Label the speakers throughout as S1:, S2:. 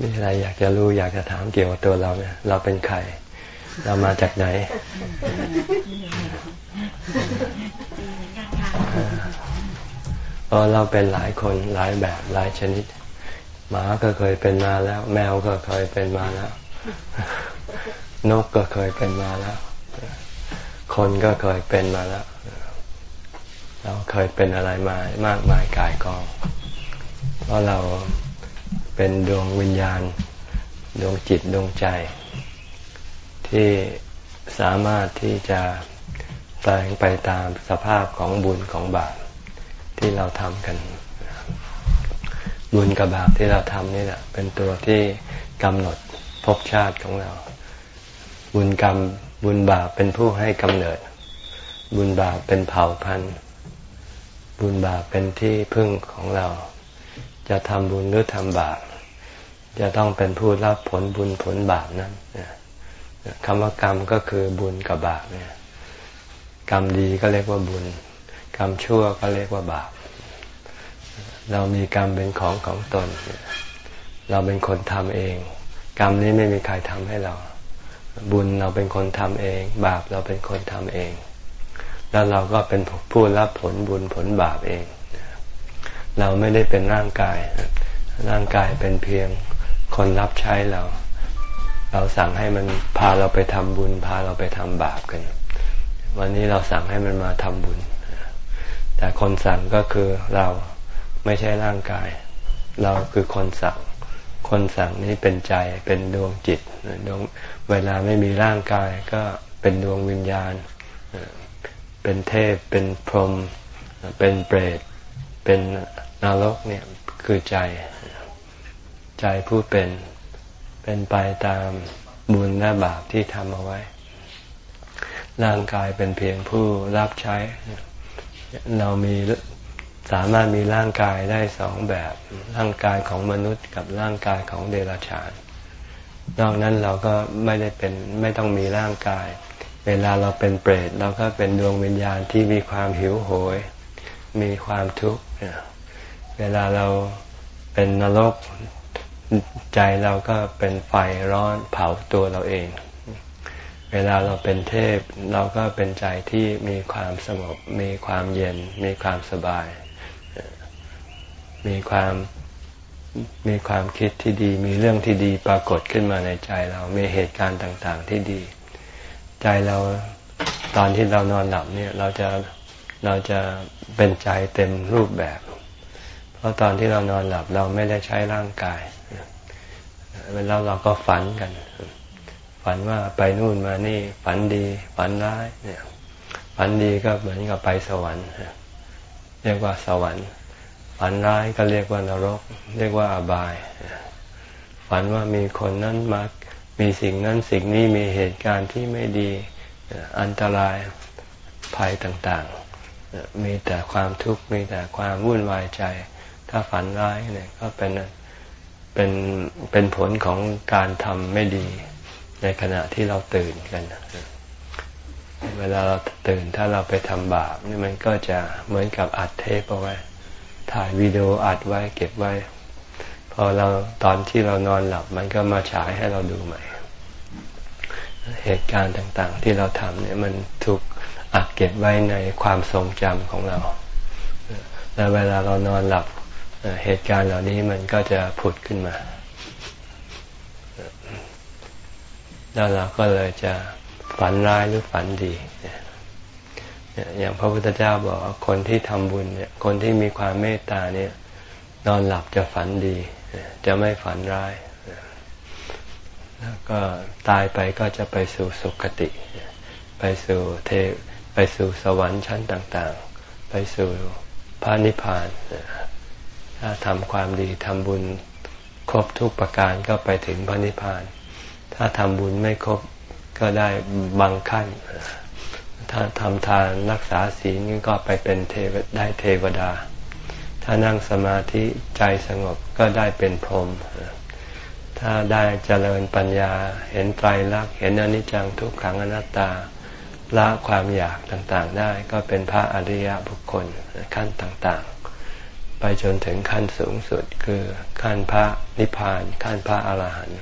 S1: มีอะไรอยากจะรู้อยากจะถามเกี่ยวกับตัวเราเนี่ยเราเป็นใคร เรามาจากไหนเพราะเราเป็นหลายคนหลายแบบหลายชนิด หมาก็เคยเป็นมาแล้ว แมวก็เคยเป็นมาแล้ว นกก็เคยเป็นมาแล้ว คนก็เคยเป็นมาแล้ว เราเคยเป็นอะไรมามากมายกายกอง เพราะเรา เป็นดวงวิญญาณ ดวงจิตดวงใจ ที่สามารถที่จะแปลงไปตามสภาพของบุญของบาปที่เราทำกัน บุญกับบาปที่เราทำนี่แหละเป็นตัวที่กำหนดภพชาติของเรา บุญกรรมบุญบาปเป็นผู้ให้กำเนิด บุญบาปเป็นเผ่าพันธุ์ บุญบาปเป็นที่พึ่งของเรา จะทำบุญหรือทำบาป จะต้องเป็นผู้รับผลบุญผลบาปนั้นคำว่ากรรมก็คือบุญกับบาปเนี่ยกรรมดีก็เรียกว่าบุญ กรรมชั่วก็เรียกว่าบาป เรามีกรรมเป็นของของตน เราเป็นคนทำเอง กรรมนี้ไม่มีใครทำให้เรา บุญเราเป็นคนทำเอง บาปเราเป็นคนทำเอง แล้วเราก็เป็นผู้รับผลบุญผลบาปเอง เราไม่ได้เป็นร่างกาย ร่างกายเป็นเพียง คนรับใช้เรา เราสั่งให้มันพาเราไปทำบุญ พาเราไปทำบาปกัน วันนี้เราสั่งให้มันมาทำบุญ แต่คนสั่งก็คือเราไม่ใช่ร่างกาย เราคือคนสั่ง คนสั่งนี้เป็นใจเป็นดวงจิตดวงเวลาไม่มีร่างกายก็เป็นดวงวิญญาณ เป็นเทพ เป็นพรหม เป็นเปรต เป็นนรกเนี่ยคือใจ ใจผู้เป็นเป็นไปตามบุญและบาปที่ทำเอาไว้ ร่างกายเป็นเพียงผู้รับใช้ เรามีสามารถมีร่างกายได้สองแบบ ร่างกายของมนุษย์กับร่างกายของเดรัจฉาน นอกนั้นเราก็ไม่ได้เป็นไม่ต้องมีร่างกาย เวลาเราเป็นเปรตเราก็เป็นดวงวิญญาณที่มีความหิวโหย มีความทุกข์ เวลาเราเป็นนรก ใจเราก็เป็นไฟร้อนเผาตัวเราเอง เวลาเราเป็นเทพเราก็เป็นใจที่มีความสงบ มีความเย็น มีความสบาย มีความมีความคิดที่ดี มีเรื่องที่ดีปรากฏขึ้นมาในใจเรา มีเหตุการณ์ต่าง ๆ ที่ดี ใจเราตอนที่เรานอนหลับเนี่ยเราจะเราจะเป็นใจเต็มรูปแบบ เพราะตอนที่เรานอนหลับเราไม่ได้ใช้ร่างกายแล้วเราก็ฝันกัน ฝันว่าไปนู่นมานี่ ฝันดีฝันร้ายเนี่ย ฝันดีก็เหมือนกับไปสวรรค์เรียกว่าสวรรค์ ฝันร้ายก็เรียกว่านรก เรียกว่าอบาย ฝันว่ามีคนนั้นมามีสิ่งนั้นสิ่งนี้มีเหตุการณ์ที่ไม่ดีอันตรายภัยต่างๆ มีแต่ความทุกข์มีแต่ความวุ่นวายใจ ถ้าฝันร้ายเนี่ยก็เป็นเป็นเป็นผลของการทำไม่ดีในขณะที่เราตื่นกันเวลาเราตื่นถ้าเราไปทำบาปนี่มันก็จะเหมือนกับอัดเทปเอาไว้ ถ่ายวิดีโออัดไว้เก็บไว้ พอเราตอนที่เรานอนหลับ มันก็มาฉายให้เราดูใหม่ เหตุการณ์ต่างๆ ที่เราทำเนี่ยมันถูกอัดเก็บไว้ในความทรงจำของเรา แล้วเวลาเรานอนหลับ เหตุการณ์เหล่านี้มันก็จะผุดขึ้นมา แล้วเราก็เลยจะฝันร้ายหรือฝันดีอย่างพระพุทธเจ้าบอกคนที่ทำบุญเนี่ย คนที่มีความเมตตาเนี่ย นอนหลับจะฝันดี จะไม่ฝันร้าย แล้วก็ตายไปก็จะไปสู่สุคติ ไปสู่เทไปสู่สวรรค์ชั้นต่าง ๆ ไปสู่พระนิพพาน ถ้าทำความดีทำบุญครบทุกประการก็ไปถึงพระนิพพาน ถ้าทำบุญไม่ครบก็ได้บางขั้น ถ้าทำทานรักษาศีลก็ไปเป็นเทวได้เทวดา ถ้านั่งสมาธิใจสงบก็ได้เป็นพรหม ถ้าได้เจริญปัญญาเห็นไตรลักษณ์เห็นอนิจจังทุกขังอนัตตาละความอยากต่างๆได้ก็เป็นพระอริยบุคคลขั้นต่างๆ ไปจนถึงขั้นสูงสุดคือขั้นพระนิพพาน ขั้นพระอาหารหันต์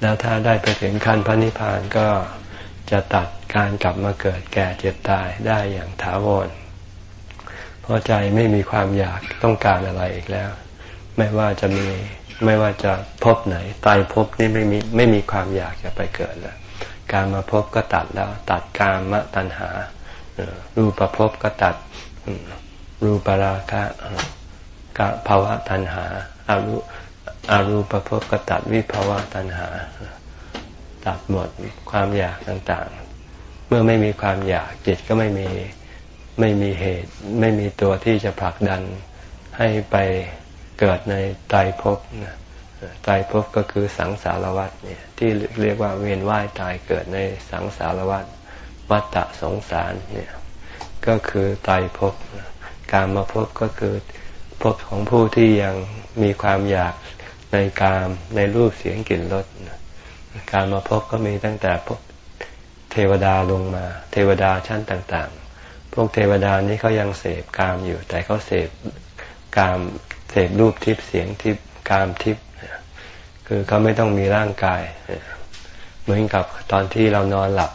S1: แล้วถ้าได้ไปถึงขั้นพระนิพพานก็จะตัดการกลับมาเกิดแก่เจ็บตายได้อย่างถาวรเพราะใจไม่มีความอยากต้องการอะไรอีกแล้ว ไม่ว่าจะมีไม่ว่าจะพบไหนตายพบนี่ไม่มีไม่มีความอยากจะไปเกิดแล้ว การมาพบก็ตัดแล้ว ตัดกามมตัณหารูปประพบก็ตัด รูปราคะกะภาวะตัณหาอารูอารูปภพกตัดวิภาวะตัณหา ตัดหมดความอยากต่างๆ เมื่อไม่มีความอยากจิตก็ไม่มีไม่มีเหตุ ไม่มีตัวที่จะผลักดันให้ไปเกิดในไตรภพไตรภพก็คือสังสารวัฏเนี่ยที่เรียกว่าเวียนว่ายตายเกิดในสังสารวัฏวัฏฏะสงสารเนี่ยก็คือไตรภพ การมาพบก็คือพบของผู้ที่ยังมีความอยากในกามในรูปเสียงกลิ่นรสการมาพบก็มีตั้งแต่พบเทวดาลงมา เทวดาชั้นต่างๆ พวกเทวดานี้เขายังเสพกามอยู่ แต่เขาเสพกามเสพรูปทิพย์เสียงทิพย์กามทิพย์คือเขาไม่ต้องมีร่างกาย เหมือนกับตอนที่เรานอนหลับ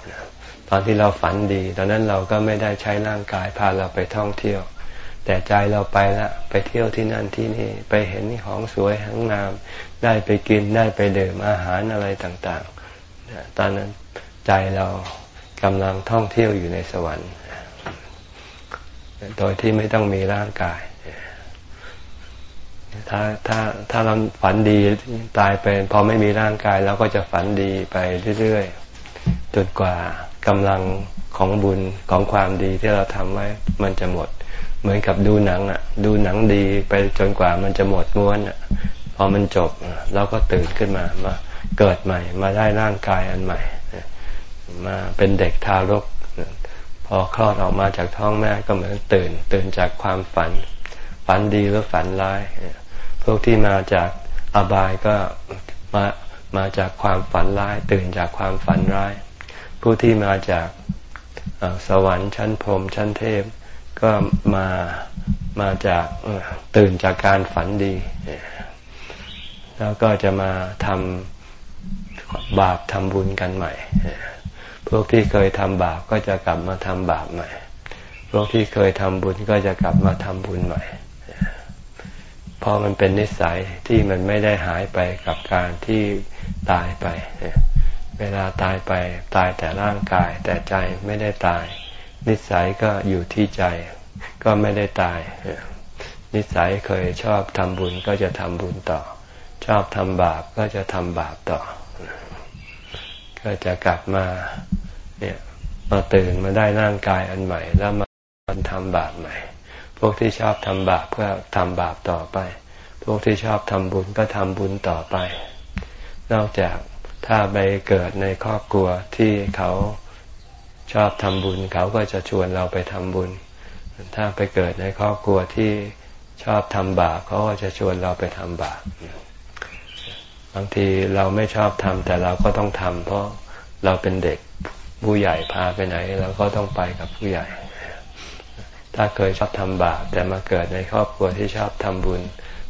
S1: ตอนที่เราฝันดี ตอนนั้นเราก็ไม่ได้ใช้ร่างกายพาเราไปท่องเที่ยว แต่ใจเราไปละไปเที่ยวที่นั่นที่นี่ไปเห็นของสวยของงาม ได้ไปกินได้ไปดื่มอาหารอะไรต่างๆ ตอนนั้นใจเรากำลังท่องเที่ยวอยู่ในสวรรค์ โดยที่ไม่ต้องมีร่างกาย ถ้าถ้าถ้าเราฝันดีตายไปพอไม่มีร่างกายเราก็จะฝันดีไปเรื่อยๆจนกว่ากำลังของบุญของความดีที่เราทำไว้มันจะหมด เหมือนกับดูหนังอะ ดูหนังดีไปจนกว่ามันจะหมดม้วนอะ พอมันจบเราก็ตื่นขึ้นมามาเกิดใหม่ มาได้ร่างกายอันใหม่ มาเป็นเด็กทารก พอคลอดออกมาจากท้องแม่ก็เหมือนตื่น ตื่นจากความฝัน ฝันดีหรือฝันร้าย พวกที่มาจากอบายก็มามาจากความฝันร้าย ตื่นจากความฝันร้าย ผู้ที่มาจากสวรรค์ชั้นพรมชั้นเทพ ก็มามาจากตื่นจากการฝันดี แล้วก็จะมาทำบาปทำบุญกันใหม่ พวกที่เคยทำบาปก็จะกลับมาทำบาปใหม่ พวกที่เคยทำบุญก็จะกลับมาทำบุญใหม่ เพราะมันเป็นนิสัยที่มันไม่ได้หายไปกับการที่ตายไป เวลาตายไปตายแต่ร่างกายแต่ใจไม่ได้ตาย นิสัยก็อยู่ที่ใจ ก็ไม่ได้ตาย นิสัยเคยชอบทำบุญก็จะทำบุญต่อ ชอบทำบาปก็จะทำบาปต่อ ก็จะกลับมาเนี่ยมาตื่นมาได้ร่างกายอันใหม่ แล้วมาทำบาปใหม่ พวกที่ชอบทำบาปก็ทำบาปต่อไป พวกที่ชอบทำบุญก็ทำบุญต่อไป นอกจากถ้าไปเกิดในครอบครัวที่เขา ชอบทำบุญ เขาก็จะชวนเราไปทำบุญ ถ้าไปเกิดในครอบครัวที่ชอบทำบาปเขาก็จะชวนเราไปทำบาปบางทีเราไม่ชอบทำแต่เราก็ต้องทำเพราะเราเป็นเด็กผู้ใหญ่พาไปไหนเราก็ต้องไปกับผู้ใหญ่ ถ้าเคยชอบทำบาปแต่มาเกิดในครอบครัวที่ชอบทำบุญ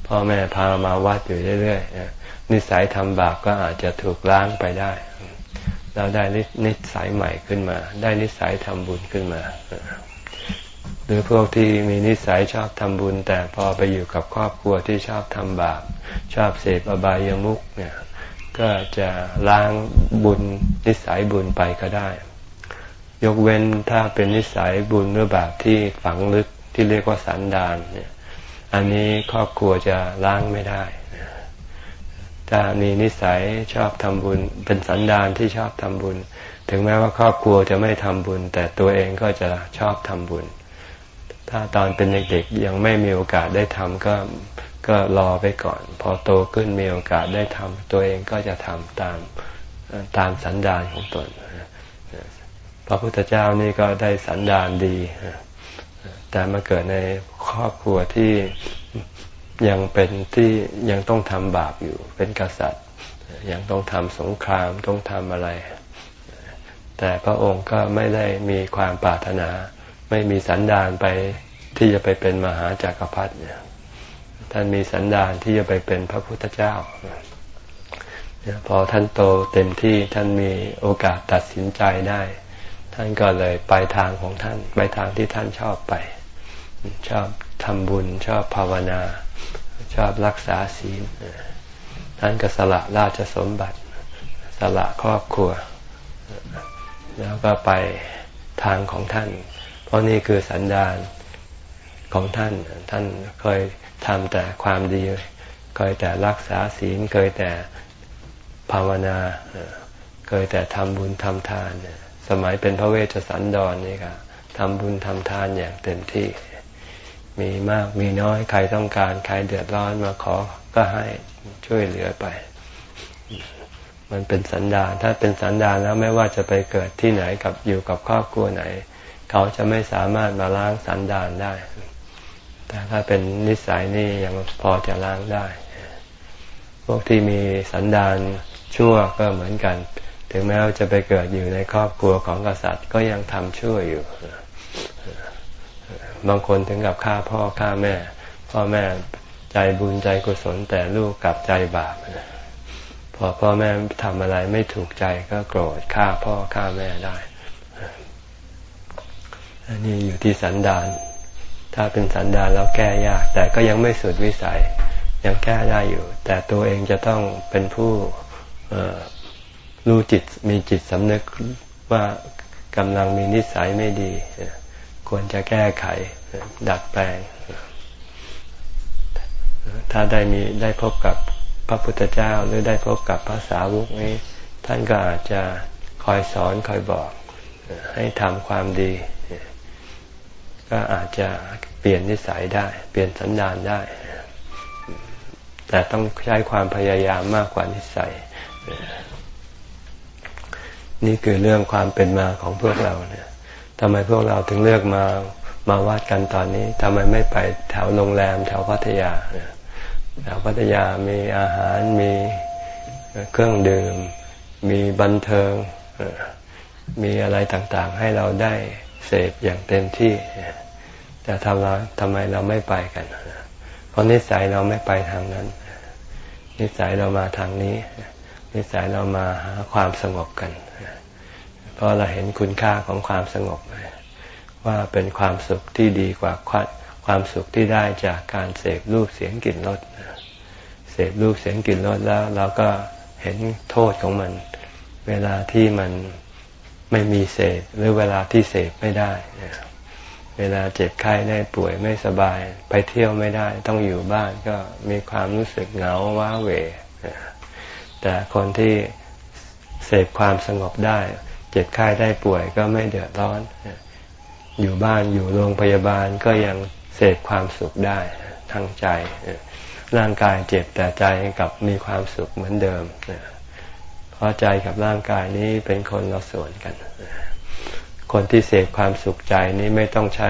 S1: พ่อแม่พามาวัดอยู่เรื่อยๆนิสัยทำบาปก็อาจจะถูกล้างไปได้ เราได้นิสัยใหม่ขึ้นมา ได้นิสัยทำบุญขึ้นมา หรือพวกที่มีนิสัยชอบทำบุญ แต่พอไปอยู่กับครอบครัวที่ชอบทำบาป ชอบเสพอบายามุกเนี่ยก็จะล้างบุญนิสัยบุญไปก็ได้ ยกเว้นถ้าเป็นนิสัยบุญหรือบาปที่ฝังลึกที่เรียกว่าสันดานเนี่ย อันนี้ครอบครัวจะล้างไม่ได้ ถ้ามีนิสัยชอบทำบุญ เป็นสันดานที่ชอบทำบุญ ถึงแม้ว่าครอบครัวจะไม่ทำบุญ แต่ตัวเองก็จะชอบทำบุญ ถ้าตอนเป็นเด็กๆยังไม่มีโอกาสได้ทำก็ก็รอไปก่อน พอโตขึ้นมีโอกาสได้ทำตัวเองก็จะทำตามตามสันดานของตนพระพุทธเจ้านี่ก็ได้สันดานดี แต่มาเกิดในครอบครัวที่ ยังเป็นที่ยังต้องทำบาปอยู่ เป็นกษัตริย์ ยังต้องทำสงครามต้องทำอะไร แต่พระองค์ก็ไม่ได้มีความปรารถนา ไม่มีสันดานไปที่จะไปเป็นมหาจากักรพรรดิเนี่ยท่านมีสันดานที่จะไปเป็นพระพุทธเจ้าพอท่านโตเต็มที่ท่านมีโอกาสตัดสินใจได้ ท่านก็เลยไปทางของท่าน ไปทางที่ท่านชอบไป ชอบทำบุญชอบภาวนา ชอบรักษาศีลท่านก็สละราชสมบัติ สละครอบครัว แล้วก็ไปทางของท่าน เพราะนี่คือสันดานของท่าน ท่านเคยทำแต่ความดี เคยแต่รักษาศีล เคยแต่ภาวนา เคยแต่ทำบุญทำทาน สมัยเป็นพระเวชสันดรนนี่ก็ทำบุญทำทานอย่างเต็มที่ มีมากมีน้อยใครต้องการ ใครเดือดร้อนมาขอก็ให้ช่วยเหลือไป มันเป็นสันดานถ้าเป็นสันดานแล้วไม่ว่าจะไปเกิดที่ไหนกับอยู่กับครอบครัวไหน เขาจะไม่สามารถมาล้างสันดานได้ แต่ถ้าเป็นนิสัยนี่ยังพอจะล้างได้ พวกที่มีสันดานชั่วก็เหมือนกัน ถึงแม้ว่าจะไปเกิดอยู่ในครอบครัวของกษัตริย์ก็ยังทำชั่วอยู่ บางคนถึงกับฆ่าพ่อฆ่าแม่ พ่อแม่ใจบุญใจกุศลแต่ลูกกลับใจบาปพอพ่อแม่ทำอะไรไม่ถูกใจก็โกรธฆ่าพ่อฆ่าแม่ได้ อันนี้อยู่ที่สันดาน ถ้าเป็นสันดานแล้วแก้ยาก แต่ก็ยังไม่สุดวิสัย ยังแก้ได้อยู่ แต่ตัวเองจะต้องเป็นผู้รู้จิตมีจิตสำนึกว่ากำลังมีนิสัยไม่ดี ควรจะแก้ไข ดัดแปลง ถ้าได้มีได้พบกับพระพุทธเจ้าหรือได้พบกับภาษาวกนี้ ท่านก็อาจจะคอยสอนคอยบอก ให้ทำความดี ก็อาจจะเปลี่ยนนิสัยได้ เปลี่ยนสันดานได้ แต่ต้องใช้ความพยายามมากกว่านิสัย นี่คือเรื่องความเป็นมาของพวกเราเนี่ย ทำไมพวกเราถึงเลือกมามาวัดกันตอนนี้ทำไมไม่ไปแถวโรงแรมแถวพัทยาแถวพัทยามีอาหารมีเครื่องดื่ม มีบันเทิง มีอะไรต่างๆ ให้เราได้เสพอย่างเต็มที่แต่ทำเราทำไมเราไม่ไปกัน เพราะนิสัยเราไม่ไปทางนั้น นิสัยเรามาทางนี้ นิสัยเรามาหาความสงบกัน เพราะเราเห็นคุณค่าของความสงบ ว่าเป็นความสุขที่ดีกว่าความสุขที่ได้จากการเสพรูปเสียงกลิ่นรสเสพรูปเสียงกลิ่นรสแล้วเราก็เห็นโทษของมัน เวลาที่มันไม่มีเสพหรือเวลาที่เสพไม่ได้ เวลาเจ็บไข้ได้ป่วยไม่สบาย ไปเที่ยวไม่ได้ ต้องอยู่บ้านก็มีความรู้สึกเหงาว้าเหวแต่คนที่เสพความสงบได้ เจ็บไข้ได้ป่วยก็ไม่เดือดร้อน อยู่บ้านอยู่โรงพยาบาลก็ยังเสพความสุขได้ทางใจ ร่างกายเจ็บแต่ใจกับมีความสุขเหมือนเดิม เพราะใจกับร่างกายนี้เป็นคนละส่วนกัน คนที่เสพความสุขใจนี้ไม่ต้องใช้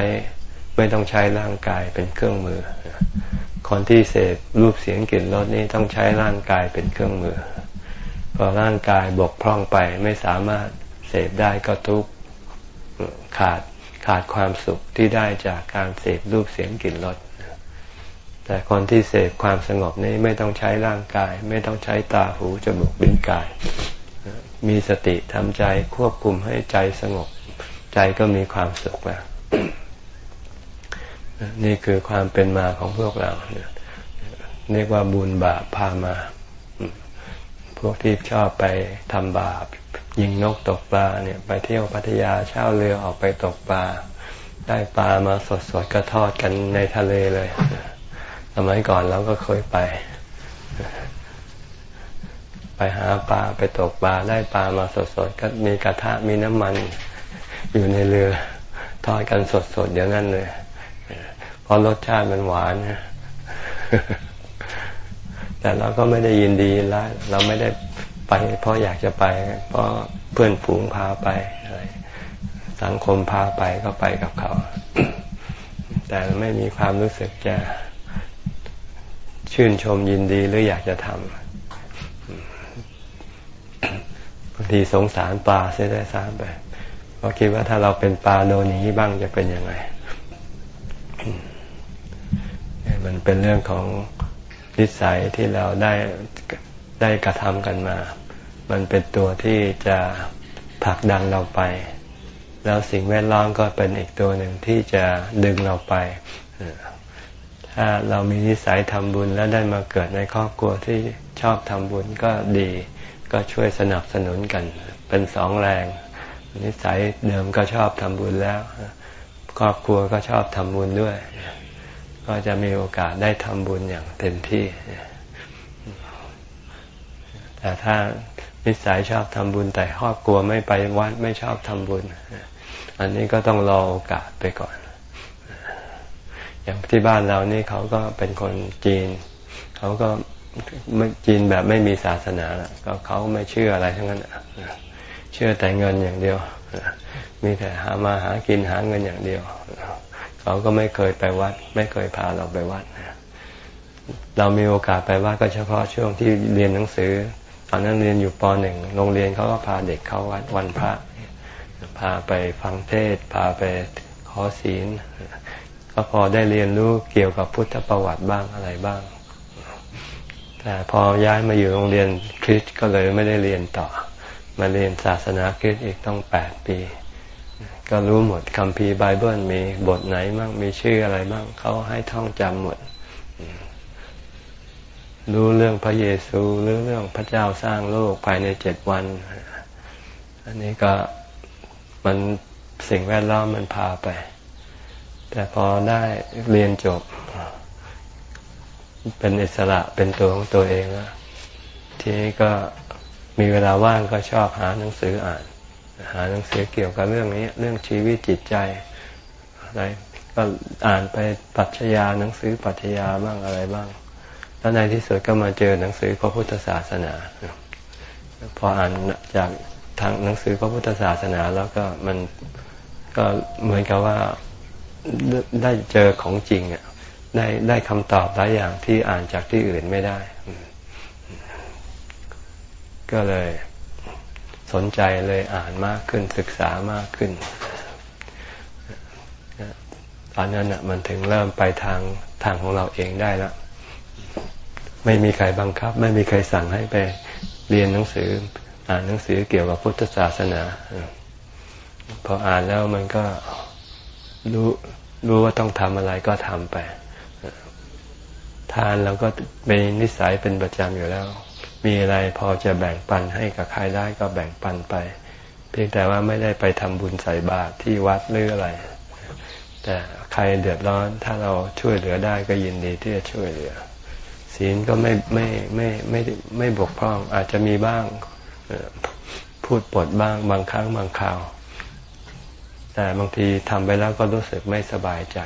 S1: ไม่ต้องใช้ร่างกายเป็นเครื่องมือ คนที่เสพรูปเสียงกลิ่นรสนี้ต้องใช้ร่างกายเป็นเครื่องมือพอร่างกายบกพร่องไปไม่สามารถ เสพได้ก็ทุกข์ขาดขาดความสุขที่ได้จากการเสพรูปเสียงกลิ่นรสแต่คนที่เสพความสงบนี้ไม่ต้องใช้ร่างกาย ไม่ต้องใช้ตาหูจมูกลิ้นกาย มีสติทำใจควบคุมให้ใจสงบ ใจก็มีความสุขแล้วนี่คือความเป็นมาของพวกเราเรียกว่าบุญบาปพามา พวกที่ชอบไปทำบาป ยิงนกตกปลาเนี่ย ไปเที่ยวพัทยาเช่าเรือออกไปตกปลา ได้ปลามาสดๆก็ทอดกันในทะเลเลย สมัยก่อนเราก็เคยไป ไปหาปลาไปตกปลาได้ปลามาสดๆก็มีกระทะมีน้ำมันอยู่ในเรือ ทอดกันสดๆเดี๋ยวนั้นเลยเพราะรสชาติมันหวานแต่เราก็ไม่ได้ยินดีแล้วเราไม่ได้ ไปเพราะอยากจะไป เพราะเพื่อนฝูงพาไปอะไรสังคมพาไปก็ไปกับเขา แต่ไม่มีความรู้สึกจะชื่นชมยินดีหรืออยากจะทำบางทีสงสารปลาเสียได้ซ้ำไปราะคิดว่าถ้าเราเป็นปลาโดนนี้บ้างจะเป็นยังไงมันเป็นเรื่องของนิสัยที่เราได้ ได้กระทำกันมา มันเป็นตัวที่จะผลักดันเราไป แล้วสิ่งแวดล้อมก็เป็นอีกตัวหนึ่งที่จะดึงเราไปถ้าเรามีนิสัยทำบุญแล้วได้มาเกิดในครอบครัวที่ชอบทำบุญก็ดี ก็ช่วยสนับสนุนกัน เป็นสองแรง นิสัยเดิมก็ชอบทำบุญแล้ว ครอบครัวก็ชอบทำบุญด้วย ก็จะมีโอกาสได้ทำบุญอย่างเต็มที่ แต่ถ้านิสัยชอบทำบุญแต่ครอบครัวไม่ไปวัดไม่ชอบทำบุญ อันนี้ก็ต้องรอโอกาสไปก่อน อย่างที่บ้านเรานี่เขาก็เป็นคนจีน เขาก็ไม่จีนแบบไม่มีศาสนาก็เขาไม่เชื่ออะไรทั้งนั้นเชื่อแต่เงินอย่างเดียว มีแต่หามาหากินหาเงินอย่างเดียว เขาก็ไม่เคยไปวัด ไม่เคยพาเราไปวัด เรามีโอกาสไปวัดก็เฉพาะช่วงที่เรียนหนังสือ อนนั้นเรียนอยู่ปหนึ่งโรงเรียนเขาก็พาเด็กเข้าวัดวันพระ พาไปฟังเทศ พาไปขอศีล ก็พอได้เรียนรู้เกี่ยวกับพุทธประวัติบ้างอะไรบ้าง แต่พอย้ายมาอยู่โรงเรียนคริสก็เลยไม่ได้เรียนต่อ มาเรียนศาสนาคริสต์อีกต้องแปดปี ก็รู้หมดคัมภีร์ไบเบิลมีบทไหนบ้างมีชื่ออะไรบ้างเขาให้ท่องจำหมด รู้เรื่องพระเยซูรู้เรื่องพระเจ้าสร้างโลกภายในเจ็ดวัน อันนี้ก็มันสิ่งแวดล้อมมันพาไป แต่พอได้เรียนจบ เป็นอิสระเป็นตัวของตัวเองแล้วทีนี้ก็มีเวลาว่างก็ชอบหาหนังสืออ่าน หาหนังสือเกี่ยวกับเรื่องนี้ เรื่องชีวิตจิตใจอะไรก็อ่านไปปัจญาหนังสือปัจญาบ้างอะไรบ้าง แล้วในที่สุดก็มาเจอหนังสือพระพุทธศาสนาพออ่านจากทางหนังสือพระพุทธศาสนาแล้วก็มันก็เหมือนกับว่าได้เจอของจริงอะได้ได้คำตอบหลายอย่างที่อ่านจากที่อื่นไม่ได้ ก็เลยสนใจเลยอ่านมากขึ้นศึกษามากขึ้นตอนนั้นอะมันถึงเริ่มไปทางทางของเราเองได้แล้ว ไม่มีใครบังคับ ไม่มีใครสั่งให้ไปเรียนหนังสือ อ่านหนังสือเกี่ยวกับพุทธศาสนาพออ่านแล้วมันก็รู้รู้ว่าต้องทำอะไรก็ทำไป ทานเราก็เป็นนิสัยเป็นประจำอยู่แล้ว มีอะไรพอจะแบ่งปันให้กับใครได้ก็แบ่งปันไป เพียงแต่ว่าไม่ได้ไปทำบุญใส่บาตรที่วัดหรืออะไร แต่ใครเดือดร้อนถ้าเราช่วยเหลือได้ก็ยินดีที่จะช่วยเหลือ ศีลก็ไม่ไม่ไม่ไม่ไม่บกพร่อง อาจจะมีบ้างพูดปดบ้างบางครั้งบางคราว แต่บางทีทำไปแล้วก็รู้สึกไม่สบายใจ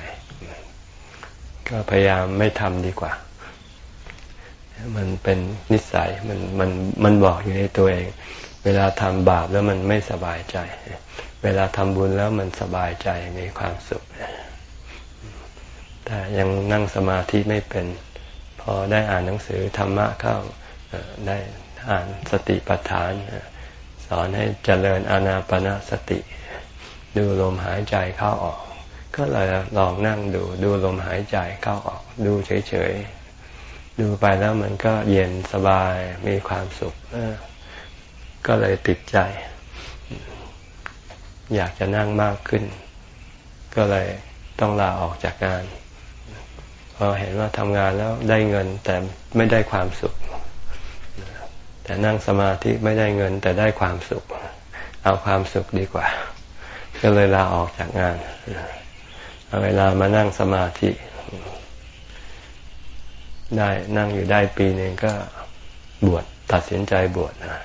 S1: ก็พยายามไม่ทำดีกว่า มันเป็นนิสัยมันมันมันบอกอยู่ในตัวเอง เวลาทำบาปแล้วมันไม่สบายใจ เวลาทำบุญแล้วมันสบายใจมีความสุข แต่ยังนั่งสมาธิไม่เป็น อได้อ่านหนังสือธรรมะเข้าได้อ่านสติปัฏฐาน สอนให้เจริญอานาปนาสติ ดูลมหายใจเข้าออก ก็เลยลองนั่งดูดูลมหายใจเข้าออก ดูเฉยๆ ดูไปแล้วมันก็เย็นสบายมีความสุขก็เลยติดใจ อยากจะนั่งมากขึ้น ก็เลยต้องลาออกจากงาน พอเห็นว่าทำงานแล้วได้เงินแต่ไม่ได้ความสุข แต่นั่งสมาธิไม่ได้เงินแต่ได้ความสุข เอาความสุขดีกว่า ก็เลยลาออกจากงานเอาเวลามานั่งสมาธิ ได้นั่งอยู่ได้ปีหนึ่งก็บวชตัดสินใจบวชนะ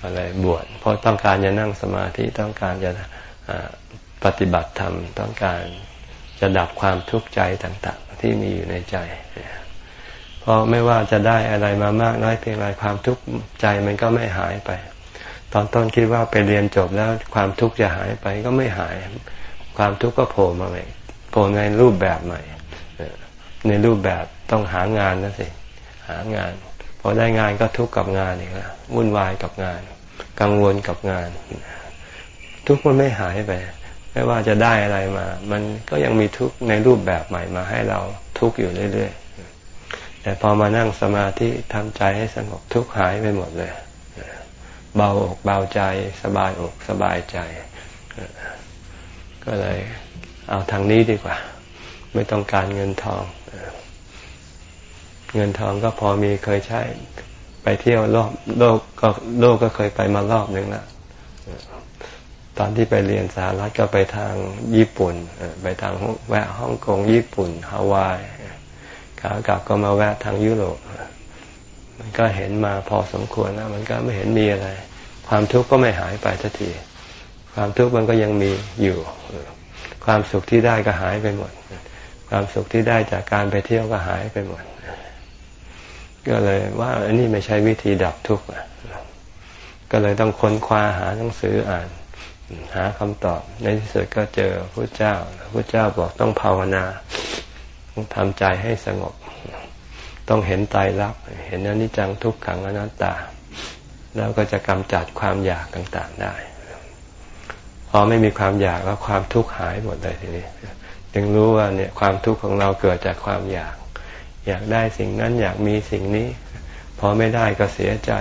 S1: ก็เลยบวชเพราะต้องการจะนั่งสมาธิต้องการจะปฏิบัติธรรมต้องการจะดับความทุกข์ใจต่าง ๆ ที่มีอยู่ในใจเพราะไม่ว่าจะได้อะไรมามากน้อยเพียงไรความทุกข์ใจมันก็ไม่หายไป ตอนต้นคิดว่าไปเรียนจบแล้วความทุกข์จะหายไปก็ไม่หาย ความทุกข์ก็โผล่มาใหม่โผล่ในรูปแบบใหม่ในรูปแบบต้องหางานนะสิหางานพอได้งานก็ทุกข์กับงานอีกแล้ววุ่นวายกับงาน กังวลกับงาน ทุกข์มันไม่หายไป ไม่ว่าจะได้อะไรมา มันก็ยังมีทุกข์ในรูปแบบใหม่มาให้เราทุกข์อยู่เรื่อยๆ แต่พอมานั่งสมาธิทำใจให้สงบทุกข์หายไปหมดเลย เบาอกเบาใจสบายอกสบายใจ ก็เลยเอาทางนี้ดีกว่า ไม่ต้องการเงินทอง เงินทองก็พอมีเคยใช้ ไปเที่ยวรอบโลกก็โลกก็เคยไปมารอบหนึ่งแล้ว ตอนที่ไปเรียนสหรัฐก็ไปทางญี่ปุ่น ไปทางแวะฮ่องกงญี่ปุ่นฮาวายขากลับก็มาแวะทางยุโรปมันก็เห็นมาพอสมควรแล้ว มันก็ไม่เห็นมีอะไร ความทุกข์ก็ไม่หายไปทันที ความทุกข์มันก็ยังมีอยู่ ความสุขที่ได้ก็หายไปหมด ความสุขที่ได้จากการไปเที่ยวก็หายไปหมด ก็เลยว่าอันนี้ไม่ใช่วิธีดับทุกข์ก็เลยต้องค้นคว้าหาหนังสืออ่าน หาคำตอบ ในที่สุดก็เจอพระเจ้าพระเจ้าบอกต้องภาวนาต้องทำใจให้สงบ ต้องเห็นตายรักเห็นอนิจจังทุกขังอนัตตา แล้วก็จะกำจัดความอยากต่างๆได้พอไม่มีความอยากแล้วความทุกข์หายหมดเลยทีนี้จึงรู้ว่าเนี่ยความทุกข์ของเราเกิดจากความอยาก อยากได้สิ่งนั้นอยากมีสิ่งนี้ พอไม่ได้ก็เสียใจ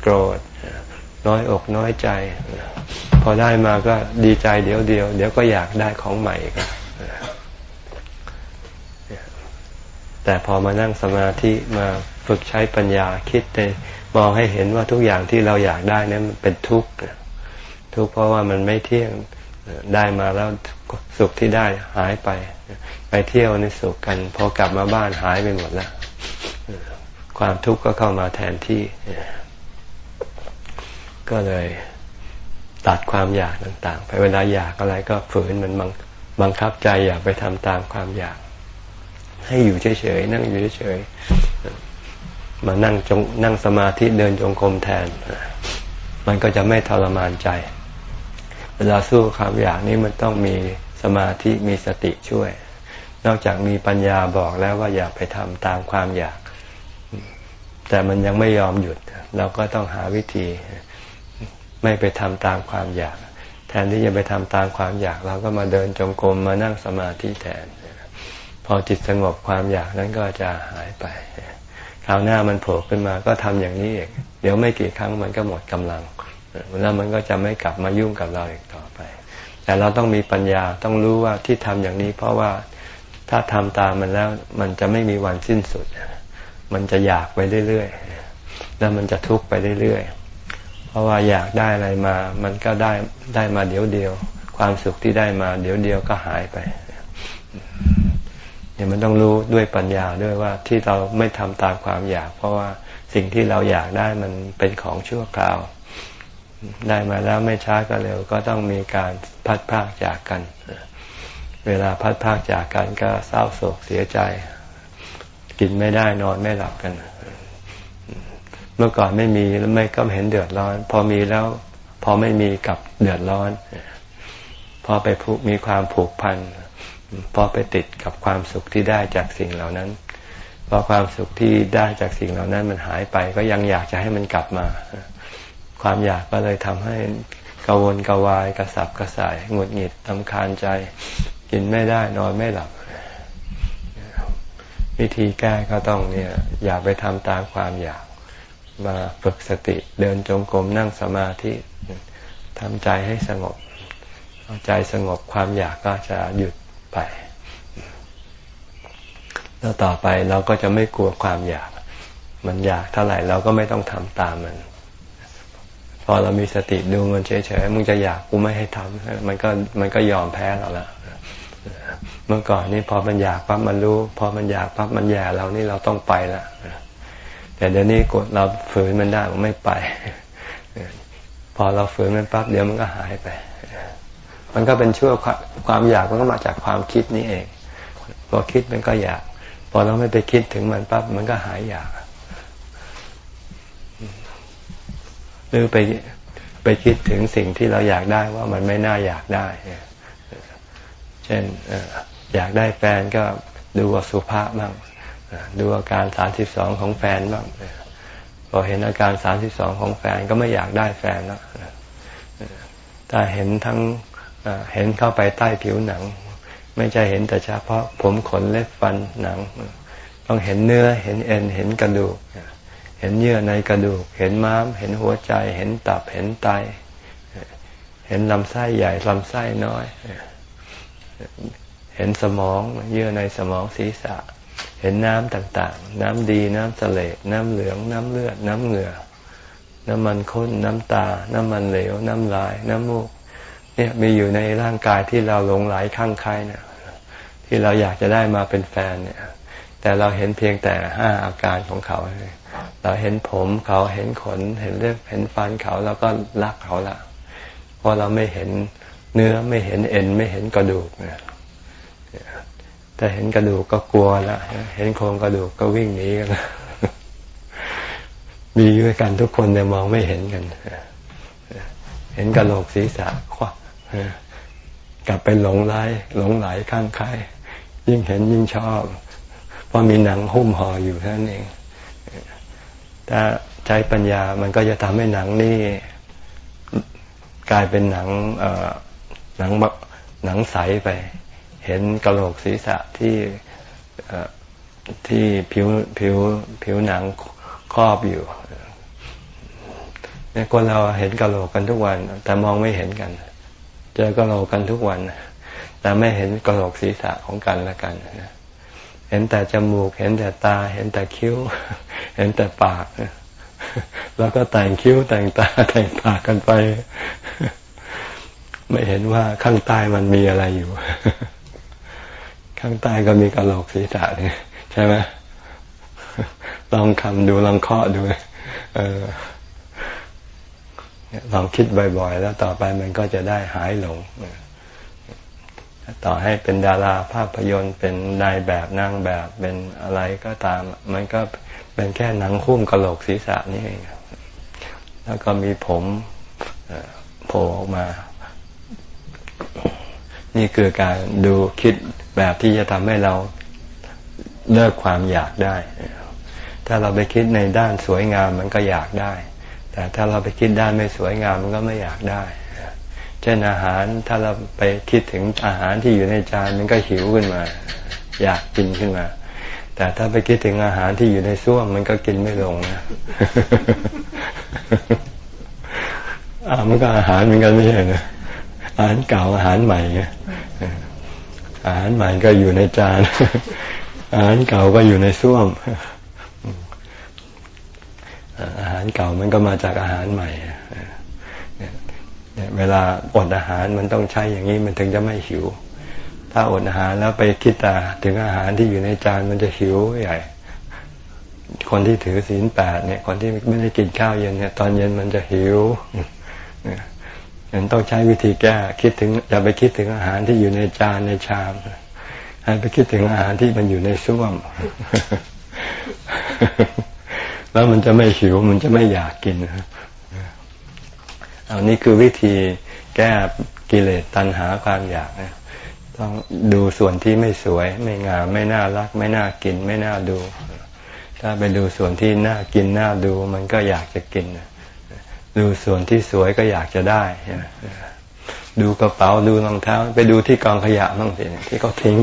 S1: โกรธ น้อยอกน้อยใจ พอได้มาก็ดีใจเดี๋ยวเดียว เดี๋ยวก็อยากได้ของใหม่กันแต่พอมานั่งสมาธิมาฝึกใช้ปัญญาคิดในมองให้เห็นว่าทุกอย่างที่เราอยากได้นั้นมันเป็นทุกข์ทุกข์เพราะว่ามันไม่เที่ยงได้มาแล้วสุขที่ได้หายไป ไปเที่ยวในสุขกันพอกลับมาบ้านหายไปหมดแล้วความทุกข์ก็เข้ามาแทนที่ ก็เลยตัดความอยากต่างๆ ไปเวลาอยากอะไรก็ฝืนมันบังบังคับใจอยากไปทำตามความอยาก ให้อยู่เฉยๆนั่งอยู่เฉยๆมานั่งจงนั่งสมาธิเดินจงกรมแทน มันก็จะไม่ทรมานใจ เวลาสู้ความอยากนี้มันต้องมีสมาธิมีสติช่วย นอกจากมีปัญญาบอกแล้วว่าอย่าไปทำตามความอยาก แต่มันยังไม่ยอมหยุด เราก็ต้องหาวิธี ไม่ไปทำตามความอยาก แทนที่จะไปทำตามความอยากเราก็มาเดินจงกรมมานั่งสมาธิแทน พอจิตสงบความอยากนั้นก็จะหายไป คราวหน้ามันโผล่ขึ้นมาก็ทำอย่างนี้เองเดี๋ยวไม่กี่ครั้งมันก็หมดกำลังแล้วมันก็จะไม่กลับมายุ่งกับเราอีกต่อไป แต่เราต้องมีปัญญาต้องรู้ว่าที่ทำอย่างนี้ เพราะว่าถ้าทำตามมันแล้วมันจะไม่มีวันสิ้นสุด มันจะอยากไปเรื่อยๆ แล้วมันจะทุกข์ไปเรื่อยๆ ราะว่าอยากได้อะไรมา มันก็ได้ได้มาเดี๋ยวเดียว ความสุขที่ได้มา เดี๋ยวเดียวก็หายไปเนี่ยมันต้องรู้ด้วยปัญญาด้วยว่าที่เราไม่ทำตามความอยาก เพราะว่าสิ่งที่เราอยากได้มันเป็นของชั่วคราว ได้มาแล้วไม่ช้าก็เร็ว ก็ต้องมีการพัดพากจากกัน เวลาพัดพากจากกันก็เศร้าโศกเสียใจ กินไม่ได้นอนไม่หลับกัน เมื่อก่อนไม่มีแล้วไม่ก็เห็นเดือดร้อน พอมีแล้ว พอไม่มีกับเดือดร้อน พอไปผูกมีความผูกพันพอไปติดกับความสุขที่ได้จากสิ่งเหล่านั้นพอความสุขที่ได้จากสิ่งเหล่านั้นมันหายไปก็ยังอยากจะให้มันกลับมา ความอยากก็เลยทำให้กังวนกวายกระสับกระส่ายหงุดหงิดทำคานใจ กินไม่ได้นอนไม่หลับ วิธีแก้ก็ต้องเนี่ย อย่าไปทำตามความอยาก มาฝึกสติเดินจงกรมนั่งสมาธิทำใจให้สงบเอาใจสงบความอยากก็จะหยุดไป แล้วต่อไปเราก็จะไม่กลัวความอยาก มันอยากเท่าไหร่เราก็ไม่ต้องทำตามมัน พอเรามีสติดูมันเฉยๆมึงจะอยากกูไม่ให้ทำมันก็มันก็ยอมแพ้เราละเมื่อก่อนนี่พอมันอยากปั๊บมันรู้ พอมันอยากปั๊บมันแย่เรานี่เราต้องไปละ แต่เดี๋ยวนี้กดเราฝืนมันได้มันไม่ไป พอเราฝืนมันปั๊บเดี๋ยวมันก็หายไป มันก็เป็นชั่วความอยากมันก็มาจากความคิดนี้เอง พอคิดมันก็อยาก พอเราไม่ไปคิดถึงมันปั๊บมันก็หายอยาก หรือไปไปคิดถึงสิ่งที่เราอยากได้ว่ามันไม่น่าอยากได้ เช่นอยากได้แฟนก็ดูว่าสุภาพบ้าง ดูอาการสามสิบสองของแฟนบ้างพอเห็นอาการสามสิบสองของแฟนก็ไม่อยากได้แฟนแล้วถ้าเห็นทั้งเห็นเข้าไปใต้ผิวหนัง ไม่ใช่เห็นแต่เฉพาะผมขนเล็บฟันหนัง ต้องเห็นเนื้อเห็นเอ็นเห็นกระดูก เห็นเยื่อในกระดูก เห็นม้าม เห็นหัวใจ เห็นตับเห็นไต เห็นลำไส้ใหญ่ลำไส้น้อย เห็นสมองเยื่อในสมองศีรษะ เห็นน้ำต่างๆ น้ำดีน้ำเสลน้ำเหลือง น้ำเลือด น้ำเหงื่อ น้ำมันข้น น้ำตา น้ำมันเหลว น้ำลาย น้ำมูก เนี่ยมีอยู่ในร่างกายที่เราหลงไหลข้างใครเนี่ยที่เราอยากจะได้มาเป็นแฟนเนี่ย แต่เราเห็นเพียงแต่ห้าอาการของเขา เราเห็นผมเขาเห็นขน เห็นเล็บเห็นฟันเขาแล้วก็รักเขาละ เพราะเราไม่เห็นเนื้อไม่เห็นเอ็นไม่เห็นกระดูกเนี่ย แต่เห็นกระดูกก็กลัวละเห็นโครงกระดูกก็วิ่งหนีกันมีด้วยกันทุกคนแต่มองไม่เห็นกัน เห็นกระโหลกศีรษะควักกลับไปหลงไหลหลงไหลข้างใครยิ่งเห็นยิ่งชอบ เพราะมีหนังหุ้มห่ออยู่เท่านเอง ถ้าใช้ปัญญามันก็จะทำให้หนังนี่กลายเป็นหนังหนังหนังใสไป เห็นกระโหลกศีรษะที่ที่ผิวผิวผิวหนังครอบอยู่เนี่ยคนเราเห็นกระโหลกกันทุกวัน แต่มองไม่เห็นกัน เจอกระโหลกกันทุกวัน แต่ไม่เห็นกระโหลกศีรษะของกันและกันเห็นแต่จมูก เห็นแต่ตา เห็นแต่คิ้ว เห็นแต่ปาก แล้วก็แต่งคิ้วแต่งตาแต่งปากกันไป ไม่เห็นว่าข้างใต้มันมีอะไรอยู่ ข้างใต้ก็มีกระโหลกศีรษะนี่ใช่ไหมลองคำดูลองเคาะดูเออลองคิดบ่อยๆ แล้วต่อไปมันก็จะได้หายหลงต่อให้เป็นดาราภาพยนตร์ เป็นนายแบบนางแบบเป็นอะไรก็ตาม มันก็เป็นแค่หนังหุ้มกระโหลกศีรษะนี่เองแล้วก็มีผมโผล่ออกมา นี่คือการดูคิดแบบที่จะทำให้เราเลิกความอยากได้ ถ้าเราไปคิดในด้านสวยงามมันก็อยากได้ แต่ถ้าเราไปคิดด้านไม่สวยงามมันก็ไม่อยากได้ เช่นอาหารถ้าเราไปคิดถึงอาหารที่อยู่ในจานมันก็หิวขึ้นมา อยากกินขึ้นมา แต่ถ้าไปคิดถึงอาหารที่อยู่ในส้วมมันก็กินไม่ลงนะอ่ามันก็อาหารเหมือนกันไม่ใช่นะอาหารเก่าอาหารใหม่ อาหารใหม่ก็อยู่ในจาน อาหารเก่าก็อยู่ในส้วม อาหารเก่ามันก็มาจากอาหารใหม่เวลาอดอาหารมันต้องใช้อย่างนี้มันถึงจะไม่หิว ถ้าอดอาหารแล้วไปคิดแต่ถึงอาหารที่อยู่ในจานมันจะหิวใหญ่ คนที่ถือศีลแปดเนี่ย คนที่ไม่ได้กินข้าวเย็นเนี่ย ตอนเย็นมันจะหิว มันต้องใช้วิธีแก้คิดถึงอย่าไปคิดถึงอาหารที่อยู่ในจานในชามให้ไปคิดถึงอาหารที่มันอยู่ในส้วม แล้วมันจะไม่หิวมันจะไม่อยากกินอันนี้คือวิธีแก้กิเลสตัณหาความอยากนะต้องดูส่วนที่ไม่สวย ไม่งาม ไม่น่ารัก ไม่น่ากิน ไม่น่าดู ถ้าไปดูส่วนที่น่ากินน่าดู มันก็อยากจะกิน ดูส่วนที่สวยก็อยากจะได้ดูกระเป๋าดูรองเท้า ไปดูที่กองขยะบ้างสิที่เขาทิ้ง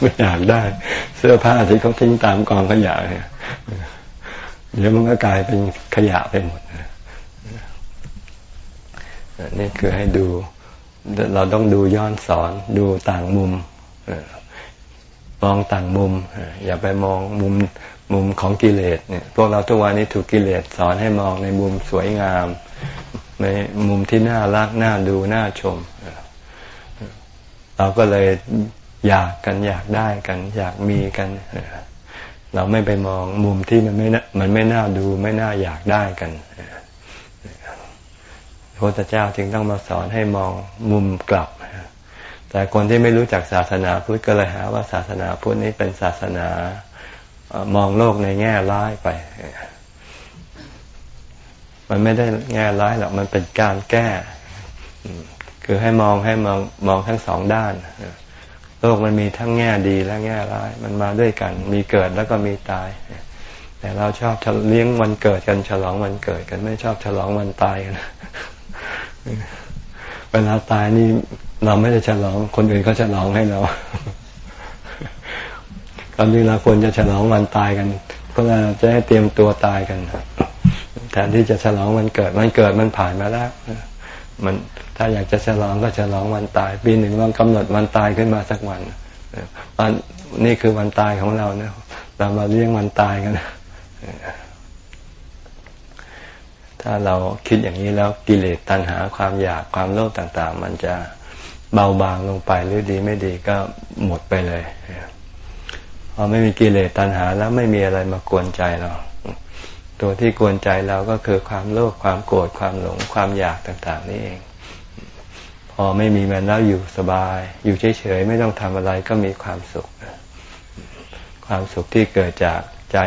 S1: ไม่อยากได้ เสื้อผ้าที่เขาทิ้งตามกองขยะเนี่ยเดี๋ยวมันก็กลายเป็นขยะไปหมดนี่คือให้ดูเราต้องดูย้อนสอนดูต่างมุมมองต่างมุมอย่าไปมองมุม มุมของกิเลสเนี่ยพวกเราทุกวันนี้ถูกกิเลสสอนให้มองในมุมสวยงาม ในมุมที่น่ารักน่าดูน่าชม เราก็เลยอยากกันอยากได้กัน อยากมีกัน เราไม่ไปมองมุมที่มันไม่มันไม่น่าดูไม่น่าอยากได้กันพระพุทธเจ้าจึงต้องมาสอนให้มองมุมกลับแต่คนที่ไม่รู้จักศาสนาพุทธก็เลยหาว่าศาสนาพุทธนี้เป็นศาสนา มองโลกในแง่ร้ายไป มันไม่ได้แง่ร้ายหรอก มันเป็นการแก้ คือให้มองให้มองมองทั้งสองด้าน โลกมันมีทั้งแง่ดีและแง่ร้าย มันมาด้วยกัน มีเกิดแล้วก็มีตาย แต่เราชอบเลี้ยงวันเกิดกันฉลองวันเกิดกันไม่ชอบฉลองวันตายกันเวลาตายนี่เราไม่ได้ฉลอง คนอื่นเขาฉลองให้เรา ตอนนี้เราควรจะฉลองวันตายกัน เพื่อจะให้เตรียมตัวตายกันแทนที่จะฉลองวันเกิดวันเกิดมันผ่านมาแล้วมันถ้าอยากจะฉลองก็ฉลองวันตาย ปีหนึ่งลองกำหนดวันตายขึ้นมาสักวันวันนี่คือวันตายของเราเนะเรามาเลี้ยงวันตายกันถ้าเราคิดอย่างนี้แล้วกิเลสตัณหาความอยากความโลภต่าง ๆ มันจะเบาบางลงไปหรือดีไม่ดีก็หมดไปเลย พอไม่มีกิเลสตัณหาแล้วไม่มีอะไรมากวนใจเรา ตัวที่กวนใจเราก็คือความโลภความโกรธความหลงความอยากต่างๆนี่เอง พอไม่มีมันแล้วอยู่สบาย อยู่เฉยๆไม่ต้องทำอะไรก็มีความสุข ความสุขที่เกิดจากใจ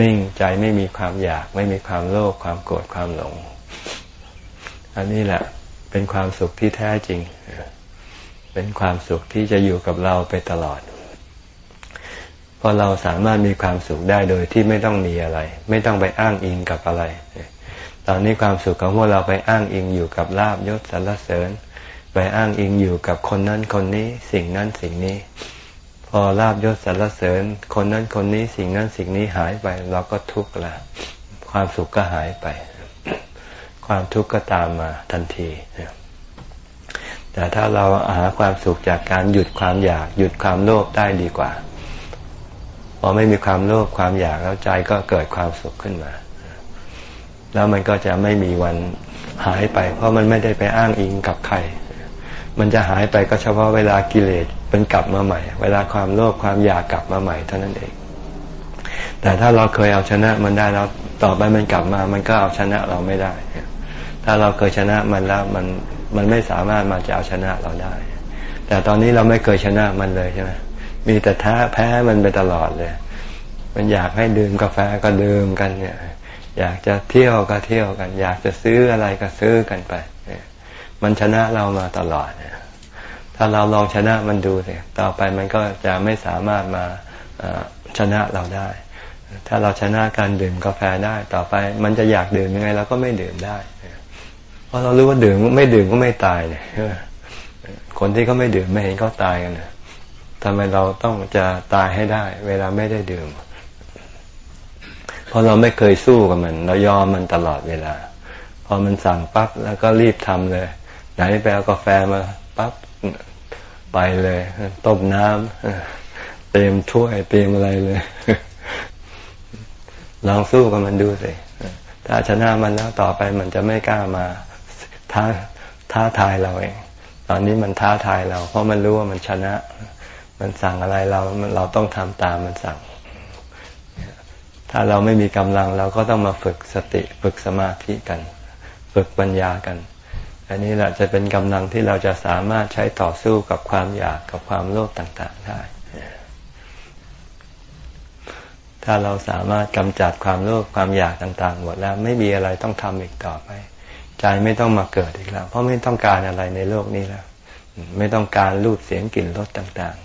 S1: นิ่งใจไม่มีความอยาก ไม่มีความโลภความโกรธความหลง อันนี้แหละเป็นความสุขที่แท้จริง เป็นความสุขที่จะอยู่กับเราไปตลอด พราะเราสามารถมีความสุขได้โดยที่ไม่ต้องมีอะไร ไม่ต้องไปอ้างอิงกับอะไร ตอนนี้ความสุขของพวกเราไปอ้างอิงอยู่กับลาบยศสรรเสริญ ไปอ้างอิงอยู่กับคนนั้นคนนี้สิ่งนั้นสิ่งนี้ พอลาบยศสรรเสริญ คนนั้นคนนี้สิ่งนั้นสิ่งนี้หายไปเราก็ทุกข์ละความสุขก็หายไป ความทุกข์ก็ตามมาทันทีแต่ถ้าเราหาความสุขจากการหยุดความอยากหยุดความโลภได้ดีกว่า พอไม่มีความโลภความอยากแล้วใจก็เกิดความสุขขึ้นมา แล้วมันก็จะไม่มีวันหายไป เพราะมันไม่ได้ไปอ้างอิงกับใคร มันจะหายไปก็เฉพาะเวลากิเลสเป็นกลับมาใหม่ เวลาความโลภความอยากกลับมาใหม่เท่านั้นเอง แต่ถ้าเราเคยเอาชนะมันได้แล้วต่อไปมันกลับมา มันก็เอาชนะเราไม่ได้ ถ้าเราเคยชนะมันแล้วมันมันไม่สามารถมาจะเอาชนะเราได้ แต่ตอนนี้เราไม่เคยชนะมันเลยใช่ไหม มีแต่ท้าแพ้มันไปตลอดเลย มันอยากให้ดื่มกาแฟก็ดื่มกันเนี่ย อยากจะเที่ยวก็เที่ยวกัน อยากจะซื้ออะไรก็ซื้อกันไป มันชนะเรามาตลอดถ้าเราลองชนะมันดูสิต่อไปมันก็จะไม่สามารถมาชนะเราได้ ถ้าเราชนะการดื่มกาแฟได้ ต่อไปมันจะอยากดื่มยังไงเราก็ไม่ดื่มได้เพราะเรารู้ว่าดื่มไม่ดื่มก็ไม่ตายเนี่ยคนที่เขาไม่ดื่มไม่เห็นเขาตายกันเนี่ย ทำไมเราต้องจะตายให้ได้ เวลาไม่ได้ดื่ม เพราะเราไม่เคยสู้กับมัน เรายอมมันตลอดเวลา พอมันสั่งปั๊บแล้วก็รีบทำเลย ไหนไปเอากาแฟมาปั๊บไปเลยต้มน้ำเตรียมถ้วยเตรียมอะไรเลย ลองสู้กับมันดูสิถ้าชนะมันแล้วต่อไปมันจะไม่กล้ามาท้าท้าทายเราเอง ตอนนี้มันท้าทายเรา เพราะมันรู้ว่ามันชนะ มันสั่งอะไรเราเราต้องทำตามมันสั่ง ถ้าเราไม่มีกำลังเราก็ต้องมาฝึกสติฝึกสมาธิกัน ฝึกปัญญากัน อันนี้แหละจะเป็นกำลังที่เราจะสามารถใช้ต่อสู้กับความอยากกับความโลภต่าง ๆ ได้ ถ้าเราสามารถกำจัดความโลภความอยากต่าง ๆ หมดแล้วไม่มีอะไรต้องทำอีกต่อไป ใจไม่ต้องมาเกิดอีกแล้ว เพราะไม่ต้องการอะไรในโลกนี้แล้ว ไม่ต้องการรูปเสียงกลิ่นรสต่าง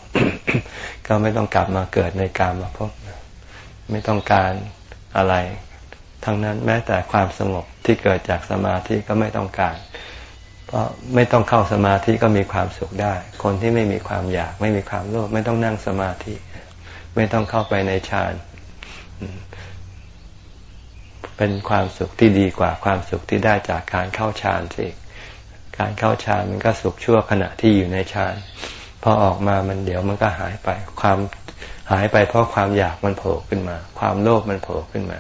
S1: ๆ ก็ไม่ต้องกลับมาเกิดในการมาพบไม่ต้องการอะไร ทั้งนั้นแม้แต่ความสงบที่เกิดจากสมาธิก็ไม่ต้องการ เพราะไม่ต้องเข้าสมาธิก็มีความสุขได้ คนที่ไม่มีความอยากไม่มีความโลภไม่ต้องนั่งสมาธิ ไม่ต้องเข้าไปในฌานเป็นความสุขที่ดีกว่าความสุขที่ได้จากการเข้าฌานสิ การเข้าฌานมันก็สุขชั่วขณะที่อยู่ในฌานพอออกมามันเดี๋ยวมันก็หายไป ความหายไปเพราะความอยากมันโผล่ขึ้นมา ความโลภมันโผล่ขึ้นมา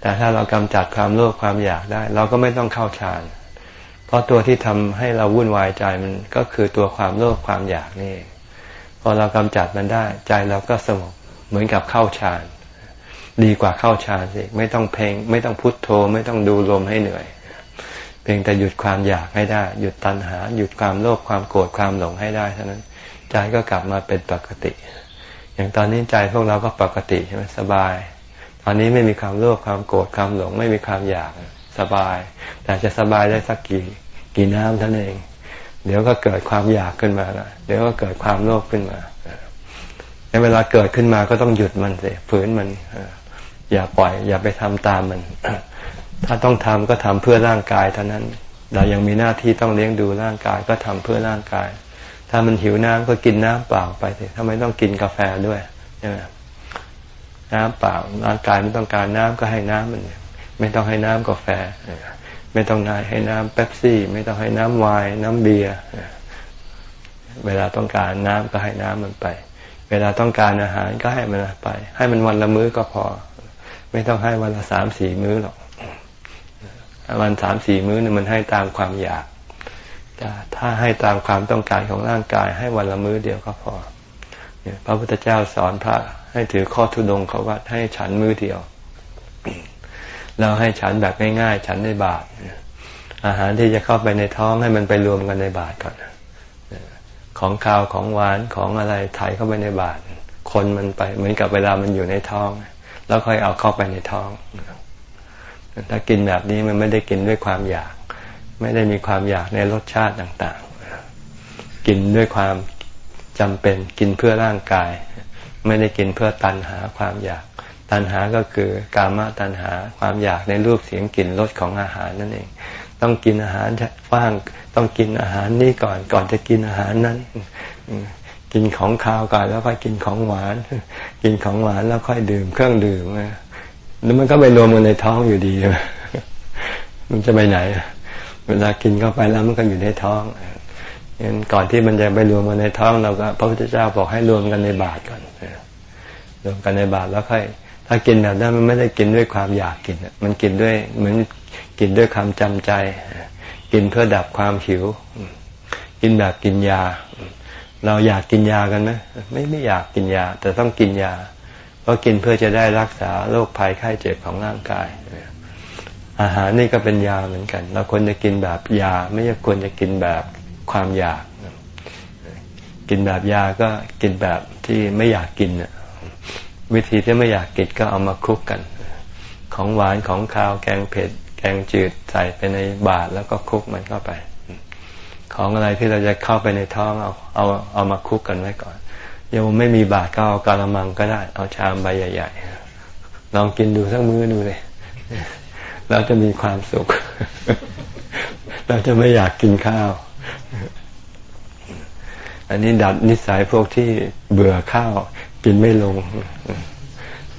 S1: แต่ถ้าเรากำจัดความโลภความอยากได้ เราก็ไม่ต้องเข้าฌานเพราะตัวที่ทำให้เราวุ่นวายใจมันก็คือตัวความโลภความอยากนี่พอเรากำจัดมันได้ ใจเราก็สงบเหมือนกับเข้าฌานดีกว่าเข้าฌานสิไม่ต้องเพลงไม่ต้องพุทโธ ไม่ต้องดูลมให้เหนื่อย พียงแต่หยุดความอยากให้ได้ หยุดตัณหา หยุดความโลภความโกรธความหลงให้ได้เท่านั้นใจก็กลับมาเป็นปกติ อย่างตอนนี้ใจพวกเราก็ปกติใช่ไหมสบาย ตอนนี้ไม่มีความโลภความโกรธความหลง ไม่มีความอยากสบาย แต่จะสบายได้สักกี่กี่น้ำท่านเอง เดี๋ยวก็เกิดความอยากขึ้นมาละเดี๋ยวก็เกิดความโลภขึ้นมาในเวลาเกิดขึ้นมาก็ต้องหยุดมันสิฝืนมันอย่าปล่อย อย่าไปทำตามมัน ถ้าต้องทำก็ทำเพื่อร่างกายเท่านั้น เรายังมีหน้าที่ต้องเลี้ยงดูร่างกายก็ทำเพื่อร่างกาย ถ้ามันหิวน้ำก็กินน้ำเปล่าไปสิทำไมต้องกินกาแฟด้วยใช่ไหมน้ำเปล่าร่างกายไม่ต้องการน้ำก็ให้น้ำมันไม่ต้องให้น้ำกาแฟ ไม่ต้องนายให้น้ำเป๊ปซี่ ไม่ต้องให้น้ำไวน์น้ำเบียร์เวลาต้องการน้ำก็ให้น้ำมันไป เวลาต้องการอาหารก็ให้มันไป ให้มันวันละมื้อก็พอ ไม่ต้องให้วันละสามสี่มื้อหรอก วันสามสี่มื้อเนี่ยมันให้ตามความอยากแต่ถ้าให้ตามความต้องการของร่างกายให้วันละมื้อเดียวก็พอพระพุทธเจ้าสอนพระให้ถือข้อทุดงเขาวัดให้ฉันมื้อเดียว เราให้ฉันแบบง่ายๆ ฉันในบาทอาหารที่จะเข้าไปในท้องให้มันไปรวมกันในบาทก่อนของข้าวของหวานของอะไรถ่ายเข้าไปในบาทคนมันไปเหมือนกับเวลามันอยู่ในท้อง แล้วค่อยเอาเข้าไปในท้อง ถ้ากินแบบนี้มันไม่ได้กินด้วยความอยาก ไม่ได้มีความอยากในรสชาติต่างๆ กินด้วยความจำเป็นกินเพื่อร่างกาย ไม่ได้กินเพื่อตันหาความอยาก ตันหาก็คือกามตันหาความอยากในรูปเสียงกลิ่นรสของอาหารนั่นเอง ต้องกินอาหารฟ้างต้องกินอาหารนี้ก่อนก่อนจะกินอาหารนั้นกินของข้าวก่อนแล้วค่อยกินของหวาน กินของหวานแล้วค่อยดื่มเครื่องดื่ม แล้วมันก็ไปรวมกันในท้องอยู่ดี มันจะไปไหน เวลากินเข้าไปแล้วมันก็อยู่ในท้องงั้นก่อนที่มันจะไปรวมกันในท้องเราก็พระพุทธเจ้าบอกให้รวมกันในบาตรก่อนรวมกันในบาตรแล้วค่อย ถ้ากินแบบนั้นมันไม่ได้กินด้วยความอยากกิน มันกินด้วยเหมือนกินด้วยความจำใจ กินเพื่อดับความหิว กินแบบกินยา เราอยากกินยากันไหมไม่ไม่อยากกินยา แต่ต้องกินยา เพราะกินเพื่อจะได้รักษาโรคภัยไข้เจ็บของร่างกาย อาหารนี่ก็เป็นยาเหมือนกัน เราควรจะกินแบบยา ไม่ใช่ควรจะกินแบบความอยาก กินแบบยาก็กินแบบที่ไม่อยากกินวิธีที่ไม่อยากกินก็เอามาคลุกกัน ของหวานของคาวแกงเผ็ดแกงจืดใส่ไปในบาตรแล้วก็คลุกมันเข้าไป ของอะไรที่เราจะเข้าไปในท้องเอาเอาเอามาคลุกกันไว้ก่อน ยังไม่มีบาตรก็เอากาละมังก็ได้ เอาชามใบใหญ่ๆลองกินดูสักมื้อดูเลยเราจะมีความสุข เราจะไม่อยากกินข้าว อันนี้ดัดนิสัยพวกที่เบื่อข้าว กินไม่ลง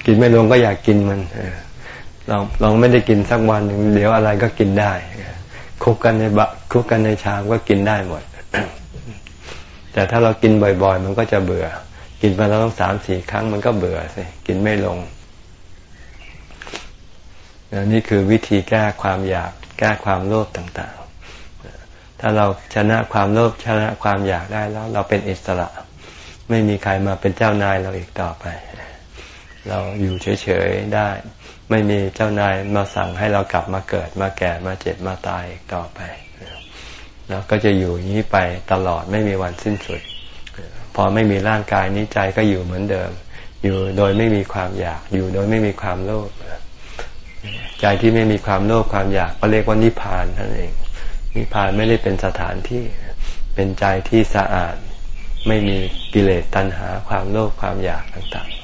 S1: กินไม่ลงก็อยากกินมันเราเราไม่ได้กินสักวันหนึ่งเดี๋ยวอะไรก็กินได้คุกกันในบะคุกกันในชามก็กินได้หมด แต่ถ้าเรากินบ่อยๆ มันก็จะเบื่อ กินมาแล้วต้องสามสี่ครั้งมันก็เบื่อสิกินไม่ลงนี่คือวิธีแก้ความอยากแก้ความโลภต่างๆ ถ้าเราชนะความโลภชนะความอยากได้แล้ว เราเป็นอิสระ ไม่มีใครมาเป็นเจ้านายเราอีกต่อไป เราอยู่เฉยๆได้ ไม่มีเจ้านายมาสั่งให้เรากลับมาเกิดมาแก่มาเจ็บมาตายอีกต่อไป ล้วก็จะอยู่อย่างนี้ไปตลอดไม่มีวันสิ้นสุด พอไม่มีร่างกายนี้ใจก็อยู่เหมือนเดิม อยู่โดยไม่มีความอยากอยู่โดยไม่มีความโลภใจที่ไม่มีความโลภความอยากก็เรียกว่านิพานนั่นเอง นิพพานไม่ได้เป็นสถานที่เป็นใจที่สะอาด ไม่มีกิเลสตัณหา ความโลภความอยากต่างๆ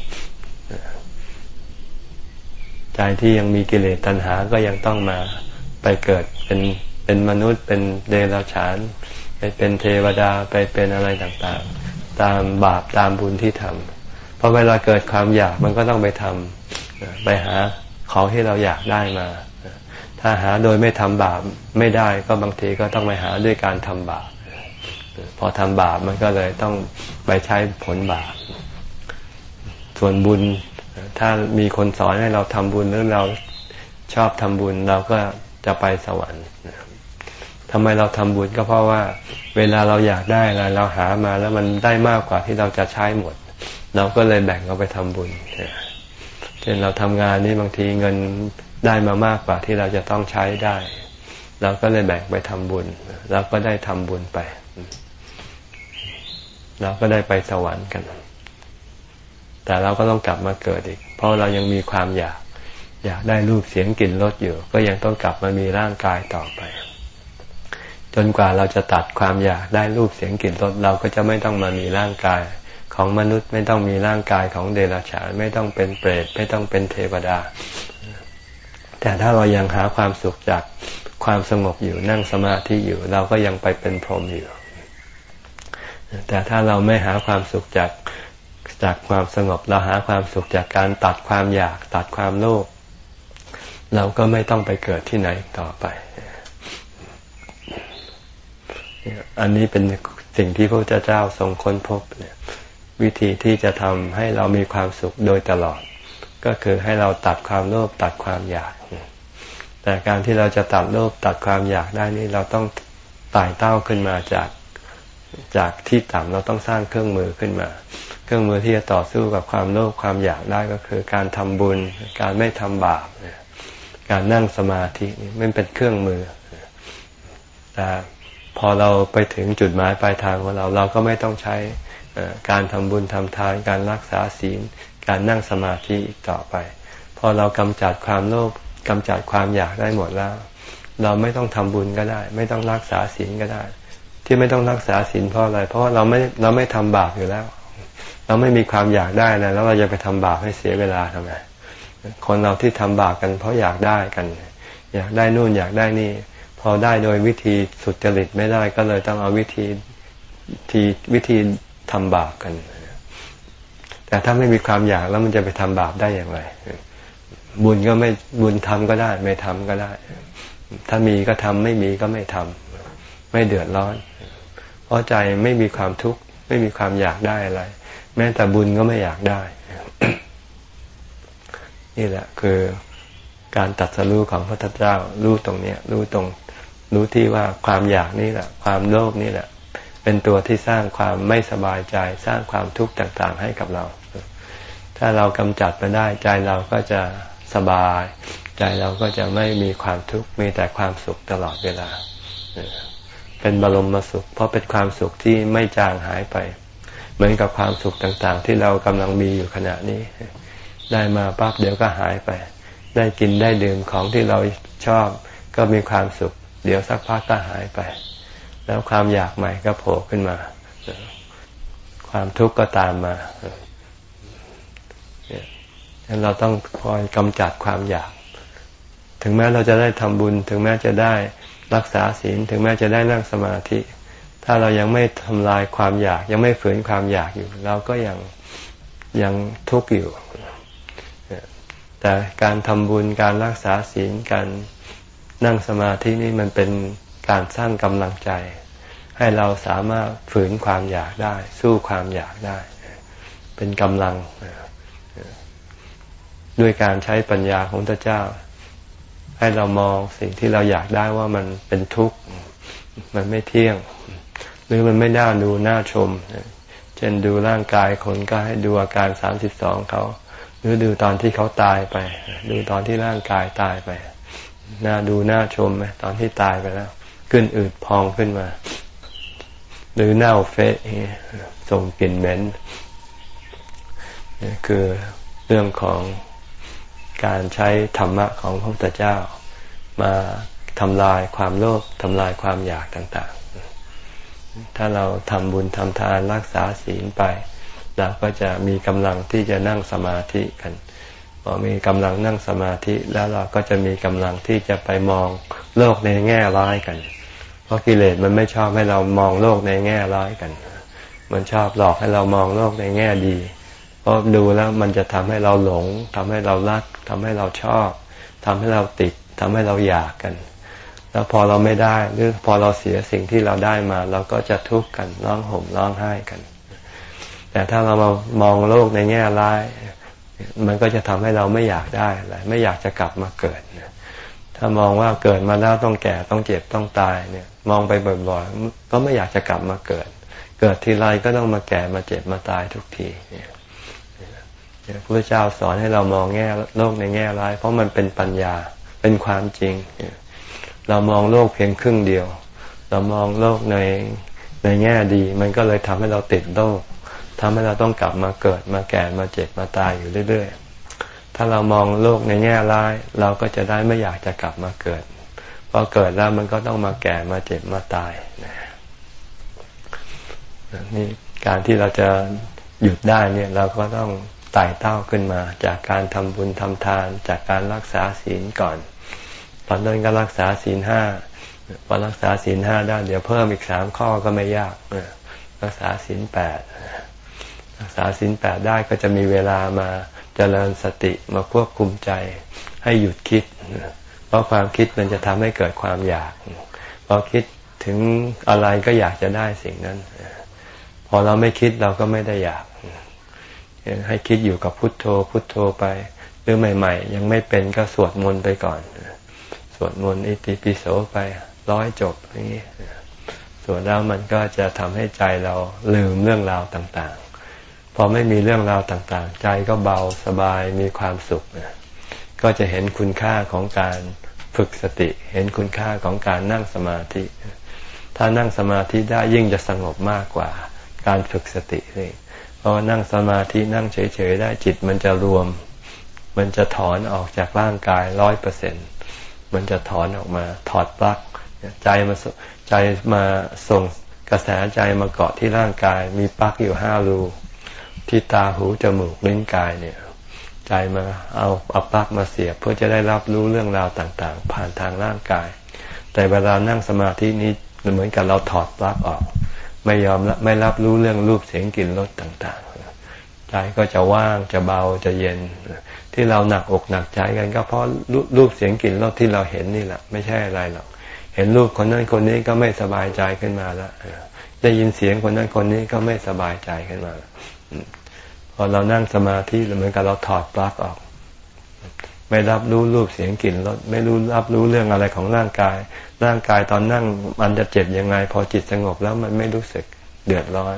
S1: ใจที่ยังมีกิเลสตัณหาก็ยังต้องมาไปเกิดเป็น เป็นมนุษย์เป็นเดรัจฉาน ไปเป็นเทวดาไปเป็นอะไรต่างๆ ตามบาปตามบุญที่ทำเพราะเวลาเกิดความอยากมันก็ต้องไปทำไปหาของที่เราอยากได้มา ถ้าหาโดยไม่ทำบาปไม่ได้ก็บางทีก็ต้องไปหาด้วยการทำบาปพอทำบาปมันก็เลยต้องไปใช้ผลบาป ส่วนบุญถ้ามีคนสอนให้เราทำบุญหรือเราชอบทำบุญเราก็จะไปสวรรค์ ทำไมเราทำบุญก็เพราะว่า เวลาเราอยากได้อะไรเราหามาแล้วมันได้มากกว่าที่เราจะใช้หมด เราก็เลยแบ่งเอาไปทำบุญเช่นเราทำงานนี่บางทีเงินได้มามากกว่าที่เราจะต้องใช้ได้ เราก็เลยแบ่งไปทำบุญเราก็ได้ทำบุญไปเราก็ได้ไปสวรรค์กัน แต่เราก็ต้องกลับมาเกิดอีก เพราะเรายังมีความอยาก อยากได้รูปเสียงกลิ่นรสอยู่ ก็ยังต้องกลับมามีร่างกายต่อไป จนกว่าเราจะตัดความอยากได้รูปเสียงกลิ่นรสเราก็จะไม่ต้องมามีร่างกายของมนุษย์ไม่ต้องมีร่างกายของเดรัจฉานไม่ต้องเป็นเปรตไม่ต้องเป็นเทวดา แต่ถ้าเรายังหาความสุขจากความสงบอยู่นั่งสมาธิอยู่ เราก็ยังไปเป็นพรหมอยู่ แต่ถ้าเราไม่หาความสุขจากจากความสงบเราหาความสุขจากการตัดความอยากตัดความโลภเราก็ไม่ต้องไปเกิดที่ไหนต่อไป อันนี้เป็นสิ่งที่พระเจ้าทรงค้นพบวิธีที่จะทำให้เรามีความสุขโดยตลอด ก็คือให้เราตัดความโลภตัดความอยาก แต่การที่เราจะตัดโลภตัดความอยากได้นี่เราต้องไต่เต้าขึ้นมาจากจากที่ต่ำเราต้องสร้างเครื่องมือขึ้นมา เครื่องมือที่จะต่อสู้กับความโลภความอยากได้ก็คือ การทำบุญ การไม่ทำบาปการนั่งสมาธินี่มันเป็นเครื่องมือแต่ พอเราไปถึงจุดหมายปลายทางของเราเราก็ไม่ต้องใช้การทำบุญทำทานการรักษาศีล การนั่งสมาธิอีกต่อไป พอเรากำจัดความโลภกำจัดความอยากได้หมดแล้ว เราไม่ต้องทำบุญก็ได้ ไม่ต้องรักษาศีลก็ได้ ที่ไม่ต้องรักษาศีลเพราะอะไร เพราะเราไม่เราไม่ทำบาปอยู่แล้ว เราไม่มีความอยากได้แล้วแล้วเราจะไปทำบาปให้เสียเวลาทำไมคนเราที่ทำบาปกันเพราะอยากได้กัน อยากได้นู่นอยากได้นี่ พอได้โดยวิธีสุดจริตไม่ได้ก็เลยต้องเอาวิธีทีวิธีทำบาปกัน แต่ถ้าไม่มีความอยากแล้วมันจะไปทำบาปได้อย่างไร บุญก็ไม่บุญทำก็ได้ ไม่ทำก็ได้ ถ้ามีก็ทำไม่มีก็ไม่ทำไม่เดือดร้อน เพราะใจไม่มีความทุกข์ไม่มีความอยากได้อะไร แม้แต่บุญก็ไม่อยากได้ นี่แหละคือการตัดสู้ของพระพุทธเจ้ารู้ตรงเนี้ยรู้ตรง รู้ที่ว่าความอยากนี่แหละ ความโลภนี่แหละ เป็นตัวที่สร้างความไม่สบายใจ สร้างความทุกข์ต่างๆให้กับเรา ถ้าเรากำจัดไปได้ใจเราก็จะสบาย ใจเราก็จะไม่มีความทุกข์มีแต่ความสุขตลอดเวลา เป็นบรมสุข เพราะเป็นความสุขที่ไม่จางหายไป เหมือนกับความสุขต่างๆ ที่เรากำลังมีอยู่ขณะนี้ ได้มาปั๊บเดี๋ยวก็หายไป ได้กินได้ดื่มของที่เราชอบก็มีความสุข เดี๋ยวสักพักก็หายไป แล้วความอยากใหม่ก็โผล่ขึ้นมา ความทุกข์ก็ตามมาฉะนั้นเราต้องคอยกำจัดความอยาก ถึงแม้เราจะได้ทำบุญ ถึงแม้จะได้รักษาศีล ถึงแม้จะได้นั่งสมาธิ ถ้าเรายังไม่ทำลายความอยาก ยังไม่ฝืนความอยากอยู่ เราก็ยังยังทุกข์อยู่ แต่การทำบุญ การรักษาศีล การ นั่งสมาธินี่มันเป็นการสร้างกำลังใจ ให้เราสามารถฝืนความอยากได้ สู้ความอยากได้ เป็นกำลัง ด้วยการใช้ปัญญาของพระเจ้า ให้เรามองสิ่งที่เราอยากได้ว่ามันเป็นทุกข์ มันไม่เที่ยง หรือมันไม่น่าดูน่าชม เช่นดูร่างกายคนก็ให้ดูอาการสามสิบสองเขา หรือดูตอนที่เขาตายไป ดูตอนที่ร่างกายตายไป น่าดูน่าชมไหมตอนที่ตายไปแล้ว ขึ้นอืดพองขึ้นมา หรือเน่าเฟะส่งกลิ่นเหม็นนี่คือเรื่องของการใช้ธรรมะของพระพุทธเจ้า มาทำลายความโลภทำลายความอยากต่าง ๆ ถ้าเราทำบุญทำทานรักษาศีลไป เราก็จะมีกำลังที่จะนั่งสมาธิกัน พอมีกำลังนั่งสมาธิแล้วเราก็จะมีกำลังที่จะไปมองโลกในแง่ร้ายกัน เพราะกิเลสมันไม่ชอบให้เรามองโลกในแง่ร้ายกัน มันชอบหลอกให้เรามองโลกในแง่ดี เพราะดูแล้วมันจะทำให้เราหลงทำให้เรารักทำให้เราชอบทำให้เราติดทำให้เราอยากกัน แล้วพอเราไม่ได้หรือพอเราเสียสิ่งที่เราได้มา เราก็จะทุกข์กันร้องห่มร้องไห้กัน แต่ถ้าเรามามองโลกในแง่ร้าย มันก็จะทำให้เราไม่อยากได้อะไรไม่อยากจะกลับมาเกิดถ้ามองว่าเกิดมาแล้วต้องแก่ต้องเจ็บต้องตายเนี่ย มองไปบ่อยๆก็ไม่อยากจะกลับมาเกิด เกิดทีไรก็ต้องมาแก่มาเจ็บมาตายทุกทีเนี่ยพระเจ้าสอนให้เรามองแง่โลกในแง่ร้าย เพราะมันเป็นปัญญาเป็นความจริง เรามองโลกเพียงครึ่งเดียว เรามองโลกในในแง่ดี มันก็เลยทำให้เราติดโลก ทำให้เราต้องกลับมาเกิดมาแก่มาเจ็บมาตายอยู่เรื่อยๆ ถ้าเรามองโลกในแง่ร้าย เราก็จะได้ไม่อยากจะกลับมาเกิด พอเกิดแล้วมันก็ต้องมาแก่มาเจ็บมาตายนี่การที่เราจะหยุดได้เนี่ยเราก็ต้องไต่เต้าขึ้นมา จากการทำบุญทำทาน จากการรักษาศีลก่อน ตอนนั้นก็รักษาศีลห้าพอรักษาศีลห้าได้เดี๋ยวเพิ่มอีกสามข้อก็ไม่ยากรักษาศีลแปด รักษาศีลแปดได้ก็จะมีเวลามาเจริญสติมาควบคุมใจให้หยุดคิด เพราะความคิดมันจะทำให้เกิดความอยากพอคิดถึงอะไรก็อยากจะได้สิ่งนั้น พอเราไม่คิดเราก็ไม่ได้อยาก ให้คิดอยู่กับพุทโธ พุทโธไปหรือใหม่ ๆ ยังไม่เป็นก็สวดมนต์ไปก่อน สวดมนต์อิติปิโสไปร้อยจบอย่างนี้ส่วนแล้วมันก็จะทำให้ใจเราลืมเรื่องราวต่างๆ พอไม่มีเรื่องราวต่างๆ ใจก็เบาสบายมีความสุข ก็จะเห็นคุณค่าของการฝึกสติ เห็นคุณค่าของการนั่งสมาธิ ถ้านั่งสมาธิได้ยิ่งจะสงบมากกว่าการฝึกสติเลยเพราะนั่งสมาธินั่งเฉยๆได้จิตมันจะรวม มันจะถอนออกจากร่างกายร้อยเปอร์เซ็นมันจะถอนออกมาถอดปลั๊กใจมาใจมาส่งกระแสใจมาเกาะที่ร่างกายมีปลั๊กอยู่ห้ารู ที่ตาหูจมูกลิ้นกายเนี่ย ใจมาเอาเอาปลั๊กมาเสียบเพื่อจะได้รับรู้เรื่องราวต่างๆ ผ่านทางร่างกาย แต่เวลานั่งสมาธินี้เหมือนกับเราถอดปลั๊กออก ไม่ยอมไม่รับรู้เรื่องรูปเสียงกลิ่นรสต่างๆใจก็จะว่างจะเบาจะเย็น ที่เราหนักอกหนักใจกัน ก็เพราะรูปเสียงกลิ่นรสที่เราเห็นนี่แหละ ไม่ใช่อะไรหรอกเห็นรูปคนนั้นคนนี้ก็ไม่สบายใจขึ้นมาแล้วได้ยินเสียงคนนั้นคนนี้ก็ไม่สบายใจขึ้นมา พอเรานั่งสมาธิเหมือนกับเราถอดปลั๊กออก ไม่รับรู้รูปเสียงกลิ่นรสไม่รู้รับรู้เรื่องอะไรของร่างกาย ร่างกายตอนนั่งมันจะเจ็บยังไง พอจิตสงบแล้วมันไม่รู้สึกเดือดร้อน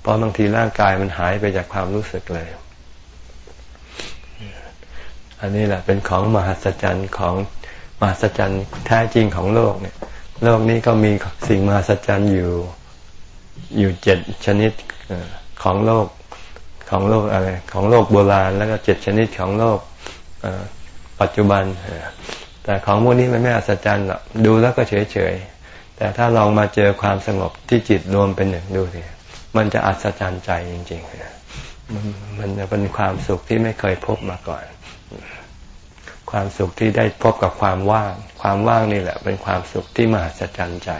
S1: เพราะบางทีร่างกายมันหายไปจากความรู้สึกเลย อันนี้แหละเป็นของมหัศจรรย์ของมหัศจรรย์แท้จริงของโลกเนี่ย โลกนี้ก็มีสิ่งมหัศจรรย์อยู่อยู่เจ็ดชนิดของโลก ของโลกอะไรของโลกโบราณ แล้วก็เจ็ดชนิดของโลกปัจจุบัน แต่ของพวกนี้มันไม่อัศจรรย์หรอกดูแล้วก็เฉยเฉยแต่ถ้าลองมาเจอความสงบที่จิตรวมเป็นหนึ่งดูสิมันจะอัศจรรย์ใจจริง ๆ มันมันจะเป็นความสุขที่ไม่เคยพบมาก่อน ความสุขที่ได้พบกับความว่าง ความว่างนี่แหละ เป็นความสุขที่มหัศจรรย์ใจ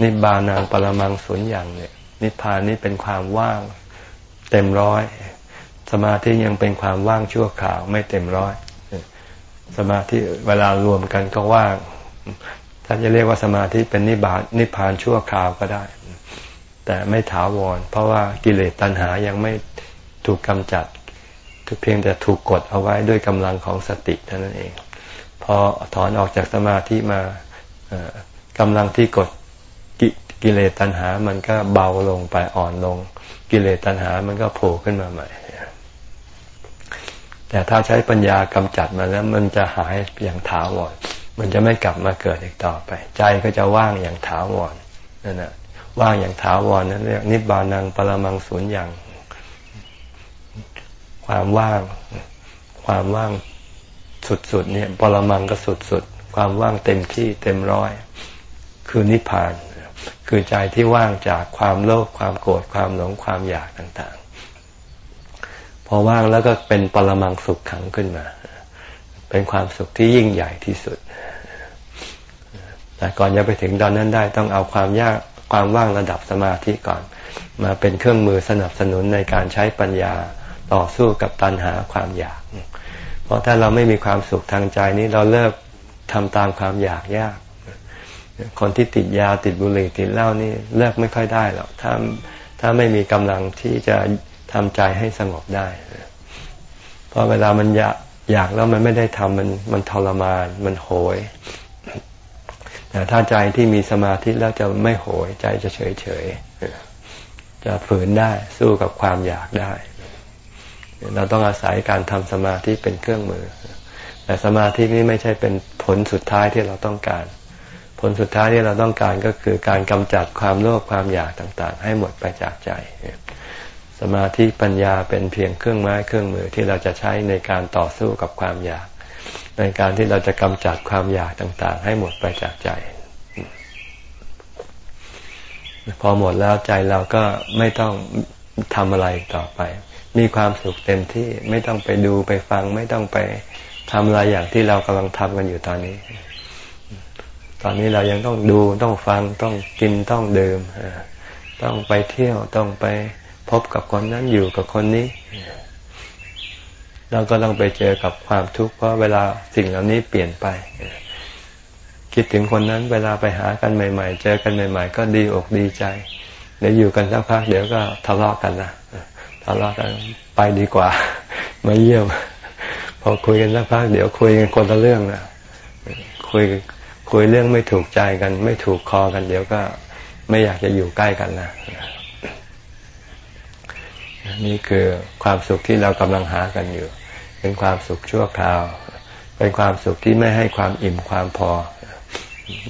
S1: นิบานังปรมังสุญญ์อย่างเนี่ย นิพพานนี่เป็นความว่าง เต็มร้อย สมาธิยังเป็นความว่างชั่วคราวไม่เต็มร้อย สมาธิเวลารวมกันก็ว่าง ถ้าจะเรียกว่าสมาธิเป็นนิบานิพานชั่วคราวก็ได้ แต่ไม่ถาวร เพราะว่ากิเลสตัณหายังไม่ถูกกำจัดเพียงแต่ถูกกดเอาไว้ด้วยกำลังของสติเท่านั้นเอง พอถอนออกจากสมาธิมากำลังที่กดกกิเลสตัณหา มันก็เบาลงไปอ่อนลง กิเลสตัณหามันก็โผล่ขึ้นมาใหม่ แต่ถ้าใช้ปัญญากำจัดมาแล้ว มันจะหายอย่างถาวร มันจะไม่กลับมาเกิดอีกต่อไป ใจก็จะว่างอย่างถาวรนั่นแหะว่างอย่างถาวรนั่นเรียกนิบานังปรมังสุญญ์ความว่าง ความว่างสุดๆเนี่ย ปรมังก็สุดๆ ความว่างเต็มที่เต็มร้อย คือนิพพาน คือใจที่ว่างจากความโลภความโกรธความหลงความอยากต่างๆ พอว่างแล้วก็เป็นปรมังสุขขังขึ้นมา เป็นความสุขที่ยิ่งใหญ่ที่สุด แต่ก่อนจะไปถึงตอนนั้นได้ต้องเอาความยากความว่างระดับสมาธิก่อน มาเป็นเครื่องมือสนับสนุนในการใช้ปัญญาต่อสู้กับตัณหาความอยาก เพราะถ้าเราไม่มีความสุขทางใจนี้เราเลิกทำตามความอยากยาก คนที่ติดยาติดบุหรี่ติดเหล้านี่เลิกไม่ค่อยได้หรอกถ้าถ้าไม่มีกำลังที่จะทำใจให้สงบได้ เพราะเวลามันอยากอยากแล้วมันไม่ได้ทำมันมันทรมานมันโหยแต่ถ้าใจที่มีสมาธิแล้วจะไม่โหยใจจะเฉยเฉยจะฝืนได้สู้กับความอยากได้ เราต้องอาศัยการทำสมาธิเป็นเครื่องมือ แต่สมาธินี้ไม่ใช่เป็นผลสุดท้ายที่เราต้องการ ผลสุดท้ายที่เราต้องการก็คือการกำจัดความโลภความอยากต่างๆ ให้หมดไปจากใจ สมาธิปัญญาเป็นเพียงเครื่องไม้เครื่องมือที่เราจะใช้ในการต่อสู้กับความอยาก ในการที่เราจะกำจัดความอยากต่างๆ ให้หมดไปจากใจ พอหมดแล้วใจเราก็ไม่ต้องทำอะไรต่อไป มีความสุขเต็มที่ไม่ต้องไปดูไปฟัง ไม่ต้องไปทำอะไรอย่างที่เรากำลังทำกันอยู่ตอนนี้ อนนี้เรายังต้องดูต้องฟังต้องกินต้องดื่มต้องไปเที่ยวต้องไปพบกับคนนั้นอยู่กับคนนี้เราก็ต้องไปเจอกับความทุกข์เพราะเวลาสิ่งเหล่านี้เปลี่ยนไปคิดถึงคนนั้นเวลาไปหากันใหม่ ๆ เจอกันใหม่ ๆ ก็ดีอกดีใจ เดี๋ยวอยู่กันสักพักเดี๋ยวก็ทะเลาะกันนะทะเลาะกันไปดีกว่า มาเยี่ยมพอคุยกันสักพักเดี๋ยวคุยกันคนละเรื่องนะคุย คุยเรื่องไม่ถูกใจกัน ไม่ถูกคอกัน เดี๋ยวก็ไม่อยากจะอยู่ใกล้กันนะนี่คือความสุขที่เรากำลังหากันอยู่ เป็นความสุขชั่วคราว เป็นความสุขที่ไม่ให้ความอิ่มความพอ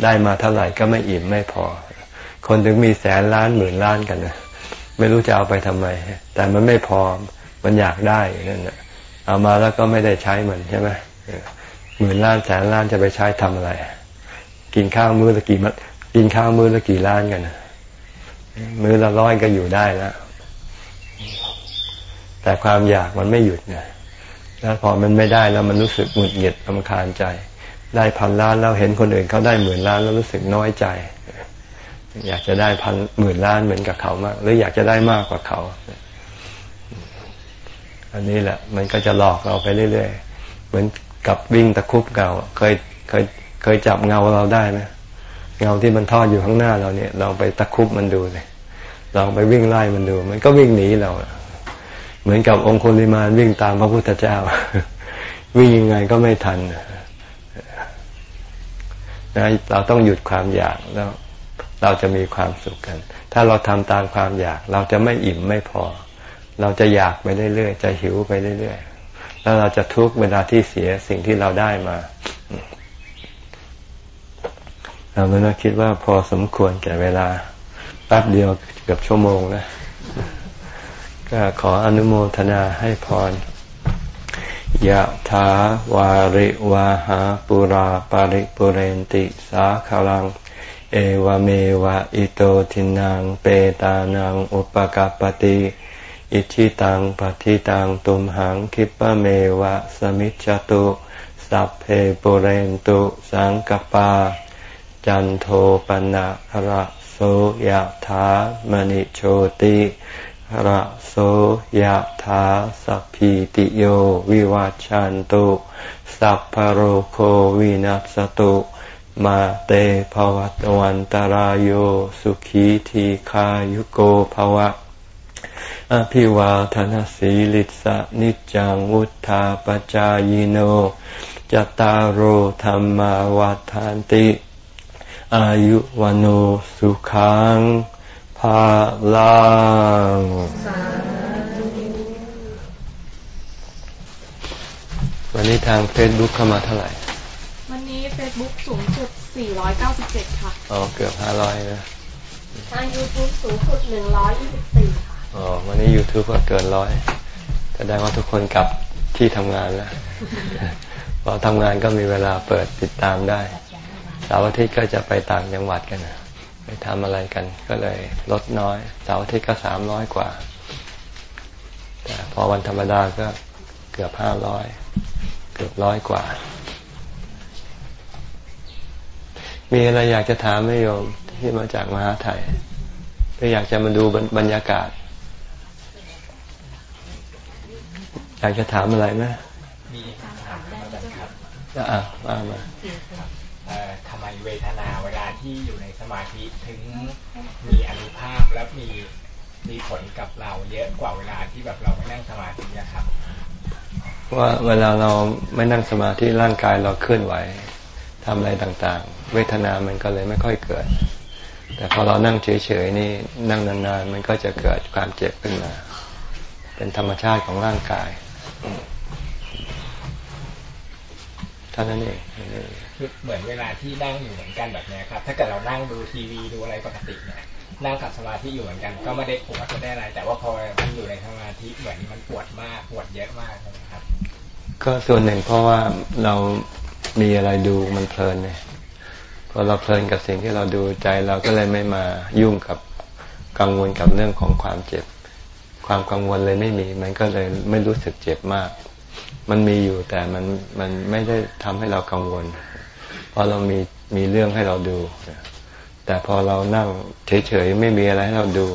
S1: ได้มาเท่าไหร่ก็ไม่อิ่มไม่พอ คนถึงมีแสนล้านหมื่นล้านกันนะไม่รู้จะเอาไปทำไม แต่มันไม่พอ มันอยากได้นั่นแหละเอามาแล้วก็ไม่ได้ใช้มันใช่ไหมหมื่นล้านแสนล้านจะไปใช้ทำอะไร กินข้าวมื้อละกี่มัดกินข้าวมื้อละกี่ล้านกันมื้อละร้อยก็อยู่ได้แล้วแต่ความอยากมันไม่หยุดไงแล้วพอมันไม่ได้แล้วมันรู้สึกหงุดหงิดลำคาญใจ ได้พันล้านแล้วเห็นคนอื่นเขาได้หมื่นล้านแล้วรู้สึกน้อยใจ อยากจะได้พันหมื่นล้านเหมือนกับเขามาก หรืออยากจะได้มากกว่าเขา อันนี้แหละ มันก็จะหลอกเราไปเรื่อยๆ เหมือนกับวิ่งตะคุบเงาเคยเคย เคยจับเงาเราได้ไหมเงาที่มันทอดอยู่ข้างหน้าเราเนี่ยลองไปตะคุบมันดูเลยลองไปวิ่งไล่มันดู มันก็วิ่งหนีเรา เหมือนกับองคุลิมานวิ่งตามพระพุทธเจ้า วิ่งยังไงก็ไม่ทันนะเราต้องหยุดความอยากแล้ว เราจะมีความสุขกัน ถ้าเราทำตามความอยาก เราจะไม่อิ่มไม่พอ เราจะอยากไปเรื่อยๆจะหิวไปเรื่อยๆแล้วเราจะทุกข์เวลาที่เสียสิ่งที่เราได้มา เราเมื่อคิดว่าพอสมควรแก่เวลาแป๊บเดียวเกือบชั่วโมงนะก็ขออนุโมทนาให้พรยะถาวาริวาหาปุราปาริปุเรนติสาคลัง เอวเมวะอิโตทินังเปตานังอุปกาปติอิชิตังปฏิตังตุมหังคิปะเมวะสมิจจตุ สัพเพปุเรนตุสังกปา จันโทปนะระโสยะถามณิโชติระโสยถาสัพพิติโยวิวัจจันตุสัพพโรโควินัสตุมาเตภวัตวันตารโยสุขีทีขายุโกภวะ อภิวาทนสีลิสะนิจังวุธาปจายโนจตารโธรรมาวาทานติ อายุวโนสุขังภาลังวันนี้ทางเฟซบุ๊กเข้ามาเท่าไหร่
S2: วันนี้เฟซบุ๊กสูงสุด 497 ค่ะ
S1: อ๋อ เกือบ 500 นะ
S2: ทางยูทูบสูงสุด 124 ค่ะ
S1: อ๋อ วันนี้ YouTube ก็เกินร้อยแสดงว่าทุกคนกลับที่ทำงานแล้วพอทำงานก็มีเวลาเปิดติดตามได้ เสาร์อาทิตย์ก็จะไปต่างจังหวัดกันนะไปทำอะไรกัน ก็เลยลดน้อยเสาร์อาทิตย์ก็สามร้อยกว่าแต่พอวันธรรมดาก็เกือบห้าร้อยเกือบร้อยกว่า มีอะไรอยากจะถามไหมโยมที่มาจากมหาไทยหรืออยากจะมาดูบรรยากาศ อยากจะถามอะไรไหมมีถามได้ครับอะมามา
S3: ทำไมเวทนาเวลาที่อยู่ในสมาธิถึงมีอนุภาพและมีมีผลกับเราเยอะกว่าเวลาที่แบบเราไม่นั่งสมาธินะครับ
S1: ว่าเวลาเราไม่นั่งสมาธิร่างกายเราเคลื่อนไหวทำอะไรต่างๆ เวทนามันก็เลยไม่ค่อยเกิด แต่พอเรานั่งเฉยๆนี่นั่งนานๆมันก็จะเกิดความเจ็บขึ้นมา เป็นธรรมชาติของร่างกาย ท่านั้นเอง
S3: คือเหมือนเวลาที่นั่งอยู่เหมือนกันแบบนี้ครับ ถ้าเกิดเรานั่งดูทีวีดูอะไรปกติเนี่ยนั่งกับสมาธิอยู่เหมือนกัน ก็ไม่ได้ปวดไม่ได้อะไร แต่ว่าพอมันอยู่ในสมาธิเหมือนมันปวดมากปวดเยอะมากนะครับ
S1: ก็ส่วนหนึ่งเพราะว่าเรามีอะไรดูมันเพลินเนี่ยพอเราเพลินกับสิ่งที่เราดูใจเราก็เลยไม่มายุ่งกับกังวลกับเรื่องของความเจ็บ ความกังวลเลยไม่มี มันก็เลยไม่รู้สึกเจ็บมาก มันมีอยู่แต่มันมันไม่ได้ทำให้เรากังวลเพราะเรามีมีเรื่องให้เราดู แต่พอเรานั่งเฉยๆไม่มีอะไรให้เราดู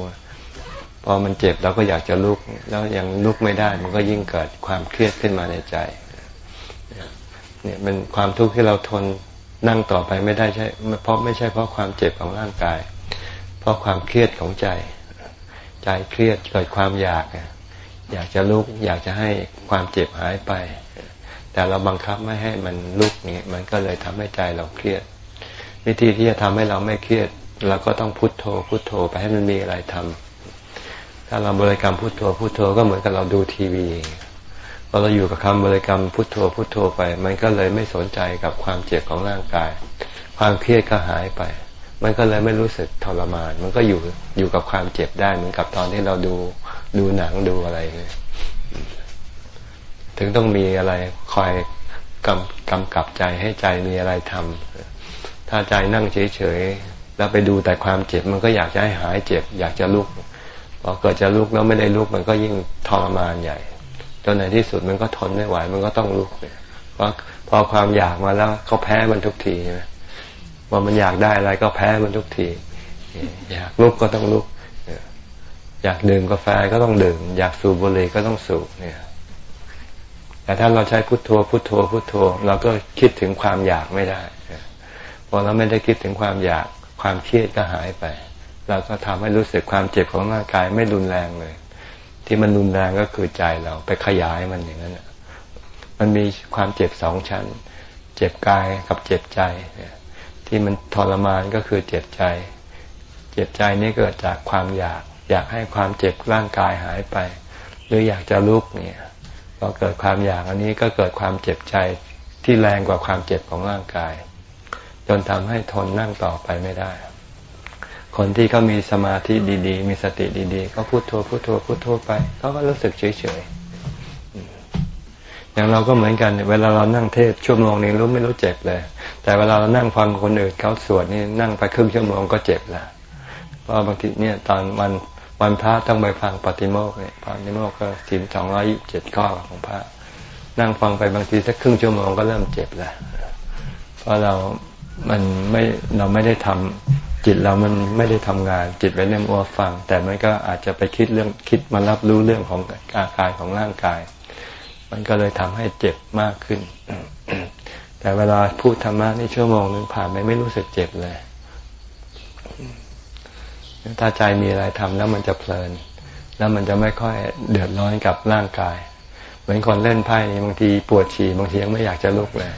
S1: พอมันเจ็บเราก็อยากจะลุก แล้วยังลุกไม่ได้ มันก็ยิ่งเกิดความเครียดขึ้นมาในใจเนี่ยเป็นความทุกข์ที่เราทนนั่งต่อไปไม่ได้ใช่เพราะไม่ใช่เพราะความเจ็บของร่างกาย เพราะความเครียดของใจ ใจเครียดเกิดความอยาก อยากจะลุกอยากจะให้ความเจ็บหายไป แต่เราบังคับไม่ให้มันลุกนี่มันก็เลยทำให้ใจเราเครียด วิธีที่จะทำให้เราไม่เครียดเราก็ต้องพุโทโธพุโทโธไปให้มันมีอะไรทำถ้าเราบริกรรมพุโทโธพุโทโธก็เหมือนกับเราดูทีวีพอเราอยู่กับคำบริกรรมพุโทโธพุโทโธไป มันก็เลยไม่สนใจกับความเจ็บของร่างกาย ความเครียดก็หายไปมันก็เลยไม่รู้สึกทรมาน มันก็อยู่อยู่กับความเจ็บได้เหมือนกับตอนที่เราดู ดูหนังดูอะไรเนี่ยถึงต้องมีอะไรคอยกำกำกับใจให้ใจมีอะไรทำถ้าใจนั่งเฉยๆแล้วไปดูแต่ความเจ็บ มันก็อยากจะให้หายเจ็บ อยากจะลุกพอเกิดจะลุกแล้วไม่ได้ลุกมันก็ยิ่งทรมานใหญ่จนในที่สุดมันก็ทนไม่ไหว มันก็ต้องลุกเนี่ยเพราะพอความอยากมาแล้วเขาแพ้มันทุกทีนะว่ามันอยากได้อะไรก็แพ้มันทุกที อยากลุกก็ต้องลุก อยากดื่มกาแฟก็ต้องดื่ม อยากสูบบุหรี่ก็ต้องสูบเนี่ย แต่ถ้าเราใช้พุทโธพุทโธพุทโธเราก็คิดถึงความอยากไม่ได้พอเราไม่ได้คิดถึงความอยากความเครียดก็หายไป เราก็ทำให้รู้สึกความเจ็บของร่างกายไม่รุนแรงเลย ที่มันรุนแรงก็คือใจเราไปขยายมันอย่างนั้นมันมีความเจ็บสองชั้น เจ็บกายกับเจ็บใจที่มันทรมานก็คือเจ็บใจ เจ็บใจนี่เกิดจากความอยาก อยากให้ความเจ็บร่างกายหายไป หรืออยากจะลุกเนี่ยพอเกิดความอยากอันนี้ก็เกิดความเจ็บใจที่แรงกว่าความเจ็บของร่างกาย จนทำให้ทนนั่งต่อไปไม่ได้ คนที่เขามีสมาธิดีๆ มีสติดีๆ ก็พูดโทพูดโทพูดโทไปเขาก็รู้สึกเฉยๆอย่างเราก็เหมือนกัน เวลาเรานั่งเทศชั่วโมงนี้รู้ไม่รู้เจ็บเลย แต่เวลาเรานั่งฟังคนอื่นเขาสวดนี่นั่งไปครึ่งชั่วโมงก็เจ็บล้วเพราะบางทีเนี่ยตอนวัน วันพระต้องไปฟังปฏิโมกเนี่ยปฏิโมกก็สิบสองร้อยเจ็ดข้อของพระ นั่งฟังไปบางทีสักครึ่งชั่วโมงก็เริ่มเจ็บแล้วเพราะเรามันไม่เราไม่ได้ทำจิตเรามันไม่ได้ทำงาน จิตไปเล่มอัวฟัง แต่มันก็อาจจะไปคิดเรื่องคิดมารับรู้เรื่องของอาการของร่างกาย มันก็เลยทำให้เจ็บมากขึ้น แต่เวลาพูดธรรมะนี่ชั่วโมงนึงผ่านไปไม่รู้สึกเจ็บเลย ถ้าใจมีอะไรทำแล้วมันจะเพลิน แล้วมันจะไม่ค่อยเดือดร้อนกับร่างกาย เหมือนคนเล่นไพ่บางทีปวดฉี่บางทียังไม่อยากจะลุกเลย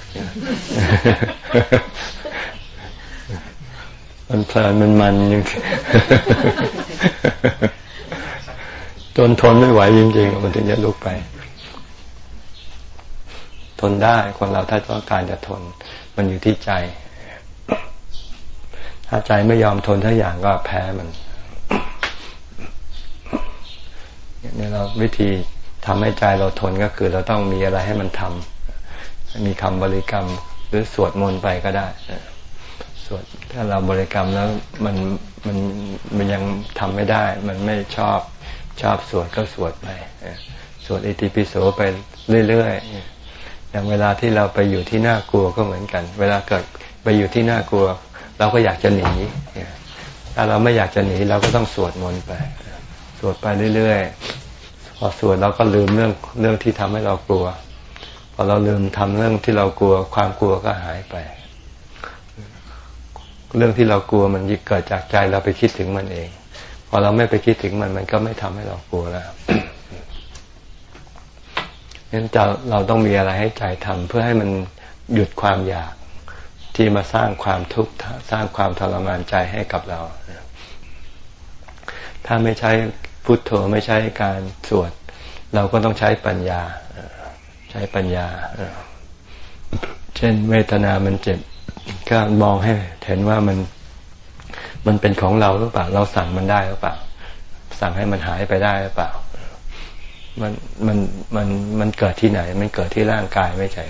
S1: มันเพลินมันมันยังจนทนไม่ไหวจริงๆ มันถึงจะลุกไป ทนได้คนเราถ้าต้องการจะทน มันอยู่ที่ใจ ถ้าใจไม่ยอมทนทุกอย่างก็แพ้มันนี่เราวิธีทำให้ใจเราทนก็คือ เราต้องมีอะไรให้มันทำมีคำบริกรรมหรือสวดมนต์ไปก็ได้สวดถ้าเราบริกรรมแล้วมันมันมันยังทำไม่ได้ มันไม่ชอบชอบสวดก็สวดไปสวดอิติปิโสไปเรื่อยๆอย่างเวลาที่เราไปอยู่ที่น่ากลัวก็เหมือนกัน เวลาเกิดไปอยู่ที่น่ากลัว เราก็อยากจะหนีถ้าเราไม่อยากจะหนีเราก็ต้องสวดมนต์ไป สวดไปเรื่อยๆพอสวดเราก็ลืมเรื่องเรื่องที่ทำให้เรากลัว พอเราลืมทำเรื่องที่เรากลัว ความกลัวก็หายไป เรื่องที่เรากลัวมันเกิดจากใจเราไปคิดถึงมันเอง พอเราไม่ไปคิดถึงมันมันก็ไม่ทำให้เรากลัวแล้วนั้นจเราต้องมีอะไรให้ใจทำเพื่อให้มันหยุดความอยาก ที่มาสร้างความทุกข์สร้างความทรมานใจให้กับเรา ถ้าไม่ใช้พุทโธไม่ใช้การสวด เราก็ต้องใช้ปัญญา ใช้ปัญญา เช่นเวทนามันเจ็บก็มองให้เห็นว่ามันมันเป็นของเราหรือเปล่า เราสั่งมันได้หรือเปล่า สั่งให้มันหายไปได้หรือเปล่า มันมันมันมันเกิดที่ไหน มันเกิดที่ร่างกายไม่ใช่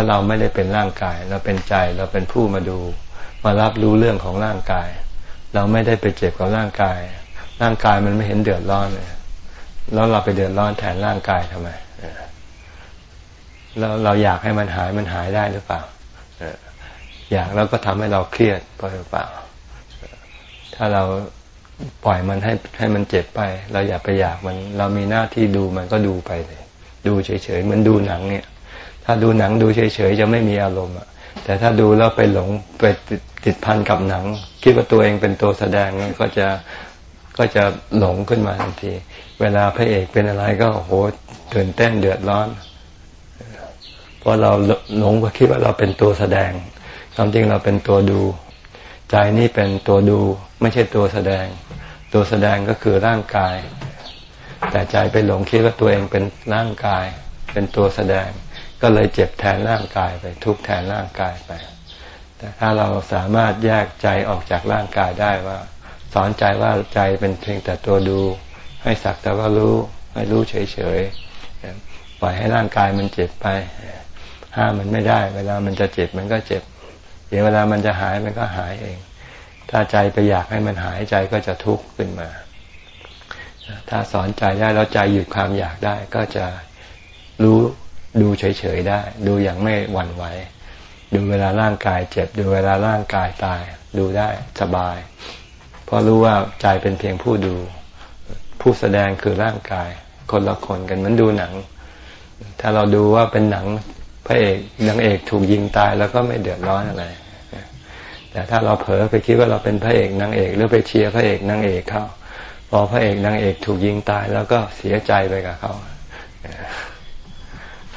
S1: ถ้าเราไม่ได้เป็นร่างกาย เราเป็นใจเราเป็นผู้มาดู มารับรู้เรื่องของร่างกาย เราไม่ได้ไปเจ็บกับร่างกาย ร่างกายมันไม่เห็นเดือดร้อนเลยแล้วเราไปเดือดร้อนแทนร่างกายทำไมแล้วเราอยากให้มันหายมันหายได้หรือเปล่าอยากแล้วก็ทำให้เราเครียดไปหรือเปล่า ถ้าเราปล่อยมันให้ให้มันเจ็บไป เราอย่าไปอยากมัน เรามีหน้าที่ดูมันก็ดูไปเลย ดูเฉยๆมือนดูหนังเนี่ย ถ้าดูหนังดูเฉยๆจะไม่มีอารมณ์อะแต่ถ้าดูแล้วไปหลงไปติดพันกับหนัง คิดว่าตัวเองเป็นตัวแสดงก็จะก็จะหลงขึ้นมาทันที เวลาพระเอกเป็นอะไรก็โหตื่นเต้นเดือดร้อน เพราะเราหลงก็คิดว่าเราเป็นตัวแสดงความจริงเราเป็นตัวดู ใจนี่เป็นตัวดูไม่ใช่ตัวแสดง ตัวแสดงก็คือร่างกาย แต่ใจไปหลงคิดว่าตัวเองเป็นร่างกาย เป็นตัวแสดง ก็เลยเจ็บแทนร่างกายไป ทุกแทนร่างกายไป แต่ถ้าเราสามารถแยกใจออกจากร่างกายได้ว่า สอนใจว่าใจเป็นเพียงแต่ตัวดู ให้สักแต่ว่ารู้ให้รู้เฉยๆปล่อยให้ร่างกายมันเจ็บไป ห้ามมันไม่ได้ เวลามันจะเจ็บมันก็เจ็บ เดี๋ยวเวลามันจะหายมันก็หายเอง ถ้าใจไปอยากให้มันหายใจก็จะทุกข์ขึ้นมา ถ้าสอนใจได้แล้วใจหยุดความอยากได้ก็จะรู้ ดูเฉยๆได้ ดูอย่างไม่หวั่นไหวดูเวลาร่างกายเจ็บ ดูเวลาร่างกายตาย ดูได้สบาย เพราะรู้ว่าใจเป็นเพียงผู้ดู ผู้แสดงคือร่างกาย คนละคนกันเหมือนดูหนัง ถ้าเราดูว่าเป็นหนังพระเอกนางเอกถูกยิงตายแล้วก็ไม่เดือดร้อนอะไร แต่ถ้าเราเผลอไปคิดว่าเราเป็นพระเอกนางเอกหรือไปเชียร์พระเอกนางเอกเข้าพอพระเอกนางเอกถูกยิงตายแล้วก็เสียใจไปกับเขา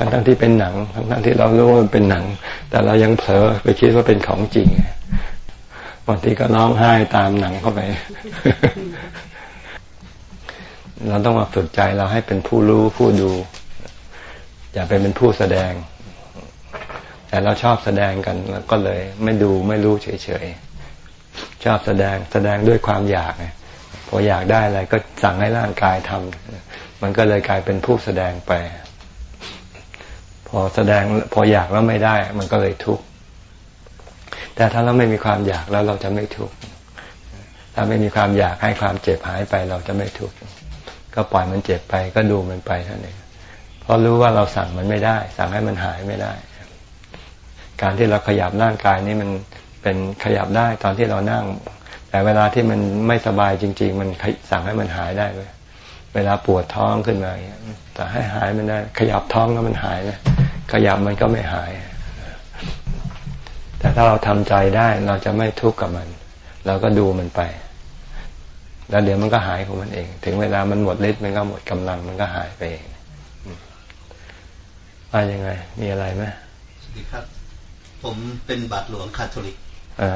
S1: ทั้งทั้งที่เป็นหนัง ทั้งทั้งที่เรารู้ว่ามันเป็นหนัง แต่เรายังเผลอไปคิดว่าเป็นของจริงบางทีก็ร้องไห้ตามหนังเข้าไป เราต้องมาฝึกใจเราให้เป็นผู้รู้ผู้ดู อย่าไปเป็นผู้แสดง แต่เราชอบแสดงกันแล้วก็เลย ไม่ดูไม่รู้เฉยๆชอบแสดงแสดงด้วยความอยากไงพออยากได้อะไรก็สั่งให้ร่างกายทำมันก็เลยกลายเป็นผู้แสดงไป พอแสดงพออยากแล้วไม่ได้ มันก็เลยทุกข์แต่ถ้าเราไม่มีความอยากแล้วเราจะไม่ทุกข์ถ้าไม่มีความอยากให้ความเจ็บหายไปเราจะไม่ทุกข์ก็ปล่อยมันเจ็บไปก็ดูมันไปเท่านั้เพราะรู้ว่าเราสั่งมันไม่ได้ สั่งให้มันหายไม่ได้ การที่เราขยับร่างกายนี่มันเป็นขยับได้ตอนที่เรานั่ง แต่เวลาที่มันไม่สบายจริง ๆ มันสั่งให้มันหายได้เลยเวลาปวดท้องขึ้นมาอย่างเงี้ย แต่ให้หายมันได้ ขยับท้องแล้วมันหายนะขยับมันก็ไม่หาย แต่ถ้าเราทำใจได้เราจะไม่ทุกข์กับมัน เราก็ดูมันไป แล้วเดี๋ยวมันก็หายของมันเอง ถึงเวลามันหมดฤทธิ์มันก็หมดกำลังมันก็หายไปเองว่ายังไง มีอะไรไหม
S4: สวัสดีครับ ผมเป็นบาทหลวงคาทอลิก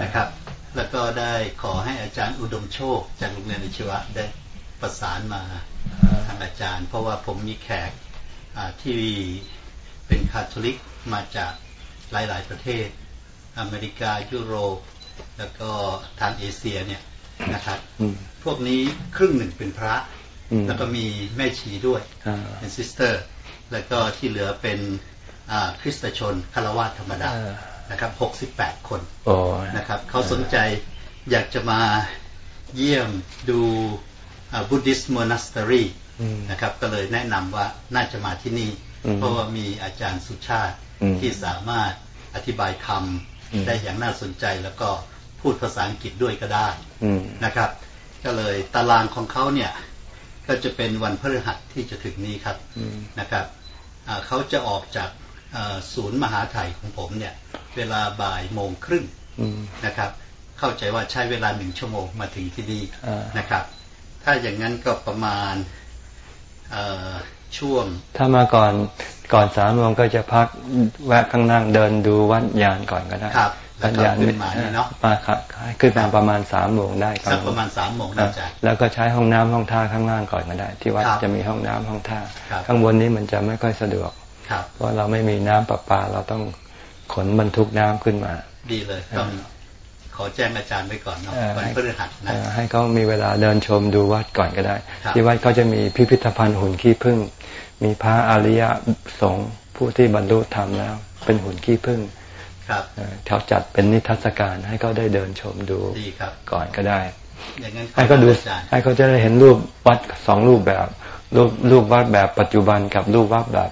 S4: นะครับ แล้วก็ได้ขอให้อาจารย์อุดมโชคจากโรงเรียนอิชวะได้ประสานมา ทางอาจารย์ เพราะว่าผมมีแขกที่เป็นคาทอลิกมาจากหลาย ๆ ประเทศ อเมริกายุโรปแล้วก็ทางเอเชียเนี่ยนะครับ พวกนี้ครึ่งหนึ่งเป็นพระ แล้วก็มีแม่ชีด้วยเป็น sister แล้วก็ที่เหลือเป็นคริสตชนฆราวาสธรรมดานะครับหกสิบแปดคนนะครับเขาสนใจอยากจะมาเยี่ยมดู บุติสต์มอนัสเตอรีนะครับ ก็เลยแนะนำว่าน่าจะมาที่นี่ เพราะว่ามีอาจารย์สุชาติที่สามารถอธิบายธรรมได้อย่างน่าสนใจแล้วก็พูดภาษาอังกฤษด้วยก็ได้นะครับ ก็เลยตารางของเขาเนี่ย ก็จะเป็นวันพฤหัสที่จะถึงนี้ครับนะครับเขาจะออกจากศูนย์มหาไทยของผมเนี่ย เวลาบ่ายโมงครึ่งนะครับ เข้าใจว่าใช้เวลาหนึ่งชั่วโมงมาถึงที่นี่นะครับ ถ้าอย่างนั้นก็ประมาณช่วง
S1: ถ้ามาก่อนก่อนสามโมงก็จะพักแวะข้างนั่งเดินดูวัดยานก่อนก็ได้
S4: ครับวัดยาน
S1: มาเนาะมาครับขึ้นมาประมาณสามโมงได้
S4: สักประมาณสามโมงน่าจะ
S1: แล้วก็ใช้ห้องน้ำห้องท่าข้างล่างก่อนก็ได้ ที่วัดจะมีห้องน้ำห้องท่า ข้างบนนี้มันจะไม่ค่อยสะดวกเพราะเราไม่มีน้ำประปาเราต้องขนบรรทุกน้ำขึ้นมา
S4: ดีเลยต้อง ขอแจ้งอาจารย์ไว้ก่อนเนาะวันพฤหัสนะ
S1: ให้เขามีเวลาเดินชมดูวัดก่อนก็ได้ ที่วัดเขาจะมีพิพิธภัณฑ์หุ่นขี้ผึ้งมีพระอริยสงฆ์ผู้ที่บรรลุธรรมแล้ว เป็นหุ่นขี้ผึ้งเขาจัดเป็นนิทรรศการให้เขาได้เดินชมดูก่อนก็ได้ให้เขาดูให้เขาจะได้เห็นรูปวัดสองรูปแบบ รูปรูปวัดแบบปัจจุบันกับรูปวัดแบบ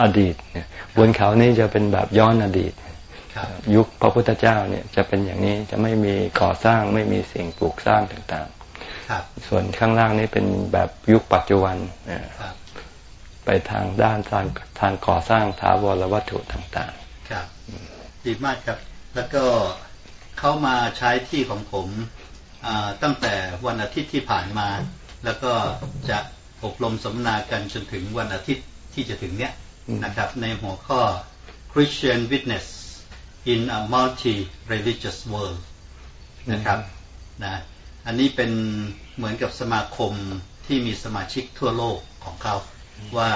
S1: อดีตบนเขานี่จะเป็นแบบย้อนอดีต ยุคพระพุทธเจ้าเนี่ยจะเป็นอย่างนี้จะไม่มีก่อสร้างไม่มีสิ่งปลูกสร้างต่างๆส่วนข้างล่างนี้เป็นแบบยุคปัจจุบันไปทางด้านทางทางก่อสร้างถาวรวัตถุต่าง
S4: ๆ ครับ ดีมากครับ แล้วก็เข้ามาใช้ที่ของผมตั้งแต่วันอาทิตย์ที่ผ่านมา แล้วก็จะอบรมสมนากันจนถึงวันอาทิตย์ที่จะถึงเนี้ยนะครับ ในหัวข้อ Christian Witness in a multi-religious world นะครับนะอันนี้เป็นเหมือนกับสมาคมที่มีสมาชิกทั่วโลกของเขา ว่า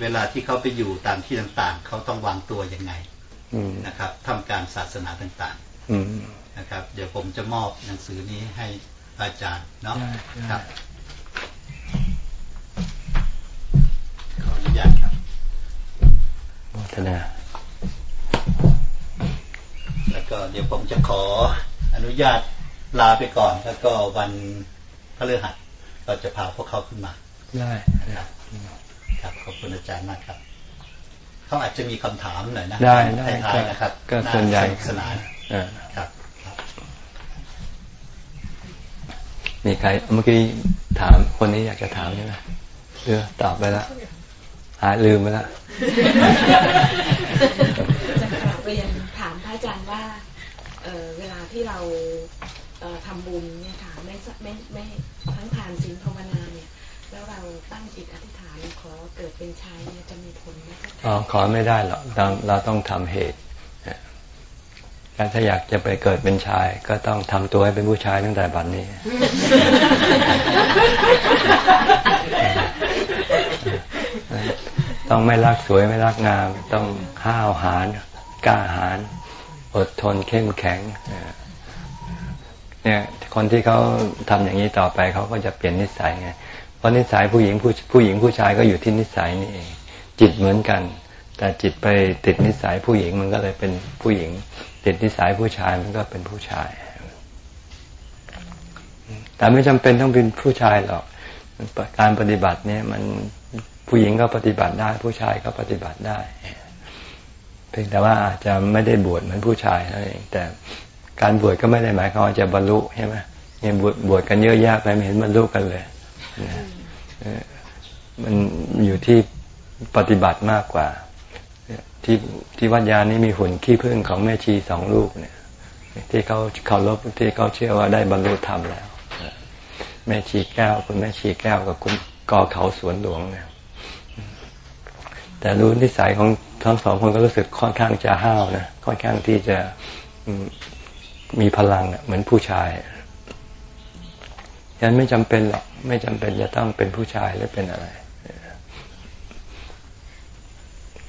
S4: เวลาที่เขาไปอยู่ตามที่ต่างๆ เขาต้องวางตัวยังไงนะครับทำการศาสนาต่างๆนะครับ เดี๋ยวผมจะมอบหนังสือนี้ให้อาจารย์เนาะครับขออนุญาตครับ
S1: โมทนา
S4: แล้วก็เดี๋ยวผมจะขออนุญาตลาไปก่อน แล้วก็วันพฤหัสเราจะพาพวกเขาขึ้นมา
S1: ได้
S4: ครับครับขอบคุณอาจารย์มากครับเขาอาจจะมีคำถามหน่อยนะ
S1: ได้ได้
S4: นะครับ
S1: ก็ส่วนใหญ่
S4: สนานครับ
S1: มีใครเมื่อกี้ถามคนนี้อยากจะถามใช่ไหมเออตอบไปแล้วหายลืมไปแล้ว
S2: ที่เราทำบุญเนี่ยค่ะไม่ไม่ไม่ทั้งทานศีลภาวนาเนี่ย แล้วเราตั้งจิตอธิษฐานขอเกิดเป็นชายเนี่ยจะมีผลไหม
S1: อ๋อขอไม่ได้หรอกเราต้องทำเหตุการถ้าอยากจะไปเกิดเป็นชาย ก็ต้องทำตัวให้เป็นผู้ชายตั้งแต่บัดนนี้ ต้องไม่รักสวยไม่รักงาม ต้องห้าวหาญกล้าหาญ อดทนเข้มแข็งเนี่ยคนที่เขาทำอย่างนี้ต่อไปเขาก็จะเปลี่ยนนิสัยไงเพราะนิสัยผู้หญิงผู้ผู้หญิงผู้ชายก็อยู่ที่นิสัยนี่เองจิตเหมือนกัน แต่จิตไปติดนิสัยผู้หญิงมันก็เลยเป็นผู้หญิง ติดนิสัยผู้ชายมันก็เป็นผู้ชาย แต่ไม่จำเป็นต้องเป็นผู้ชายหรอกการปฏิบัติเนี่ยมันผู้หญิงก็ปฏิบัติได้ ผู้ชายก็ปฏิบัติได้ เพียงแต่ว่าอาจจะไม่ได้บวชเหมือนผู้ชายนั่นเองแต่การบวชก็ไม่ได้หมายความว่าจะบรรลุใช่ไหมเนี่ยบวชบวชกันเยอะแยะไปไม่เห็นบรรลุกันเลยมันอยู่ที่ปฏิบัติมากกว่า ที่ที่วัดยานี้มีหุ่นขี้พึ่งของแม่ชีสองลูกเนี่ย ที่เขาเคารพที่เขาเชื่อว่าได้บรรลุธรรมแล้ว แม่ชีแก้วคุณแม่ชีแก้วกับคุณกอเขาสวนหลวงเนี่ย แต่รู้นิสัยของทั้งสองคนก็รู้สึกค่อนข้างจะห้าวนะค่อนข้างที่จะมีพลังเหมือนผู้ชายยันไม่จำเป็นหรอกไม่จำเป็นจะต้องเป็นผู้ชายหรือเป็นอะไร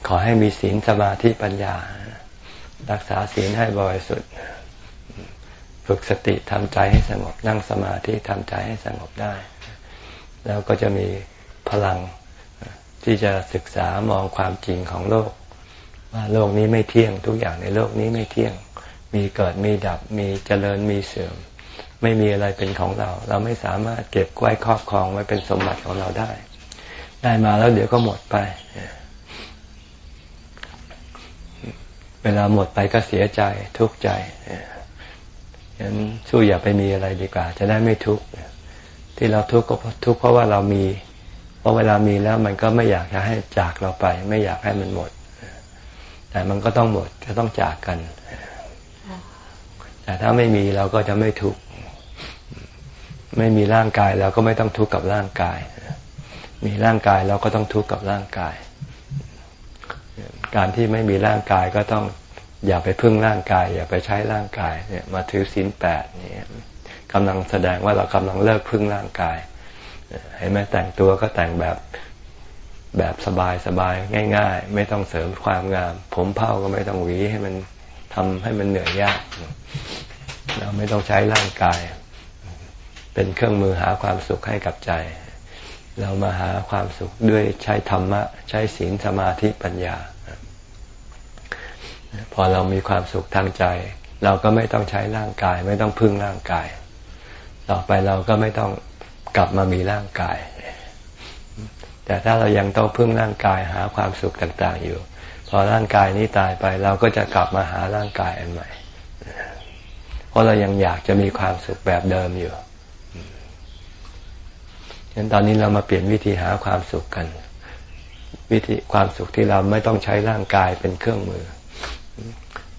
S1: ขอให้มีศีลสมาธิปัญญา รักษาศีลให้บริสุทธิ์ฝึกสติทำใจให้สงบนั่งสมาธิทำใจให้สงบได้ แล้วก็จะมีพลัง ที่จะศึกษามองความจริงของโลก ว่าโลกนี้ไม่เที่ยงทุกอย่างในโลกนี้ไม่เที่ยง มีเกิดมีดับมีเจริญมีเสื่อม ไม่มีอะไรเป็นของเรา เราไม่สามารถเก็บไว้ครอบครองไว้เป็นสมบัติของเราได้ ได้มาแล้วเดี๋ยวก็หมดไป เวลาหมดไปก็เสียใจทุกข์ใจฉะนั้นสู้อย่าไปมีอะไรดีกว่า จะได้ไม่ทุกข์ที่เราทุกข์ก็ทุกข์เพราะว่าเรามี พอเวลามีแล้วมันก็ไม่อยากจะให้จากเราไป ไม่อยากให้มันหมด แต่มันก็ต้องหมดก็ต้องจากกัน แต่ถ้าไม่มีเราก็จะไม่ทุกข์ไม่มีร่างกายเราก็ไม่ต้องทุกข์กับร่างกาย มีร่างกายเราก็ต้องทุกข์กับร่างกาย การที่ไม่มีร่างกายก็ต้องอย่าไปพึ่งร่างกาย อย่าไปใช้ร่างกายเนี่ยมาถือศีลแปดเนี่ยกำลังแสดงว่าเรากำลังเลิกพึ่งร่างกาย เห็นไหมแต่งตัวก็แต่งแบบแบบสบายสบายง่าย ๆ ไม่ต้องเสริมความงาม ผมเผ้าก็ไม่ต้องหวีให้มันทำให้มันเหนื่อยยาก เราไม่ต้องใช้ร่างกาย เป็นเครื่องมือหาความสุขให้กับใจ เรามาหาความสุขด้วยใช้ธรรมะ ใช้ศีลสมาธิปัญญา พอเรามีความสุขทางใจ เราก็ไม่ต้องใช้ร่างกาย ไม่ต้องพึ่งร่างกาย ต่อไปเราก็ไม่ต้อง กลับมามีร่างกาย แต่ถ้าเรายังต้องพึ่งร่างกายหาความสุขต่าง ๆ อยู่ พอร่างกายนี้ตายไป เราก็จะกลับมาหาร่างกายอันใหม่ เพราะเรายังอยากจะมีความสุขแบบเดิมอยู่ฉะนั้นตอนนี้เรามาเปลี่ยนวิธีหาความสุขกัน วิธีความสุขที่เราไม่ต้องใช้ร่างกายเป็นเครื่องมือ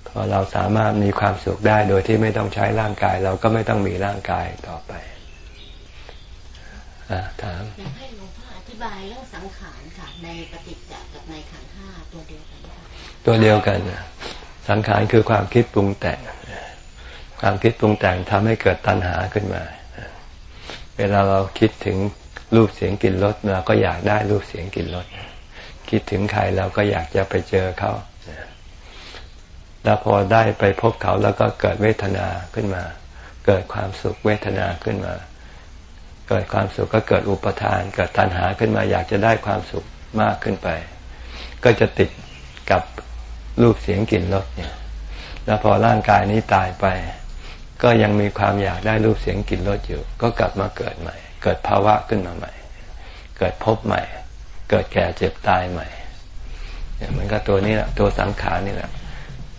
S1: พอเราสามารถมีความสุขได้โดยที่ไม่ต้องใช้ร่างกาย เราก็ไม่ต้องมีร่างกายต่อไป ถาม
S5: อยากให้หลวงพ่ออธิบายเรื่องสังขารค่ะ ในปฏิจจกับในขันธ์ห้าตัวเดียวกัน
S1: ตัวเดียวกันสังขารคือความคิดปรุงแต่ง ความคิดปรุงแต่งทำให้เกิดตัณหาขึ้นมา เวลาเราคิดถึงรูปเสียงกลิ่นรสเราก็อยากได้รูปเสียงกลิ่นรสคิดถึงใครเราก็อยากจะไปเจอเขาแล้วพอได้ไปพบเขาแล้วก็เกิดเวทนาขึ้นมา เกิดความสุขเวทนาขึ้นมา เกิดความสุขก็เกิดอุปทาน เกิดตัณหาขึ้นมาอยากจะได้ความสุขมากขึ้นไป ก็จะติดกับรูปเสียงกลิ่นรสเนี่ย แล้วพอร่างกายนี้ตายไป ก็ยังมีความอยากได้รูปเสียงกลิ่นรสอยู่ ก็กลับมาเกิดใหม่ เกิดภาวะขึ้นมาใหม่ เกิดพบใหม่ เกิดแก่เจ็บตายใหม่เนี่ยมันก็ตัวนี้แหละตัวสังขารนี่แหละ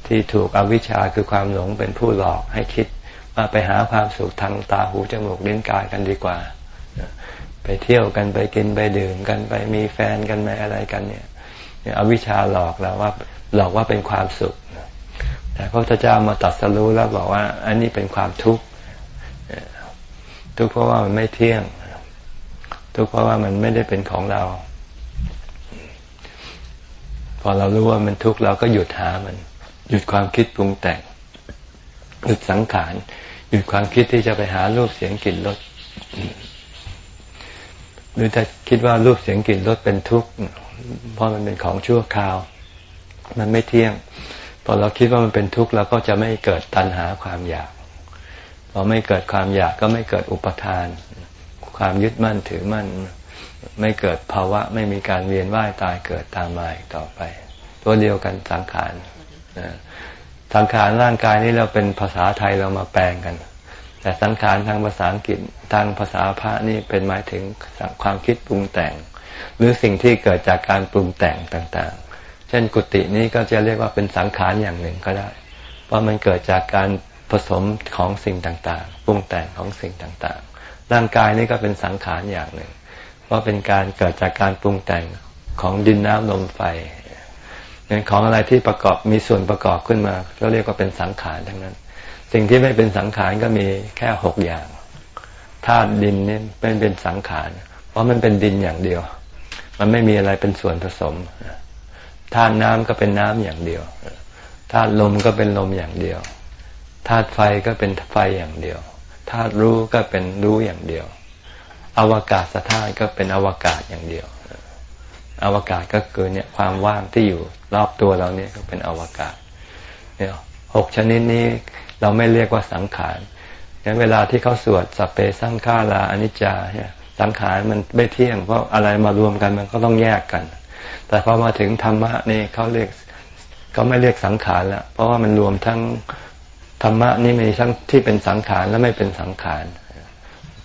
S1: ที่ถูกอวิชชาคือความหลงเป็นผู้หลอกให้คิดว่าไปหาความสุขทางตาหูจมูกลิ้นกายกันดีกว่า ไปเที่ยวกันไปกินไปดื่มกันไปมีแฟนกันไปอะไรกันเนี่ยเอาวิชชาหลอกเราว่าหลอกว่าเป็นความสุขแต่พระพุทธเจ้ามาตัดสรู้แล้วบอกว่า อันนี้เป็นความทุกข์ทุกข์เพราะว่ามันไม่เที่ยง ทุกข์เพราะว่ามันไม่ได้เป็นของเรา พอเรารู้ว่ามันทุกข์เราก็หยุดหามัน หยุดความคิดปรุงแต่ง หยุดสังขาร หยุดความคิดที่จะไปหารูปเสียงกลิ่นรส หรือถ้าคิดว่ารูปเสียงกลิ่นรสเป็นทุกข์เพราะมันเป็นของชั่วคราว มันไม่เที่ยง พอเราคิดว่ามันเป็นทุกข์เราก็จะไม่เกิดตัณหาความอยาก พอไม่เกิดความอยากก็ไม่เกิดอุปทาน ความยึดมั่นถือมั่น ไม่เกิดภาวะ ไม่มีการเวียนว่ายตายเกิดตามมาอีกต่อไป ตัวเดียวกันสังขารสังขารร่างกายนี้เราเป็นภาษาไทยเรามาแปลงกัน แต่สังขารทางภาษาอังกฤษทางภาษาพระนี่เป็นหมายถึงความคิดปรุงแต่ง หรือสิ่งที่เกิดจากการปรุงแต่งต่างๆ เช่นกุฏินี้ก็จะเรียกว่าเป็นสังขารอย่างหนึ่งก็ได้ เพราะมันเกิดจากการผสมของสิ่งต่างๆ ปรุงแต่งของสิ่งต่างๆ ร่างกายนี่ก็เป็นสังขารอย่างหนึ่ง เพราะเป็นการเกิดจากการปรุงแต่งของดินน้ำลมไฟของอะไรที่ประกอบมีส่วนประกอบขึ้นมาเราเรียกว่าเป็นสังขารทั้งนั้น สิ่งที่ไม่เป็นสังขารก็มีแค่หกอย่างธาตุดินนี่เป็นเป็นสังขาร เพราะมันเป็นดินอย่างเดียว มันไม่มีอะไรเป็นส่วนผสมธาตุน้ำก็เป็นน้ำอย่างเดียวธาตุลมก็เป็นลมอย่างเดียวธาตุไฟก็เป็นไฟอย่างเดียวธาตุรู้ก็เป็นรู้อย่างเดียว อวกาศธาตุก็เป็นอวกาศอย่างเดียว อวกาศก็คือเนี่ยความว่างที่อยู่รอบตัวเราเนี่ยก็เป็นอวกาศเนี่ยหกชนิดนี้ เราไม่เรียกว่าสังขารงั้นเวลาที่เขาสวดสัพเพสังขาราอนิจจาเนี่ยสังขารมันไม่เที่ยง เพราะอะไรมารวมกันมันก็ต้องแยกกัน แต่พอมาถึงธรรมะนี่เขาเรียกเขาไม่เรียกสังขารแล้วเพราะว่ามันรวมทั้งธรรมะนี่มีทั้งที่เป็นสังขารและไม่เป็นสังขาร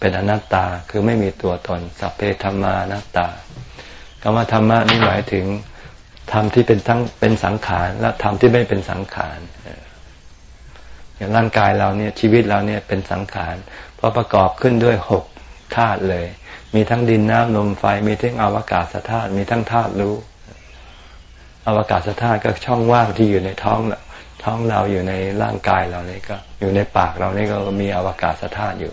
S1: เป็นอนัตตาคือไม่มีตัวตน สัพเพธรรมานัตตาคำว่าธรรมะนี่หมายถึงธรรมที่เป็นทั้งเป็นสังขารและธรรมที่ไม่เป็นสังขาร อย่างร่างกายเราเนี่ยชีวิตเราเนี่ยเป็นสังขารเพราะประกอบขึ้นด้วยหกธาตุเลย มีทั้งดินน้ำลมไฟ มีทั้งอวกาศธาตุมีทั้งธาตุรู้ อวกาศธาตุก็ช่องว่างที่อยู่ในท้องท้องเราอยู่ในร่างกายเราเนี่ยก็ อยู่ในปากเราเนี่ยก็มีอวกาศธาตุอยู่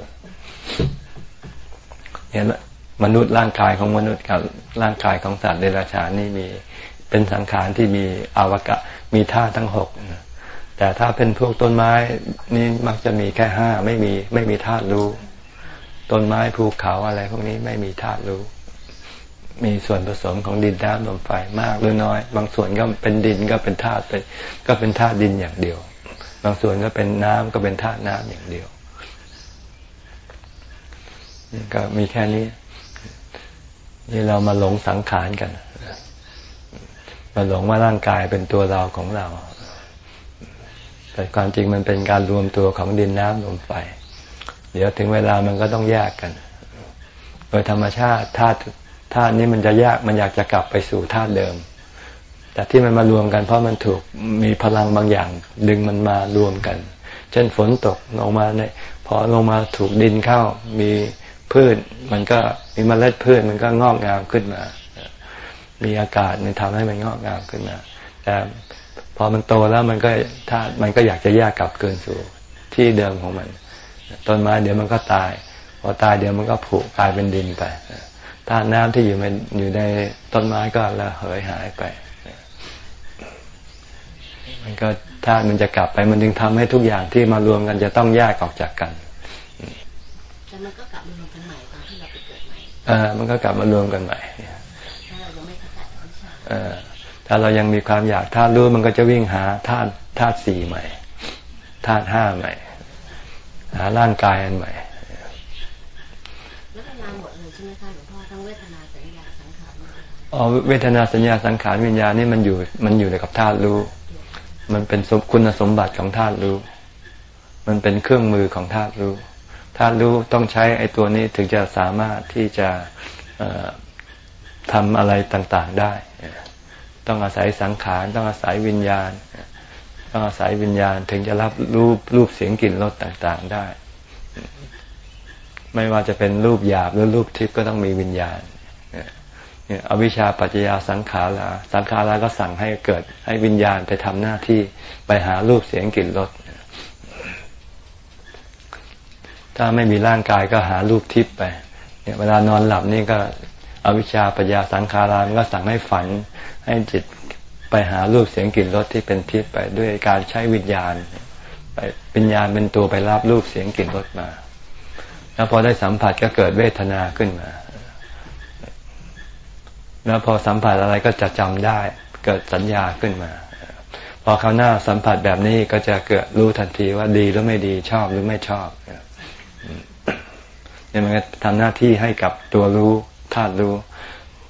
S1: เนี่ยมนุษย์ร่างกายของมนุษย์กับร่างกายของสัตว์เดรัจฉานนี่มีเป็นสังขารที่มีอวกะมีธาตุทั้งหก แต่ถ้าเป็นพวกต้นไม้นี่มักจะมีแค่ห้าไม่มีไม่มีธาตุรู้ ต้นไม้ภูเขาอะไรพวกนี้ไม่มีธาตุรู้ มีส่วนผสมของดินน้ำลมไฟมากหรือน้อย บางส่วนก็เป็นดินก็เป็นธาตุไปก็เป็นธาตุดินอย่างเดียว บางส่วนก็เป็นน้ำก็เป็นธาตุน้ำอย่างเดียวก็มีแค่นี้ นี่เรามาหลงสังขารกันมาหลงว่าร่างกายเป็นตัวเราของเรา แต่ความจริงมันเป็นการรวมตัวของดินน้ำลมไฟ เดี๋ยวถึงเวลามันก็ต้องแยกกัน โดยธรรมชาติธาตุธาตุนี้มันจะยากมันอยากจะกลับไปสู่ธาตุเดิม แต่ที่มันมารวมกันเพราะมันถูกมีพลังบางอย่าง ดึงมันมารวมกัน เช่นฝนตกลงมาเนี่ยพอลงมาถูกดินเข้ามีพืช มันก็มีเมล็ดพืชมันก็งอกงามขึ้นมา มีอากาศมันทำให้มันงอกงามขึ้นมา แต่ พอมันโตแล้วมันก็ถ้ามันก็อยากจะแยกกลับเกินสู่ที่เดิมของมัน ต้นไม้เดี๋ยวมันก็ตาย พอตายเดี๋ยวมันก็ผุกลายเป็นดินไปธาตุน้ำที่อยู่มันอยู่ในต้นไม้ก็ละเหยหายไป มันก็ธาตุมันจะกลับไปมันจึงทำให้ทุกอย่างที่มารวมกันจะต้องแยกออกจากกัน
S5: แต่มันก็กลับมารวมกันใหม่ตอนที่เราไปเกิดใหม่
S1: เออมันก็กลับมารวมกันใหม่
S5: ถ้าเรายังไม่เข้าใจ
S1: เออ ถ้าเรายังมีความอยากธาตุรู้มันก็จะวิ่งหาธาตุธาตุสี่ใหม่ธาตุห้าใหม่ หาร่างกายอันใหม่
S5: แล้วก็ลาหมดเลยใช่ไหมคะหลวงพ่อทั้งเวทนาสัญญาสังขาร
S1: อ๋อเวทนาสัญญาสังขารวิญญาณนี่มันอยู่มันอยู่ในกับธาตุรู้ มันเป็นคุณสมบัติของธาตุรู้ มันเป็นเครื่องมือของธาตุรู้ธาตุรู้ต้องใช้ไอ้ตัวนี้ถึงจะสามารถที่จะทำอะไรต่างๆได้ ต้องอาศัยสังขารต้องอาศัยวิญญาณ ต้องอาศัยวิญญาณถึงจะรับรูปรูปเสียงกลิ่นรสต่างๆได้ ไม่ว่าจะเป็นรูปหยาบหรือรูปทิพย์ก็ต้องมีวิญญาณเอวิชชาปัจจยาสังขาราสังขาราก็สั่งให้เกิดให้วิญญาณไปทำหน้าที่ไปหารูปเสียงกลิ่นรสถ้าไม่มีร่างกายก็หารูปทิพย์ไปเนี่ยเวลานอนหลับนี่ก็อวิชชาปัญญาสังขารามก็สั่งให้ฝัน ให้จิตไปหารูปเสียงกลิ่นรสที่เป็นทิพย์ไปด้วยการใช้วิญญาณไปวิญญาณเป็นตัวไปรับรูปเสียงกลิ่นรสมา แล้วพอได้สัมผัสก็เกิดเวทนาขึ้นมา แล้วพอสัมผัสอะไรก็จะจำได้ เกิดสัญญาขึ้นมา พอคราวหน้าสัมผัสแบบนี้ก็จะเกิดรู้ทันทีว่าดีหรือไม่ดีชอบหรือไม่ชอบเนี่ยมันทำหน้าที่ให้กับตัวรู้ธาตุรู้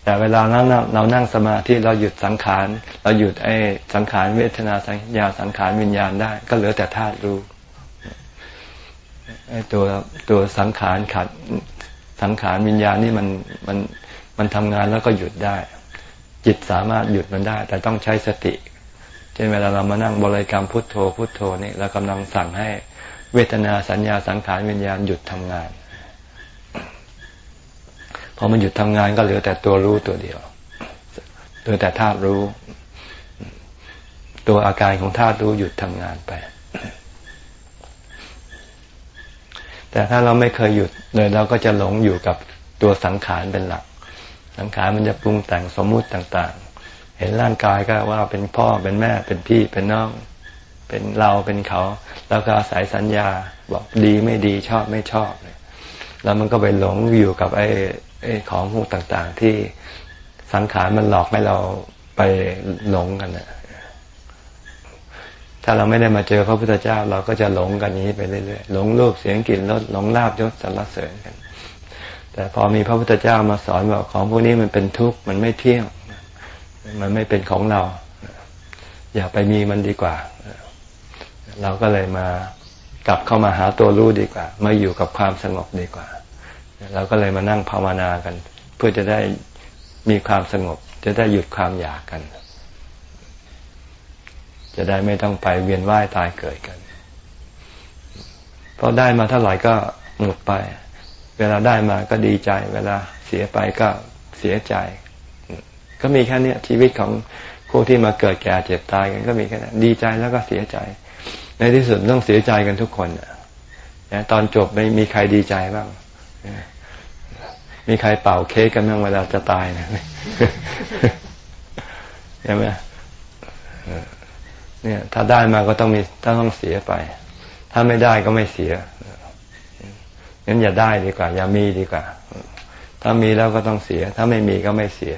S1: แต่เวลานั้นเรานั่งสมาธิเราหยุดสังขาร เราหยุดไอ้สังขารเวทนาสัญญาสังขารวิญญาณได้ ก็เหลือแต่ธาตุรู้ไอ้ตัวตัวสังขารขัดสังขารวิญญาณนี่มันมันมันทำงานแล้วก็หยุดได้ จิตสามารถหยุดมันได้ แต่ต้องใช้สติเช่นเวลาเรามานั่งบริกรรมพุทโธพุทโธนี่เรากำลังสั่งให้เวทนาสัญญาสังขารวิญญาณหยุดทำงาน พอมันหยุดทำงานก็เหลือแต่ตัวรู้ตัวเดียวเหลือแต่ธาตุรู้ ตัวอาการของธาตุรู้หยุดทำงานไป แต่ถ้าเราไม่เคยหยุดเลยเราก็จะหลงอยู่กับตัวสังขารเป็นหลัก สังขารมันจะปรุงแต่งสมมุติต่าง ๆ เห็นร่างกายก็ว่าเป็นพ่อเป็นแม่เป็นพี่เป็นน้องเป็นเราเป็นเขา แล้วก็อาศัยสัญญาบอกดีไม่ดีชอบไม่ชอบเลยแล้วมันก็ไปหลงอยู่กับไอ้ ของพวกต่างๆ ที่สังขารมันหลอกให้เราไปหลงกันนะถ้าเราไม่ได้มาเจอพระพุทธเจ้า เราก็จะหลงกันนี้ไปเรื่อยๆหลงรูปเสียงกลิ่นรสหลงลาบยศสรรเสริญกัน แต่พอมีพระพุทธเจ้ามาสอนว่าของพวกนี้มันเป็นทุกข์มันไม่เที่ยง มันไม่เป็นของเรา อย่าไปมีมันดีกว่า เราก็เลยมากลับเข้ามาหาตัวรู้ดีกว่า มาอยู่กับความสงบดีกว่า เราก็เลยมานั่งภาวนากัน เพื่อจะได้มีความสงบ จะได้หยุดความอยากกัน จะได้ไม่ต้องไปเวียนว่ายตายเกิดกันเพราะได้มาเท่าไหร่ก็หมดไป เวลาได้มาก็ดีใจ เวลาเสียไปก็เสียใจ ก็มีแค่นี้ชีวิตของผู้ที่มาเกิดแก่เจ็บตายกันก็มีแค่นั้นดีใจแล้วก็เสียใจ ในที่สุดต้องเสียใจกันทุกคนนะตอนจบไม่มีใครดีใจบ้าง มีใครเป่าเค้กกันบ้างเวลาจะตายนะใช่ไหมเนี่ย ถ้าได้มาก็ต้องมีต้องเสียไป ถ้าไม่ได้ก็ไม่เสียงั้นอย่าได้ดีกว่า อย่ามีดีกว่า ถ้ามีแล้วก็ต้องเสีย ถ้าไม่มีก็ไม่เสีย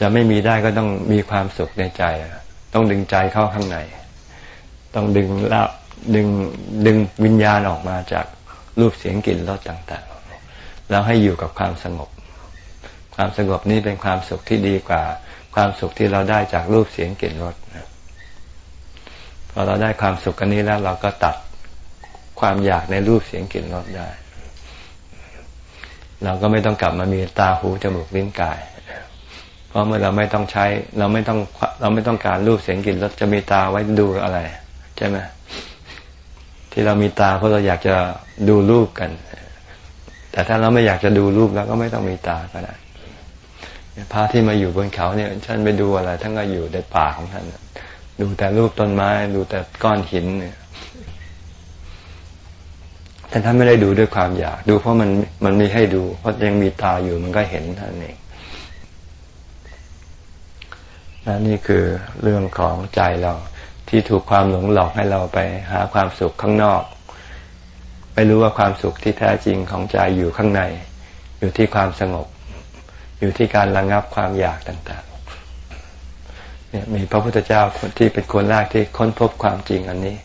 S1: จะไม่มีได้ก็ต้องมีความสุขในใจ ต้องดึงใจเข้าข้างใน ต้องดึงละดึงดึงวิญญาณออกมาจาก รูปเสียงกลิ่นรสต่างๆ แล้วให้อยู่กับความสงบ ความสงบนี้เป็นความสุขที่ดีกว่า ความสุขที่เราได้จากรูปเสียงกลิ่นรสพอเราได้ความสุขกันนี้แล้วเราก็ตัดความอยากในรูปเสียงกลิ่นรสได้ เราก็ไม่ต้องกลับมามีตาหูจมูกลิ้นกาย เพราะเมื่อเราไม่ต้องใช้ เราไม่ต้องเราไม่ต้องการรูปเสียงกลิ่นรสจะมีตาไว้ดูอะไร ใช่ไหม ที่เรามีตาเพราะเราอยากจะดูรูปกัน แต่ถ้าเราไม่อยากจะดูรูปแล้วก็ไม่ต้องมีตาก็ได้พระที่มาอยู่บนเขาเนี่ยท่านไปดูอะไรท่านก็อยู่ในป่าของท่านดูแต่รูปต้นไม้ ดูแต่ก้อนหินเนี่ยแต่ท่านไม่ได้ดูด้วยความอยาก ดูเพราะมันมันมีให้ดู เพราะยังมีตาอยู่มันก็เห็นท่านเองนนี่คือเรื่องของใจเรา ที่ถูกความหลงหลอกให้เราไปหาความสุขข้างนอก ไม่รู้ว่าความสุขที่แท้จริงของใจอยู่ข้างใน อยู่ที่ความสงบ อยู่ที่การระงับความอยากต่างๆเนี่ยมีพระพุทธเจ้าคนที่เป็นคนแรกที่ค้นพบความจริงอันนี้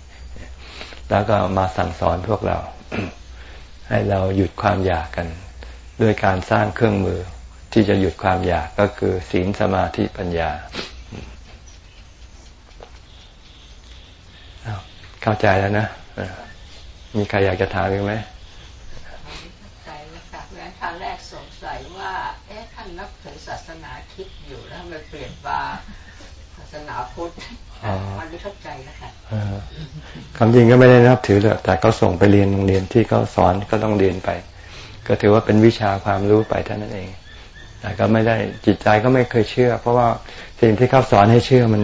S1: แล้วก็มาสั่งสอนพวกเรา ให้เราหยุดความอยากกัน ด้วยการสร้างเครื่องมือที่จะหยุดความอยากก็คือศีลสมาธิปัญญา เข้าใจแล้วนะมีใครอยากจะถามอีกไหม
S6: ใจนะคะเพราะครั้งแรกสงสัยว่าเอ๊ะท่านนับถือศาสนาคิดอยู่แล้วมันเปลี่ยนว่าศาสนาพุทธมันไม่เข้าใจนะคะ
S1: คำจริงก็ไม่ได้นับถือเลยแต่เขาส่งไปเรียนโรงเรียนที่เขาสอนก็ต้องเรียนไป ก็ถือว่าเป็นวิชาความรู้ไปเท่านั้นเองแต่ก็ไม่ได้จิตใจก็ไม่เคยเชื่อ เพราะว่าสิ่งที่เขาสอนให้เชื่อมัน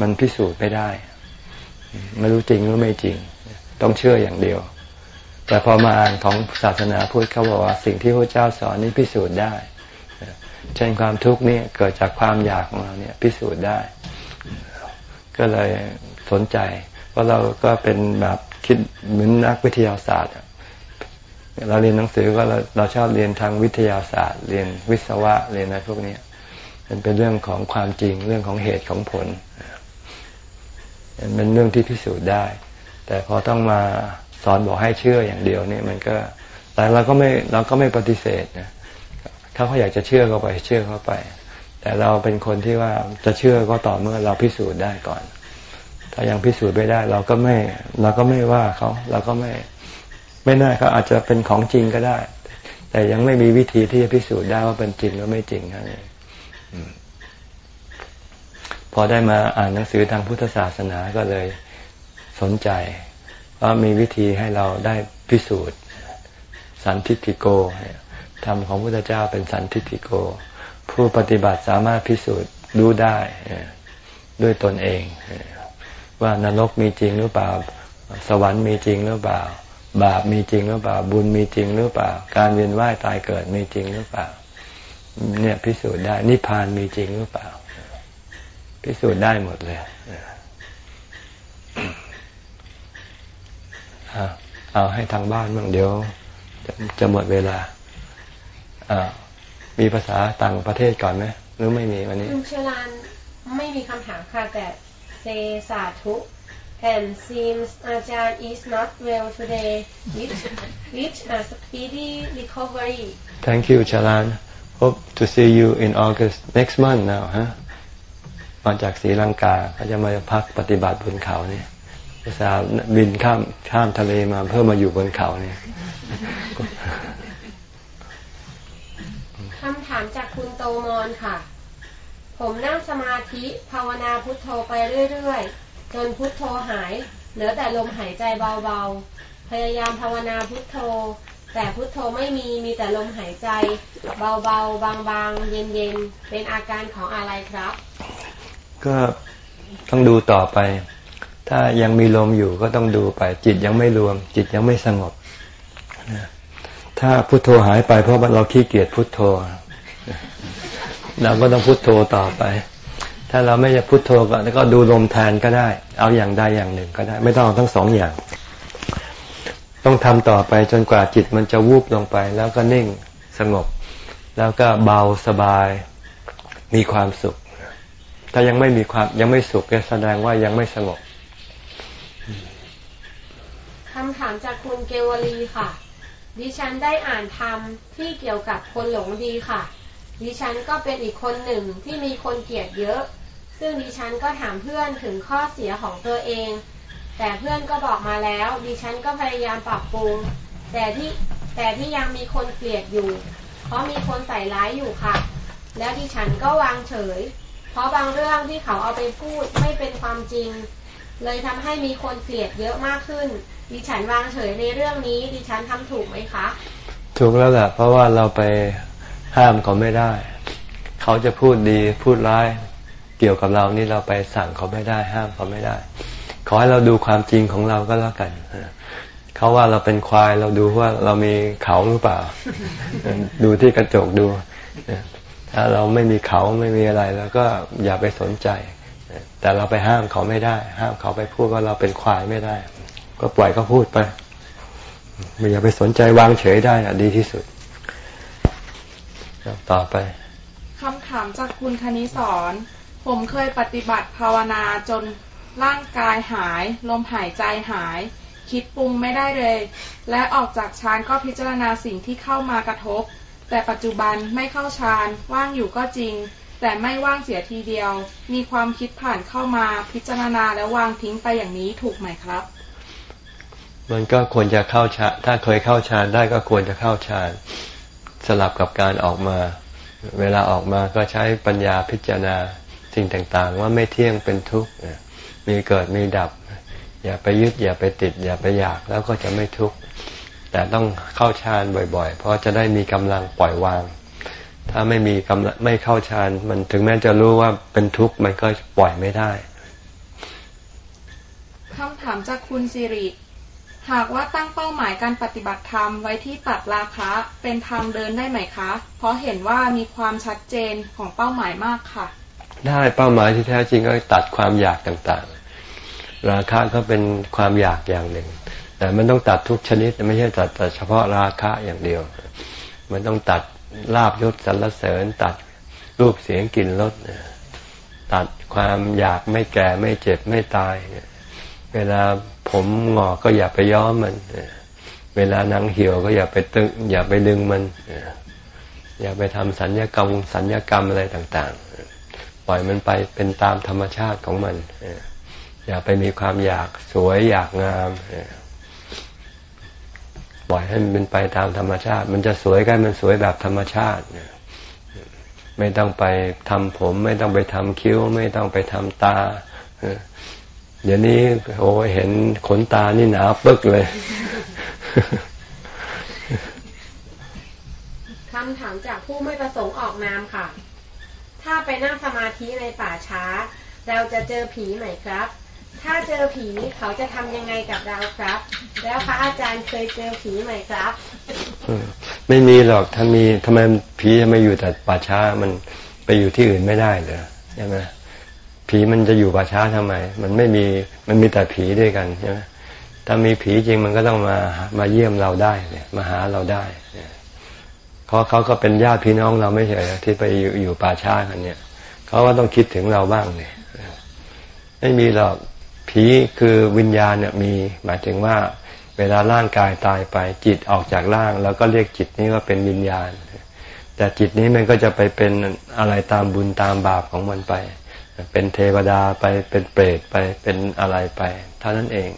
S1: มันพิสูจน์ไม่ได้ ไม่รู้จริงหรือไม่จริง ต้องเชื่ออย่างเดียว แต่พอมาอ่านของศาสนาพุทธเขาบอกว่าสิ่งที่พระเจ้าสอนนี้พิสูจน์ได้เช่นความทุกข์นี่เกิดจากความอยากของเราเนี่ยพิสูจน์ได้ ก็เลยสนใจเพราะเราก็เป็นแบบคิดเหมือนนักวิทยาศาสตร์เราเรียนหนังสือก็เราเราชอบเรียนทางวิทยาศาสตร์ เรียนวิศวะเรียนอะไรพวกนี้มันเป็นเรื่องของความจริงเรื่องของเหตุของผลเป็นเรื่องที่พิสูจน์ได้ แต่พอต้องมาสอนบอกให้เชื่ออย่างเดียวเนี่ยมันก็ แต่เราก็ไม่เราก็ไม่ปฏิเสธนะถ้าเขาอยากจะเชื่อเขาไปเชื่อเขาไป แต่เราเป็นคนที่ว่าจะเชื่อก็ต่อเมื่อเราพิสูจน์ได้ก่อน ถ้ายังพิสูจน์ไม่ได้ เราก็ไม่เราก็ไม่ว่าเขาเราก็ไม่ไม่น่าเขาอาจจะเป็นของจริงก็ได้ แต่ยังไม่มีวิธีที่จะพิสูจน์ได้ว่าเป็นจริงหรือไม่จริงนั่นเอง พอได้มาอ่านหนังสือทางพุทธศาสนาก็เลยสนใจว่ามีวิธีให้เราได้พิสูจน์ สันทิฏฐิโกธรรมของพุทธเจ้าเป็นสันทิฏฐิโก ผู้ปฏิบัติสามารถพิสูจน์รู้ได้ด้วยตนเอง ว่านรกมีจริงหรือเปล่า สวรรค์มีจริงหรือเปล่า บาปมีจริงหรือเปล่า บุญมีจริงหรือเปล่า การเวียนว่ายตายเกิดมีจริงหรือเปล่า เนี่ยพิสูจน์ได้นิพพานมีจริงหรือเปล่า พิสูจน์ได้หมดเลยเอาให้ทางบ้านบ้างเดี๋ยว จะจะหมดเวลามีภาษาต่างประเทศก่อนไหมหรือไม่มีวันนี้
S7: คุณเชลานไม่มีคำถามค่ะแต่เซสาธุ and seems อาจารย์ is not well today which which a speedy recovery
S1: Thank you Chalan hope to see you in August next month now huh มาจากศรีลังกาเขาจะมาพักปฏิบัติบนเขาเนี่ยภาษาบินข้ามข้ามทะเลมาเพื่อมาอยู่บนเขาเนี่ย
S7: คำถามจากคุณโตมอนค่ะ ผมนั่งสมาธิภาวนาพุทโธไปเรื่อยๆ จนพุทโธหาย เหลือแต่ลมหายใจเบาๆ พยายามภาวนาพุทโธ แต่พุทโธไม่มีมีแต่ลมหายใจ เบาๆ บางๆ เย็นๆ เป็นอาการของอะไรครับ
S1: ก็ต้องดูต่อไป ถ้ายังมีลมอยู่ก็ต้องดูไป จิตยังไม่รวม จิตยังไม่สงบถ้าพุโทโธหายไปเพราะเราขี้เกียจพุโทโธเราก็ต้องพุโทโธต่อไป ถ้าเราไม่จะพุโทโธก็ก็ดูลมแทนก็ได้ เอาอย่างใดอย่างหนึ่งก็ได้ ไม่ต้องเอาทั้งสองอย่าง ต้องทำต่อไปจนกว่าจิตมันจะวูบลงไป แล้วก็นิ่งสงบ แล้วก็เบาสบาย มีความสุข ถ้ายังไม่มีความยังไม่สุขก็แสดงว่ายังไม่สงบ
S7: คำถามจากคุณเกวลีค่ะ ดิฉันได้อ่านธรรมที่เกี่ยวกับคนหลงดีค่ะ ดิฉันก็เป็นอีกคนหนึ่งที่มีคนเกลียดเยอะ ซึ่งดิฉันก็ถามเพื่อนถึงข้อเสียของตัวเอง แต่เพื่อนก็บอกมาแล้ว ดิฉันก็พยายามปรับปรุง แต่ที่แต่ที่ยังมีคนเกลียดอยู่ เพราะมีคนใส่ร้ายอยู่ค่ะ แล้วดิฉันก็วางเฉย เพราะบางเรื่องที่เขาเอาไปพูดไม่เป็นความจริง เลยทำให้มีคนเกลียดเยอะมากขึ้น ดิฉันวางเฉยในเรื่องนี้ ดิฉันทำถูกไหมคะ
S1: ถูกแล้วแหละเพราะว่าเราไปห้ามเขาไม่ได้ เขาจะพูดดีพูดร้ายเกี่ยวกับเรานี่เราไปสั่งเขาไม่ได้ห้ามเขาไม่ได้ ขอให้เราดูความจริงของเราก็แล้วกันเขาว่าเราเป็นควายเราดูว่าเรามีเขาหรือเปล่า ดูที่กระจกดู ถ้าเราไม่มีเขาไม่มีอะไรแล้วก็อย่าไปสนใจ แต่เราไปห้ามเขาไม่ได้ ห้ามเขาไปพูดว่าเราเป็นควายไม่ได้ ก็ปล่อยเขาพูดไปไม่อย่าไปสนใจวางเฉยได้อะดีที่สุดต่อไป
S8: คำถามจากคุณคณิสอนผมเคยปฏิบัติภาวนาจนร่างกายหาย ลมหายใจหาย คิดปรุงไม่ได้เลย และออกจากฌานก็พิจารณาสิ่งที่เข้ามากระทบ แต่ปัจจุบันไม่เข้าฌานว่างอยู่ก็จริง แต่ไม่ว่างเสียทีเดียว มีความคิดผ่านเข้ามาพิจารณาแล้ววางทิ้งไปอย่างนี้ถูกไหมครับ
S1: มันก็ควรจะเข้าฌานถ้าเคยเข้าฌานได้ก็ควรจะเข้าฌานสลับกับการออกมา เวลาออกมาก็ใช้ปัญญาพิจารณาสิ่งต่างๆ ว่าไม่เที่ยงเป็นทุกข์มีเกิดมีดับ อย่าไปยึดอย่าไปติด อย่าไปอยากแล้วก็จะไม่ทุกข์ แต่ต้องเข้าฌานบ่อย ๆ เพราะจะได้มีกำลังปล่อยวาง ถ้าไม่มีกำลังไม่เข้าฌานมันถึงแม้จะรู้ว่าเป็นทุกข์มันก็ปล่อยไม่ได้
S8: คำถามจากคุณสิริหากว่าตั้งเป้าหมายการปฏิบัติธรรมไว้ที่ตัดราคะเป็นทางเดินได้ไหมคะ เพราะเห็นว่ามีความชัดเจนของเป้าหมายมากค่ะ
S1: ได้เป้าหมายที่แท้จริงก็ตัดความอยากต่างๆ ราคะก็เป็นความอยากอย่างหนึ่ง แต่มันต้องตัดทุกชนิด ไม่ใช่ตัดแต่เฉพาะราคะอย่างเดียว มันต้องตัดลาบยศสรรเสริญ ตัดรูปเสียงกลิ่นรสตัดความอยากไม่แก่ไม่เจ็บไม่ตายเวลาผมงอกก็อย่าไปย้อมมันเวลานังเหี่ยวก็อย่าไปตึง อย่าไปดึงมันอย่าไปทำสัญญกรรมสัญญกรรมอะไรต่าง ๆ ปล่อยมันไปเป็นตามธรรมชาติของมันอย่าไปมีความอยากสวยอยากงาม ปล่อยให้มันเป็นไปตามธรรมชาติ มันจะสวยก็มันสวยแบบธรรมชาติไม่ต้องไปทำผม ไม่ต้องไปทำคิ้ว ไม่ต้องไปทำตาเดี๋ยวนี้โอ้เห็นขนตานี่หนาปึกเลย
S7: คำถามจากผู้ไม่ประสงค์ออกนามค่ะ ถ้าไปนั่งสมาธิในป่าช้า เราจะเจอผีไหมครับ ถ้าเจอผีเขาจะทำยังไงกับเราครับ แล้วพระอาจารย์เคยเจอผีไหมครับ
S1: ไม่มีหรอกถ้ามีทำไมผีจะมาอยู่แต่ป่าช้ามันไปอยู่ที่อื่นไม่ได้เหรอใช่ไหมผีมันจะอยู่ป่าช้าทำไม มันไม่มีมันมีแต่ผีด้วยกันใช่ไหมถ้ามีผีจริงมันก็ต้องมามาเยี่ยมเราได้เนี่ยมาหาเราได้เพราะเขาก็เป็นญาติพี่น้องเราไม่ใช่ที่ไปอยู่อยู่ป่าช้ากันเนี่ยเขาก็ต้องคิดถึงเราบ้างเนี่ยไม่มีหรอก ผีคือวิญญาณเนี่ยมีหมายถึงว่าเวลาร่างกายตายไปจิตออกจากร่าง แล้วก็เรียกจิตนี้ว่าเป็นวิญญาณ แต่จิตนี้มันก็จะไปเป็นอะไรตามบุญตามบาปของมันไป เป็นเทวดาไปเป็นเปรตไปเป็นอะไรไป เท่านั้นเอง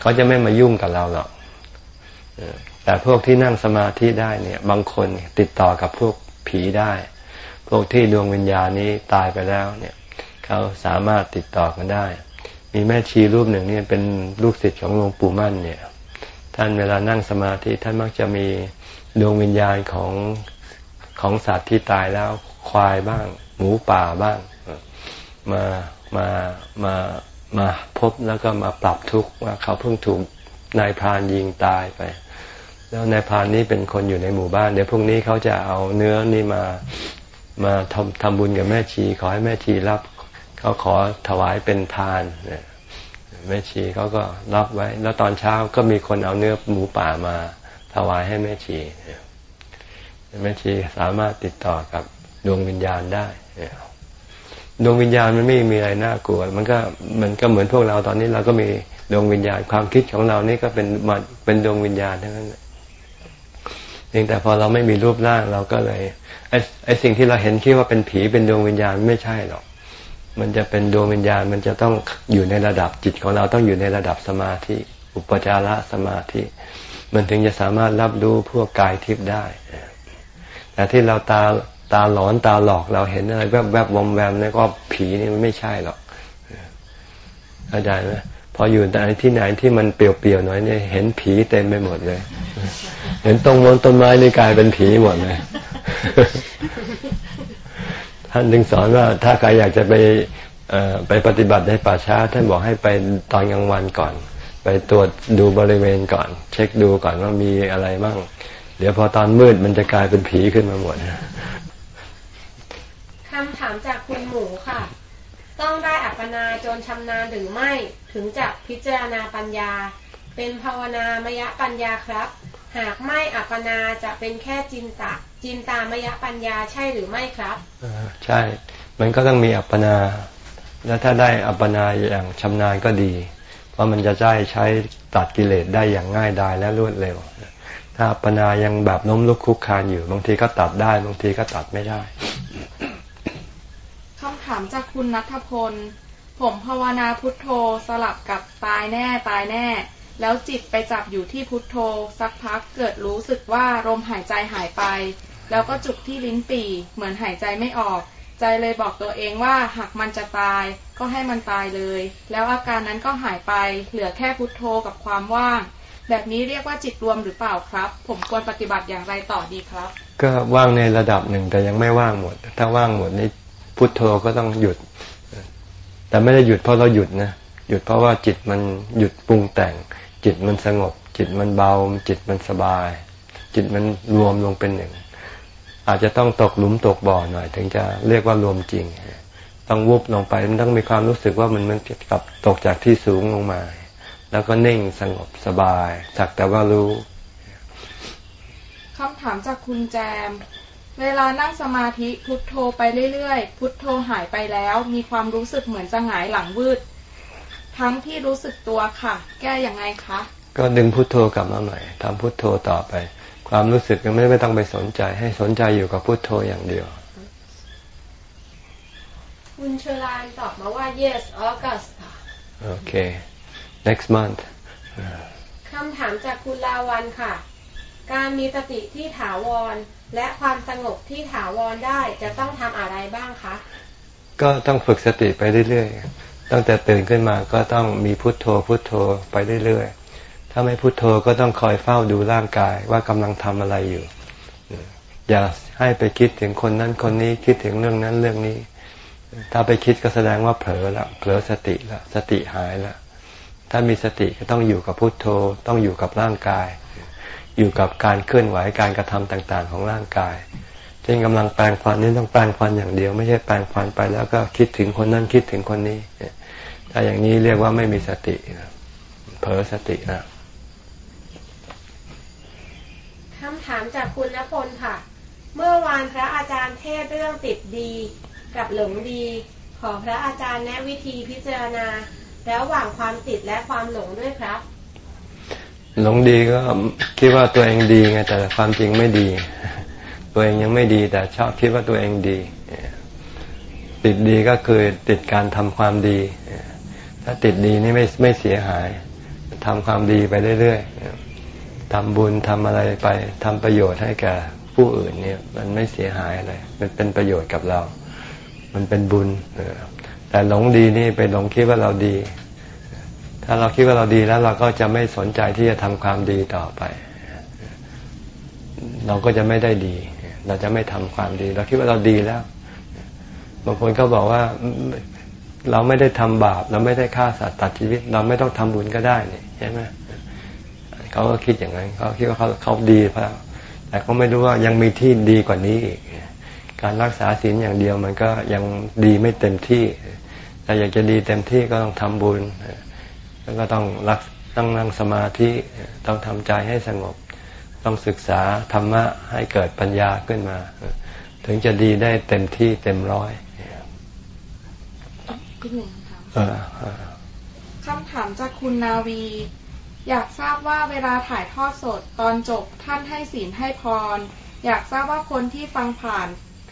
S1: เขาจะไม่มายุ่งกับเราหรอกแต่พวกที่นั่งสมาธิได้เนี่ยบางคนติดต่อกับพวกผีได้ พวกที่ดวงวิญญาณนี้ตายไปแล้วเนี่ย เขาสามารถติดต่อกันได้ มีแม่ชีรูปหนึ่งเนี่ยเป็นลูกศิษย์ของหลวงปู่มั่นเนี่ย ท่านเวลานั่งสมาธิท่านมักจะมีดวงวิญญาณของของสัตว์ที่ตายแล้วควายบ้าง หมูป่าบ้าง มามามามาพบแล้วก็มาปรับทุกข์ว่าเขาเพิ่งถูกนายพรานยิงตายไป แล้วนายพรานนี้เป็นคนอยู่ในหมู่บ้าน เดี๋ยวพรุ่งนี้เขาจะเอาเนื้อนี่มามาทำทำบุญกับแม่ชี ขอให้แม่ชีรับ เขาขอถวายเป็นทานเนี่ยแม่ชีเขาก็รับไว้ แล้วตอนเช้าก็มีคนเอาเนื้อหมูป่ามาถวายให้แม่ชีแม่ชีสามารถติดต่อกับดวงวิญญาณได้ดวงวิญญาณมันไม่มีอะไรน่ากลัว มันก็มันก็เหมือนพวกเราตอนนี้เราก็มีดวงวิญญาณความคิดของเรานี่ก็เป็นมาเป็นดวงวิญญาณทั้งนั้นเพียงแต่พอเราไม่มีรูปร่างเราก็เลยไอ้ไอ้สิ่งที่เราเห็นคิดว่าเป็นผีเป็นดวงวิญญาณไม่ใช่หรอก มันจะเป็นดวงวิญญาณมันจะต้องอยู่ในระดับจิตของเราต้องอยู่ในระดับสมาธิ อุปจารสมาธิ มันถึงจะสามารถรับรู้พวกกายทิพย์ได้ แต่ที่เราตาตาหลอนตาหลอกเราเห็นอะไรแวบแวบวมแวมนี่ก็ผีนี่มันไม่ใช่หรอกเข้าใจไหมพออยู่แต่ที่ไหนที่มันเปลี่ยวๆหน่อยเนี่ยเห็นผีเต็มไปหมดเลย เห็นต้นมนต้นไม้นี่กลายเป็นผีหมดเลย ท่านจึงสอนว่าถ้าใครอยากจะไปไปปฏิบัติในป่าช้าท่านบอกให้ไปตอนกลางวันก่อน ไปตรวจดูบริเวณก่อน เช็คดูก่อนว่ามีอะไรบ้างเดี๋ยวพอตอนมืดมันจะกลายเป็นผีขึ้นมาหมด
S7: คำถามจากคุณหมูค่ะ ต้องได้อัปปนาจนชำนาญหรือไม่ถึงจะพิจารณาปัญญา เป็นภาวนามยปัญญาครับ หากไม่อัปปนาจะเป็นแค่จินตะ จินตามยปัญญาใช่หรือไม่ครับ
S1: ใช่ มันก็ต้องมีอัปปนา แล้วถ้าได้อัปปนาอย่างชำนาญก็ดี เพราะมันจะได้ใช้ตัดกิเลสได้อย่างง่ายดายและรวดเร็ว ถ้าอัปปนายังแบบน้มลุกคุกคานอยู่ บางทีก็ตัดได้บางทีก็ตัดไม่ได้
S8: คำถามจากคุณนัทพล ผมภาวนาพุทโธสลับกับตายแน่ตายแน่แล้วจิตไปจับอยู่ที่พุทโธ สักพักเกิดรู้สึกว่าลมหายใจหายไป แล้วก็จุกที่ลิ้นปี่ เหมือนหายใจไม่ออก ใจเลยบอกตัวเองว่าหากมันจะตาย ก็ให้มันตายเลย แล้วอาการนั้นก็หายไป เหลือแค่พุทโธกับความว่าง แบบนี้เรียกว่าจิตรวมหรือเปล่าครับ ผมควรปฏิบัติอย่างไรต่อดีครับ
S1: ก็ว่างในระดับหนึ่งแต่ยังไม่ว่างหมด ถ้าว่างหมดนี่พุทโธก็ต้องหยุด แต่ไม่ได้หยุดเพราะเราหยุดนะหยุดเพราะว่าจิตมันหยุดปรุงแต่ง จิตมันสงบ จิตมันเบา จิตมันสบาย จิตมันรวมลงเป็นหนึ่ง อาจจะต้องตกหลุมตกบ่อหน่อย ถึงจะเรียกว่ารวมจริง ต้องวุบลงไปมันต้องมีความรู้สึกว่ามันมันกับตกจากที่สูงลงมา แล้วก็นิ่งสงบสบายสักแต่ว่ารู้
S8: คำถามจากคุณแจม เวลานั่งสมาธิพุทโธไปเรื่อยๆ พุทโธหายไปแล้ว มีความรู้สึกเหมือนจะหงายหลังวืด ทั้งที่รู้สึกตัวค่ะ แก้อย่างไงคะ
S1: ก็ดึงพุทโธกลับมาใหม่ทำพุทโธต่อไป ความรู้สึกยังไม่ไม่ต้องไปสนใจ ให้สนใจอยู่กับพุทโธอย่างเดียว
S7: คุณเชลานตอบมาว่า yes August
S1: โอเค next month
S7: คำถามจากคุณลาวันค่ะ การมีสติที่ถาวร และความสงบที่ถาวรได้จะต้องทำอะไรบ้างคะ
S1: ก็ต้องฝึกสติไปเรื่อยๆตั้งแต่ตื่นขึ้นมาก็ต้องมีพุทโธพุทโธไปเรื่อย ถ้าไม่พุโทโธก็ต้องคอยเฝ้าดูร่างกายว่ากำลังทำอะไรอยู่ อย่าให้ไปคิดถึงคนนั้นคนนี้คิดถึงเรื่องนั้นเรื่องนี้ ถ้าไปคิดก็แสดงว่าเผลอละเผลอสติละสติหายละถ้ามีสติก็ต้องอยู่กับพุโทโธ ต้องอยู่กับร่างกาย อยู่กับการเคลื่อนไหวการกระทำต่างๆ ของร่างกายเช่นกำลังแปลงฟันนี่ต้องแปลงฟันอย่างเดียว ไม่ใช่แปลงฟันไปแล้วก็คิดถึงคนนั้นคิดถึงคนนี้ ถ้าอย่างนี้เรียกว่าไม่มีสติเผลอสตินะ
S7: คำ ถามจากคุณณพลค่ะ เมื่อวานพระอาจารย์เทศเรื่องติดดีกับหลงดี ขอพระอาจารย์แนะวิธีพิจารณาแล้วหว่างความติดและความหลงด้วยครับ
S1: หลงดีก็คิดว่าตัวเองดีไงแต่ความจริงไม่ดี ตัวเองยังไม่ดีแต่ชอบคิดว่าตัวเองดี ติดดีก็คือติดการทำความดี ถ้าติดดีนี่ไม่ไม่เสียหายทำความดีไปเรื่อยๆ ทำบุญทำอะไรไปทำประโยชน์ให้แก่ผู้อื่นเนี่ย มันไม่เสียหายอะไรมันเป็นประโยชน์กับเรา มันเป็นบุญแต่หลงดีนี่ไปหลงคิดว่าเราดี ถ้าเราคิดว่าเราดีแล้วเราก็จะไม่สนใจที่จะทำความดีต่อไป เราก็จะไม่ได้ดี เราจะไม่ทำความดี เราคิดว่าเราดีแล้วบางคนก็บอกว่าเราไม่ได้ทำบาป เราไม่ได้ฆ่าสัตว์ตัดชีวิต เราไม่ต้องทำบุญก็ได้นี่ใช่ไหม เขาก็คิดอย่างนั้นเขาคิดว่าเขาเขาดีพระแต่เขาไม่รู้ว่ายังมีที่ดีกว่านี้อีกการรักษาศีลอย่างเดียวมันก็ยังดีไม่เต็มที่แต่อยากจะดีเต็มที่ก็ต้องทำบุญแล้วก็ต้องรักต้องนั่งสมาธิต้องทำใจให้สงบ ต้องศึกษาธรรมะให้เกิดปัญญาขึ้นมา ถึงจะดีได้เต็มที่เต็มร้อย
S8: คำถามจากคุณนาวี อยากทราบว่าเวลาถ่ายทอดสดตอนจบท่านให้ศีลให้พร อยากทราบว่าคนที่ฟังผ่าน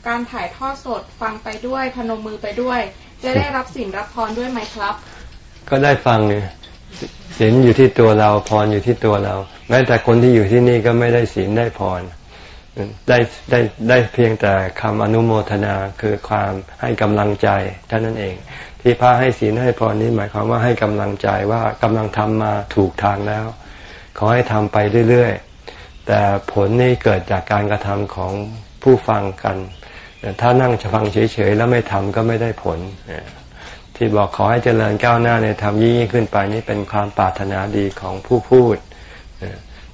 S8: การถ่ายทอดสดฟังไปด้วยพนมมือไปด้วย จะได้รับศีลรับพรด้วยไหมครับ
S1: ก็ได้ฟังเนี่ยศีลอยู่ที่ตัวเราพรอยู่ที่ตัวเรา แม้แต่คนที่อยู่ที่นี่ก็ไม่ได้ศีลได้พรได้ได้ได้เพียงแต่คำอนุโมทนาคือความให้กำลังใจเท่านั้นเอง ที่พระให้ศีลให้พรนี้หมายความว่าให้กำลังใจว่ากำลังทำมาถูกทางแล้ว ขอให้ทำไปเรื่อยๆ แต่ผลนี้เกิดจากการกระทำของผู้ฟังกัน ถ้านั่งฟังเฉยๆ แล้วไม่ทำก็ไม่ได้ผล ที่บอกขอให้เจริญก้าวหน้าในธรรมยิ่งขึ้นไปนี่เป็นความปรารถนาดีของผู้พูด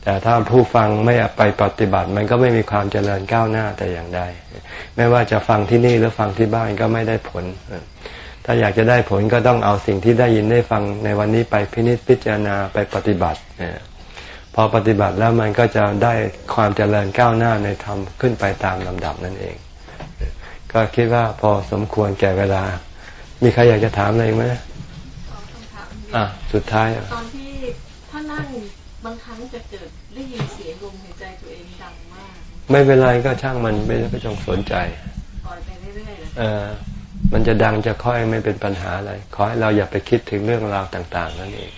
S1: แต่ถ้าผู้ฟังไม่ไปปฏิบัติ มันก็ไม่มีความเจริญก้าวหน้าแต่อย่างใด ไม่ว่าจะฟังที่นี่หรือฟังที่บ้านก็ไม่ได้ผล ถ้าอยากจะได้ผลก็ต้องเอาสิ่งที่ได้ยินได้ฟังในวันนี้ไปพินิจพิจารณาไปปฏิบัติพอปฏิบัติแล้วมันก็จะได้ความเจริญก้าวหน้าในธรรมขึ้นไปตามลำดับนั่นเอง ก็คิดว่าพอสมควรแก่เวลา มีใครอยากจะถามอะไรไหมอะสุดท้าย
S9: ตอนที่ถ้านั่งบางครั้งจะเกิดได้ยินเสียงลมหายใจตัวเองดังมาก
S1: ไม่เป็นไรก็ช่างมันไม่ไม่ต้องสนใจ
S9: ปล่อยไปเรื่อยๆ
S1: เออ มันจะดังจะค่อยไม่เป็นปัญหาอะไร ขอให้เราอย่าไปคิดถึงเรื่องราวต่าง ๆ นั่นเอง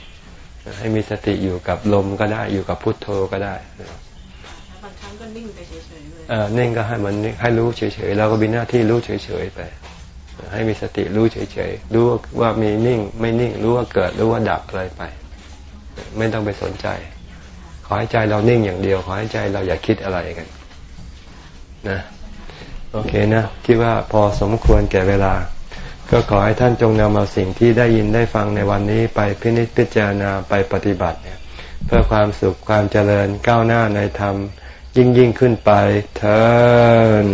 S1: ให้มีสติอยู่กับลมก็ได้อยู่กับพุทโธก็ได้
S9: บางครั้งก็นิ่งไปเฉยๆเลย
S1: เออนิ่งก็ให้มันให้รู้เฉยๆเราก็มีหน้าที่รู้เฉยๆไป ให้มีสติรู้เฉยๆรู้ว่ามีนิ่ง ไม่นิ่งรู้ว่าเกิดรู้ว่าดับอะไรไป ไม่ต้องไปสนใจ ขอให้ใจเรานิ่งอย่างเดียว ขอให้ใจเราอย่าคิดอะไรกัน นะ โอเคนะ คิดว่าพอสมควรแก่เวลา ก็ขอให้ท่านจงนำเอาสิ่งที่ได้ยินได้ฟังในวันนี้ไปพินิจพิจารณาไปปฏิบัติเนี่ยเพื่อความสุขความเจริญก้าวหน้าในธรรม ยิ่งยิ่งขึ้นไปเถิด